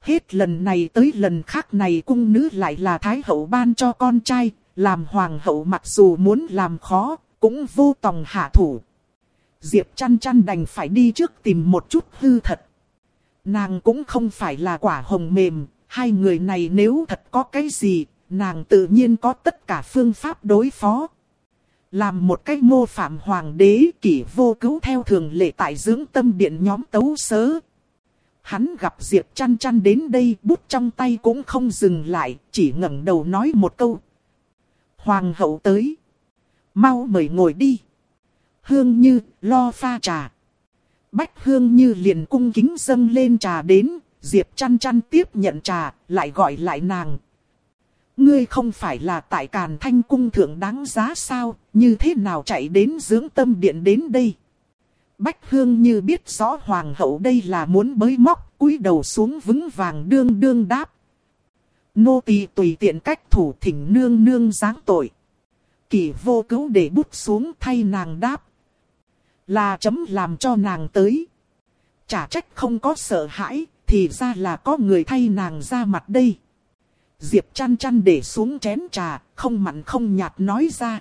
Hết lần này tới lần khác này cung nữ lại là thái hậu ban cho con trai, làm hoàng hậu mặc dù muốn làm khó, cũng vô tòng hạ thủ. Diệp chăn chăn đành phải đi trước tìm một chút hư thật. Nàng cũng không phải là quả hồng mềm, hai người này nếu thật có cái gì, nàng tự nhiên có tất cả phương pháp đối phó. Làm một cách mô phạm hoàng đế kỷ vô cứu theo thường lệ tại dưỡng tâm điện nhóm tấu sớ. Hắn gặp Diệp chăn chăn đến đây bút trong tay cũng không dừng lại, chỉ ngẩng đầu nói một câu, Hoàng hậu tới. Mau mời ngồi đi. Hương Như lo pha trà. Bách Hương Như liền cung kính dâng lên trà đến. Diệp chăn chăn tiếp nhận trà, lại gọi lại nàng. Ngươi không phải là tại Càn Thanh Cung thượng đáng giá sao, như thế nào chạy đến dưỡng tâm điện đến đây? Bách Hương như biết rõ Hoàng hậu đây là muốn bới móc, cúi đầu xuống vững vàng đương đương đáp. Nô tỳ tùy tiện cách thủ thỉnh nương nương giáng tội. Kỳ vô cứu để bút xuống thay nàng đáp. Là chấm làm cho nàng tới. Chả trách không có sợ hãi, thì ra là có người thay nàng ra mặt đây. Diệp chăn chăn để xuống chén trà, không mặn không nhạt nói ra.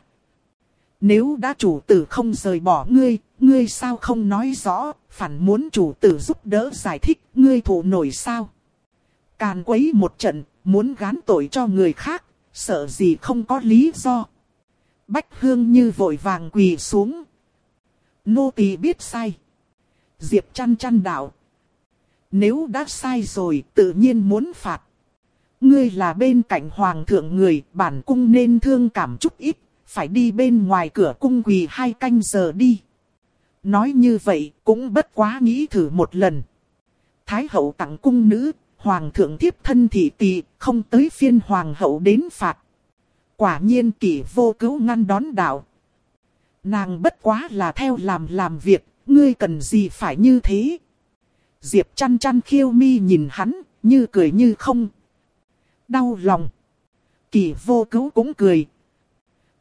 Nếu đã chủ tử không rời bỏ ngươi, ngươi sao không nói rõ, phản muốn chủ tử giúp đỡ giải thích, ngươi thủ nổi sao? Càn quấy một trận, muốn gán tội cho người khác, sợ gì không có lý do. Bách Hương như vội vàng quỳ xuống. Nô tỳ biết sai. Diệp chăn chăn đạo. Nếu đã sai rồi tự nhiên muốn phạt. Ngươi là bên cạnh hoàng thượng người, bản cung nên thương cảm chút ít, phải đi bên ngoài cửa cung quỳ hai canh giờ đi. Nói như vậy cũng bất quá nghĩ thử một lần. Thái hậu tặng cung nữ, hoàng thượng thiếp thân thị tỳ không tới phiên hoàng hậu đến phạt. Quả nhiên kỷ vô cứu ngăn đón đạo. Nàng bất quá là theo làm làm việc, ngươi cần gì phải như thế. Diệp chăn chăn khiêu mi nhìn hắn, như cười như không. Đau lòng. Kỳ vô cứu cũng cười.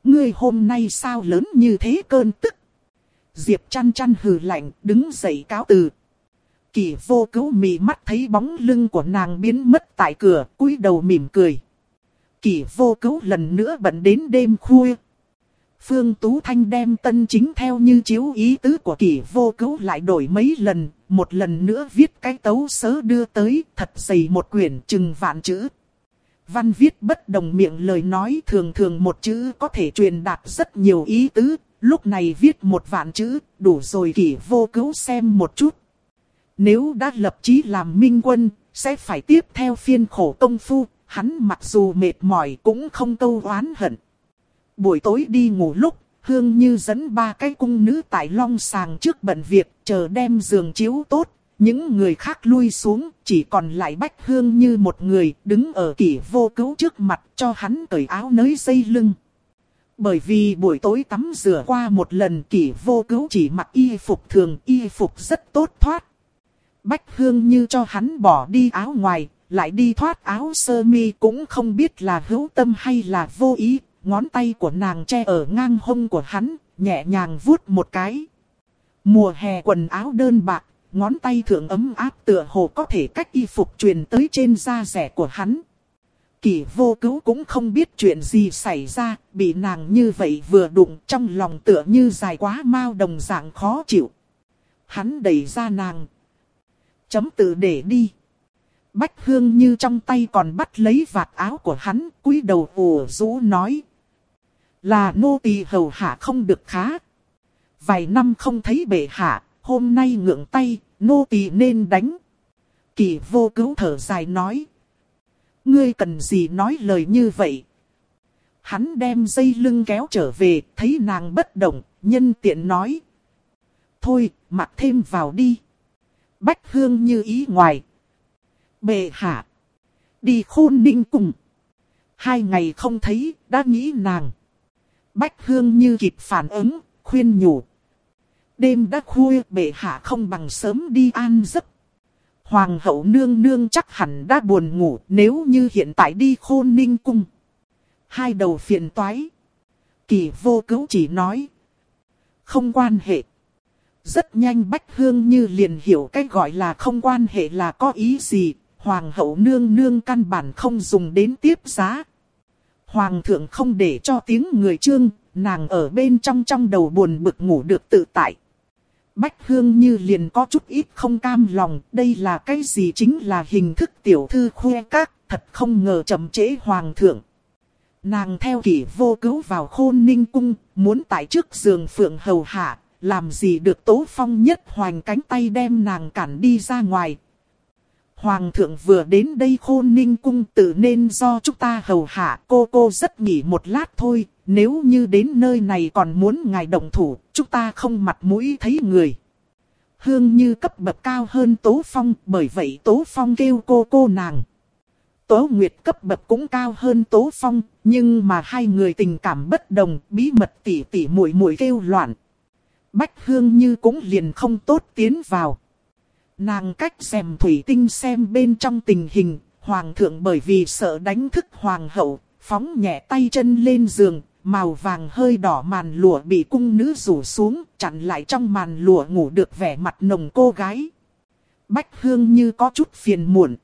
Ngươi hôm nay sao lớn như thế cơn tức. Diệp chăn chăn hừ lạnh, đứng dậy cáo từ. Kỳ vô cứu mì mắt thấy bóng lưng của nàng biến mất tại cửa, cúi đầu mỉm cười. Kỳ vô cứu lần nữa bận đến đêm khuya. Phương Tú Thanh đem tân chính theo như chiếu ý tứ của kỳ vô cứu lại đổi mấy lần, một lần nữa viết cái tấu sớ đưa tới, thật dày một quyển chừng vạn chữ. Văn viết bất đồng miệng lời nói thường thường một chữ có thể truyền đạt rất nhiều ý tứ, lúc này viết một vạn chữ, đủ rồi kỳ vô cứu xem một chút. Nếu đã lập chí làm minh quân, sẽ phải tiếp theo phiên khổ công phu, hắn mặc dù mệt mỏi cũng không câu oán hận. Buổi tối đi ngủ lúc, Hương Như dẫn ba cái cung nữ tại long sàng trước bận việc, chờ đem giường chiếu tốt. Những người khác lui xuống, chỉ còn lại Bách Hương Như một người, đứng ở kỷ vô cứu trước mặt cho hắn cởi áo nới dây lưng. Bởi vì buổi tối tắm rửa qua một lần kỷ vô cứu chỉ mặc y phục thường, y phục rất tốt thoát. Bách Hương Như cho hắn bỏ đi áo ngoài, lại đi thoát áo sơ mi cũng không biết là hữu tâm hay là vô ý, ngón tay của nàng che ở ngang hông của hắn, nhẹ nhàng vuốt một cái. Mùa hè quần áo đơn bạc, ngón tay thượng ấm áp tựa hồ có thể cách y phục truyền tới trên da rẻ của hắn. Kỳ vô cứu cũng không biết chuyện gì xảy ra, bị nàng như vậy vừa đụng trong lòng tựa như dài quá mau đồng dạng khó chịu. Hắn đẩy ra nàng. Chấm tự để đi. Bách hương như trong tay còn bắt lấy vạt áo của hắn, cúi đầu ủ rũ nói. Là nô tỳ hầu hạ không được khá. Vài năm không thấy bệ hạ, hôm nay ngượng tay, nô tỳ nên đánh. Kỳ vô cứu thở dài nói. Ngươi cần gì nói lời như vậy? Hắn đem dây lưng kéo trở về, thấy nàng bất động, nhân tiện nói. Thôi, mặc thêm vào đi. Bách hương như ý ngoài. Bệ hạ. Đi khôn ninh cùng. Hai ngày không thấy, đã nghĩ nàng. Bách hương như kịp phản ứng, khuyên nhủ. Đêm đã khuya bệ hạ không bằng sớm đi an giấc. Hoàng hậu nương nương chắc hẳn đã buồn ngủ nếu như hiện tại đi khôn ninh cung. Hai đầu phiền toái. Kỳ vô cứu chỉ nói. Không quan hệ. Rất nhanh Bách Hương như liền hiểu cách gọi là không quan hệ là có ý gì. Hoàng hậu nương nương căn bản không dùng đến tiếp giá. Hoàng thượng không để cho tiếng người trương, nàng ở bên trong trong đầu buồn bực ngủ được tự tại. Bách Hương như liền có chút ít không cam lòng, đây là cái gì chính là hình thức tiểu thư khuê các, thật không ngờ chậm trễ hoàng thượng. Nàng theo kỷ vô cứu vào khôn ninh cung, muốn tại trước giường phượng hầu hạ, làm gì được tố phong nhất hoành cánh tay đem nàng cản đi ra ngoài. Hoàng thượng vừa đến đây khôn ninh cung tự nên do chúng ta hầu hạ cô cô rất nghỉ một lát thôi, nếu như đến nơi này còn muốn ngài động thủ, chúng ta không mặt mũi thấy người. Hương như cấp bậc cao hơn Tố Phong, bởi vậy Tố Phong kêu cô cô nàng. Tố Nguyệt cấp bậc cũng cao hơn Tố Phong, nhưng mà hai người tình cảm bất đồng, bí mật tỉ tỉ muội muội kêu loạn. Bách Hương như cũng liền không tốt tiến vào. Nàng cách xem thủy tinh xem bên trong tình hình, hoàng thượng bởi vì sợ đánh thức hoàng hậu, phóng nhẹ tay chân lên giường, màu vàng hơi đỏ màn lụa bị cung nữ rủ xuống, chặn lại trong màn lụa ngủ được vẻ mặt nồng cô gái. Bách hương như có chút phiền muộn.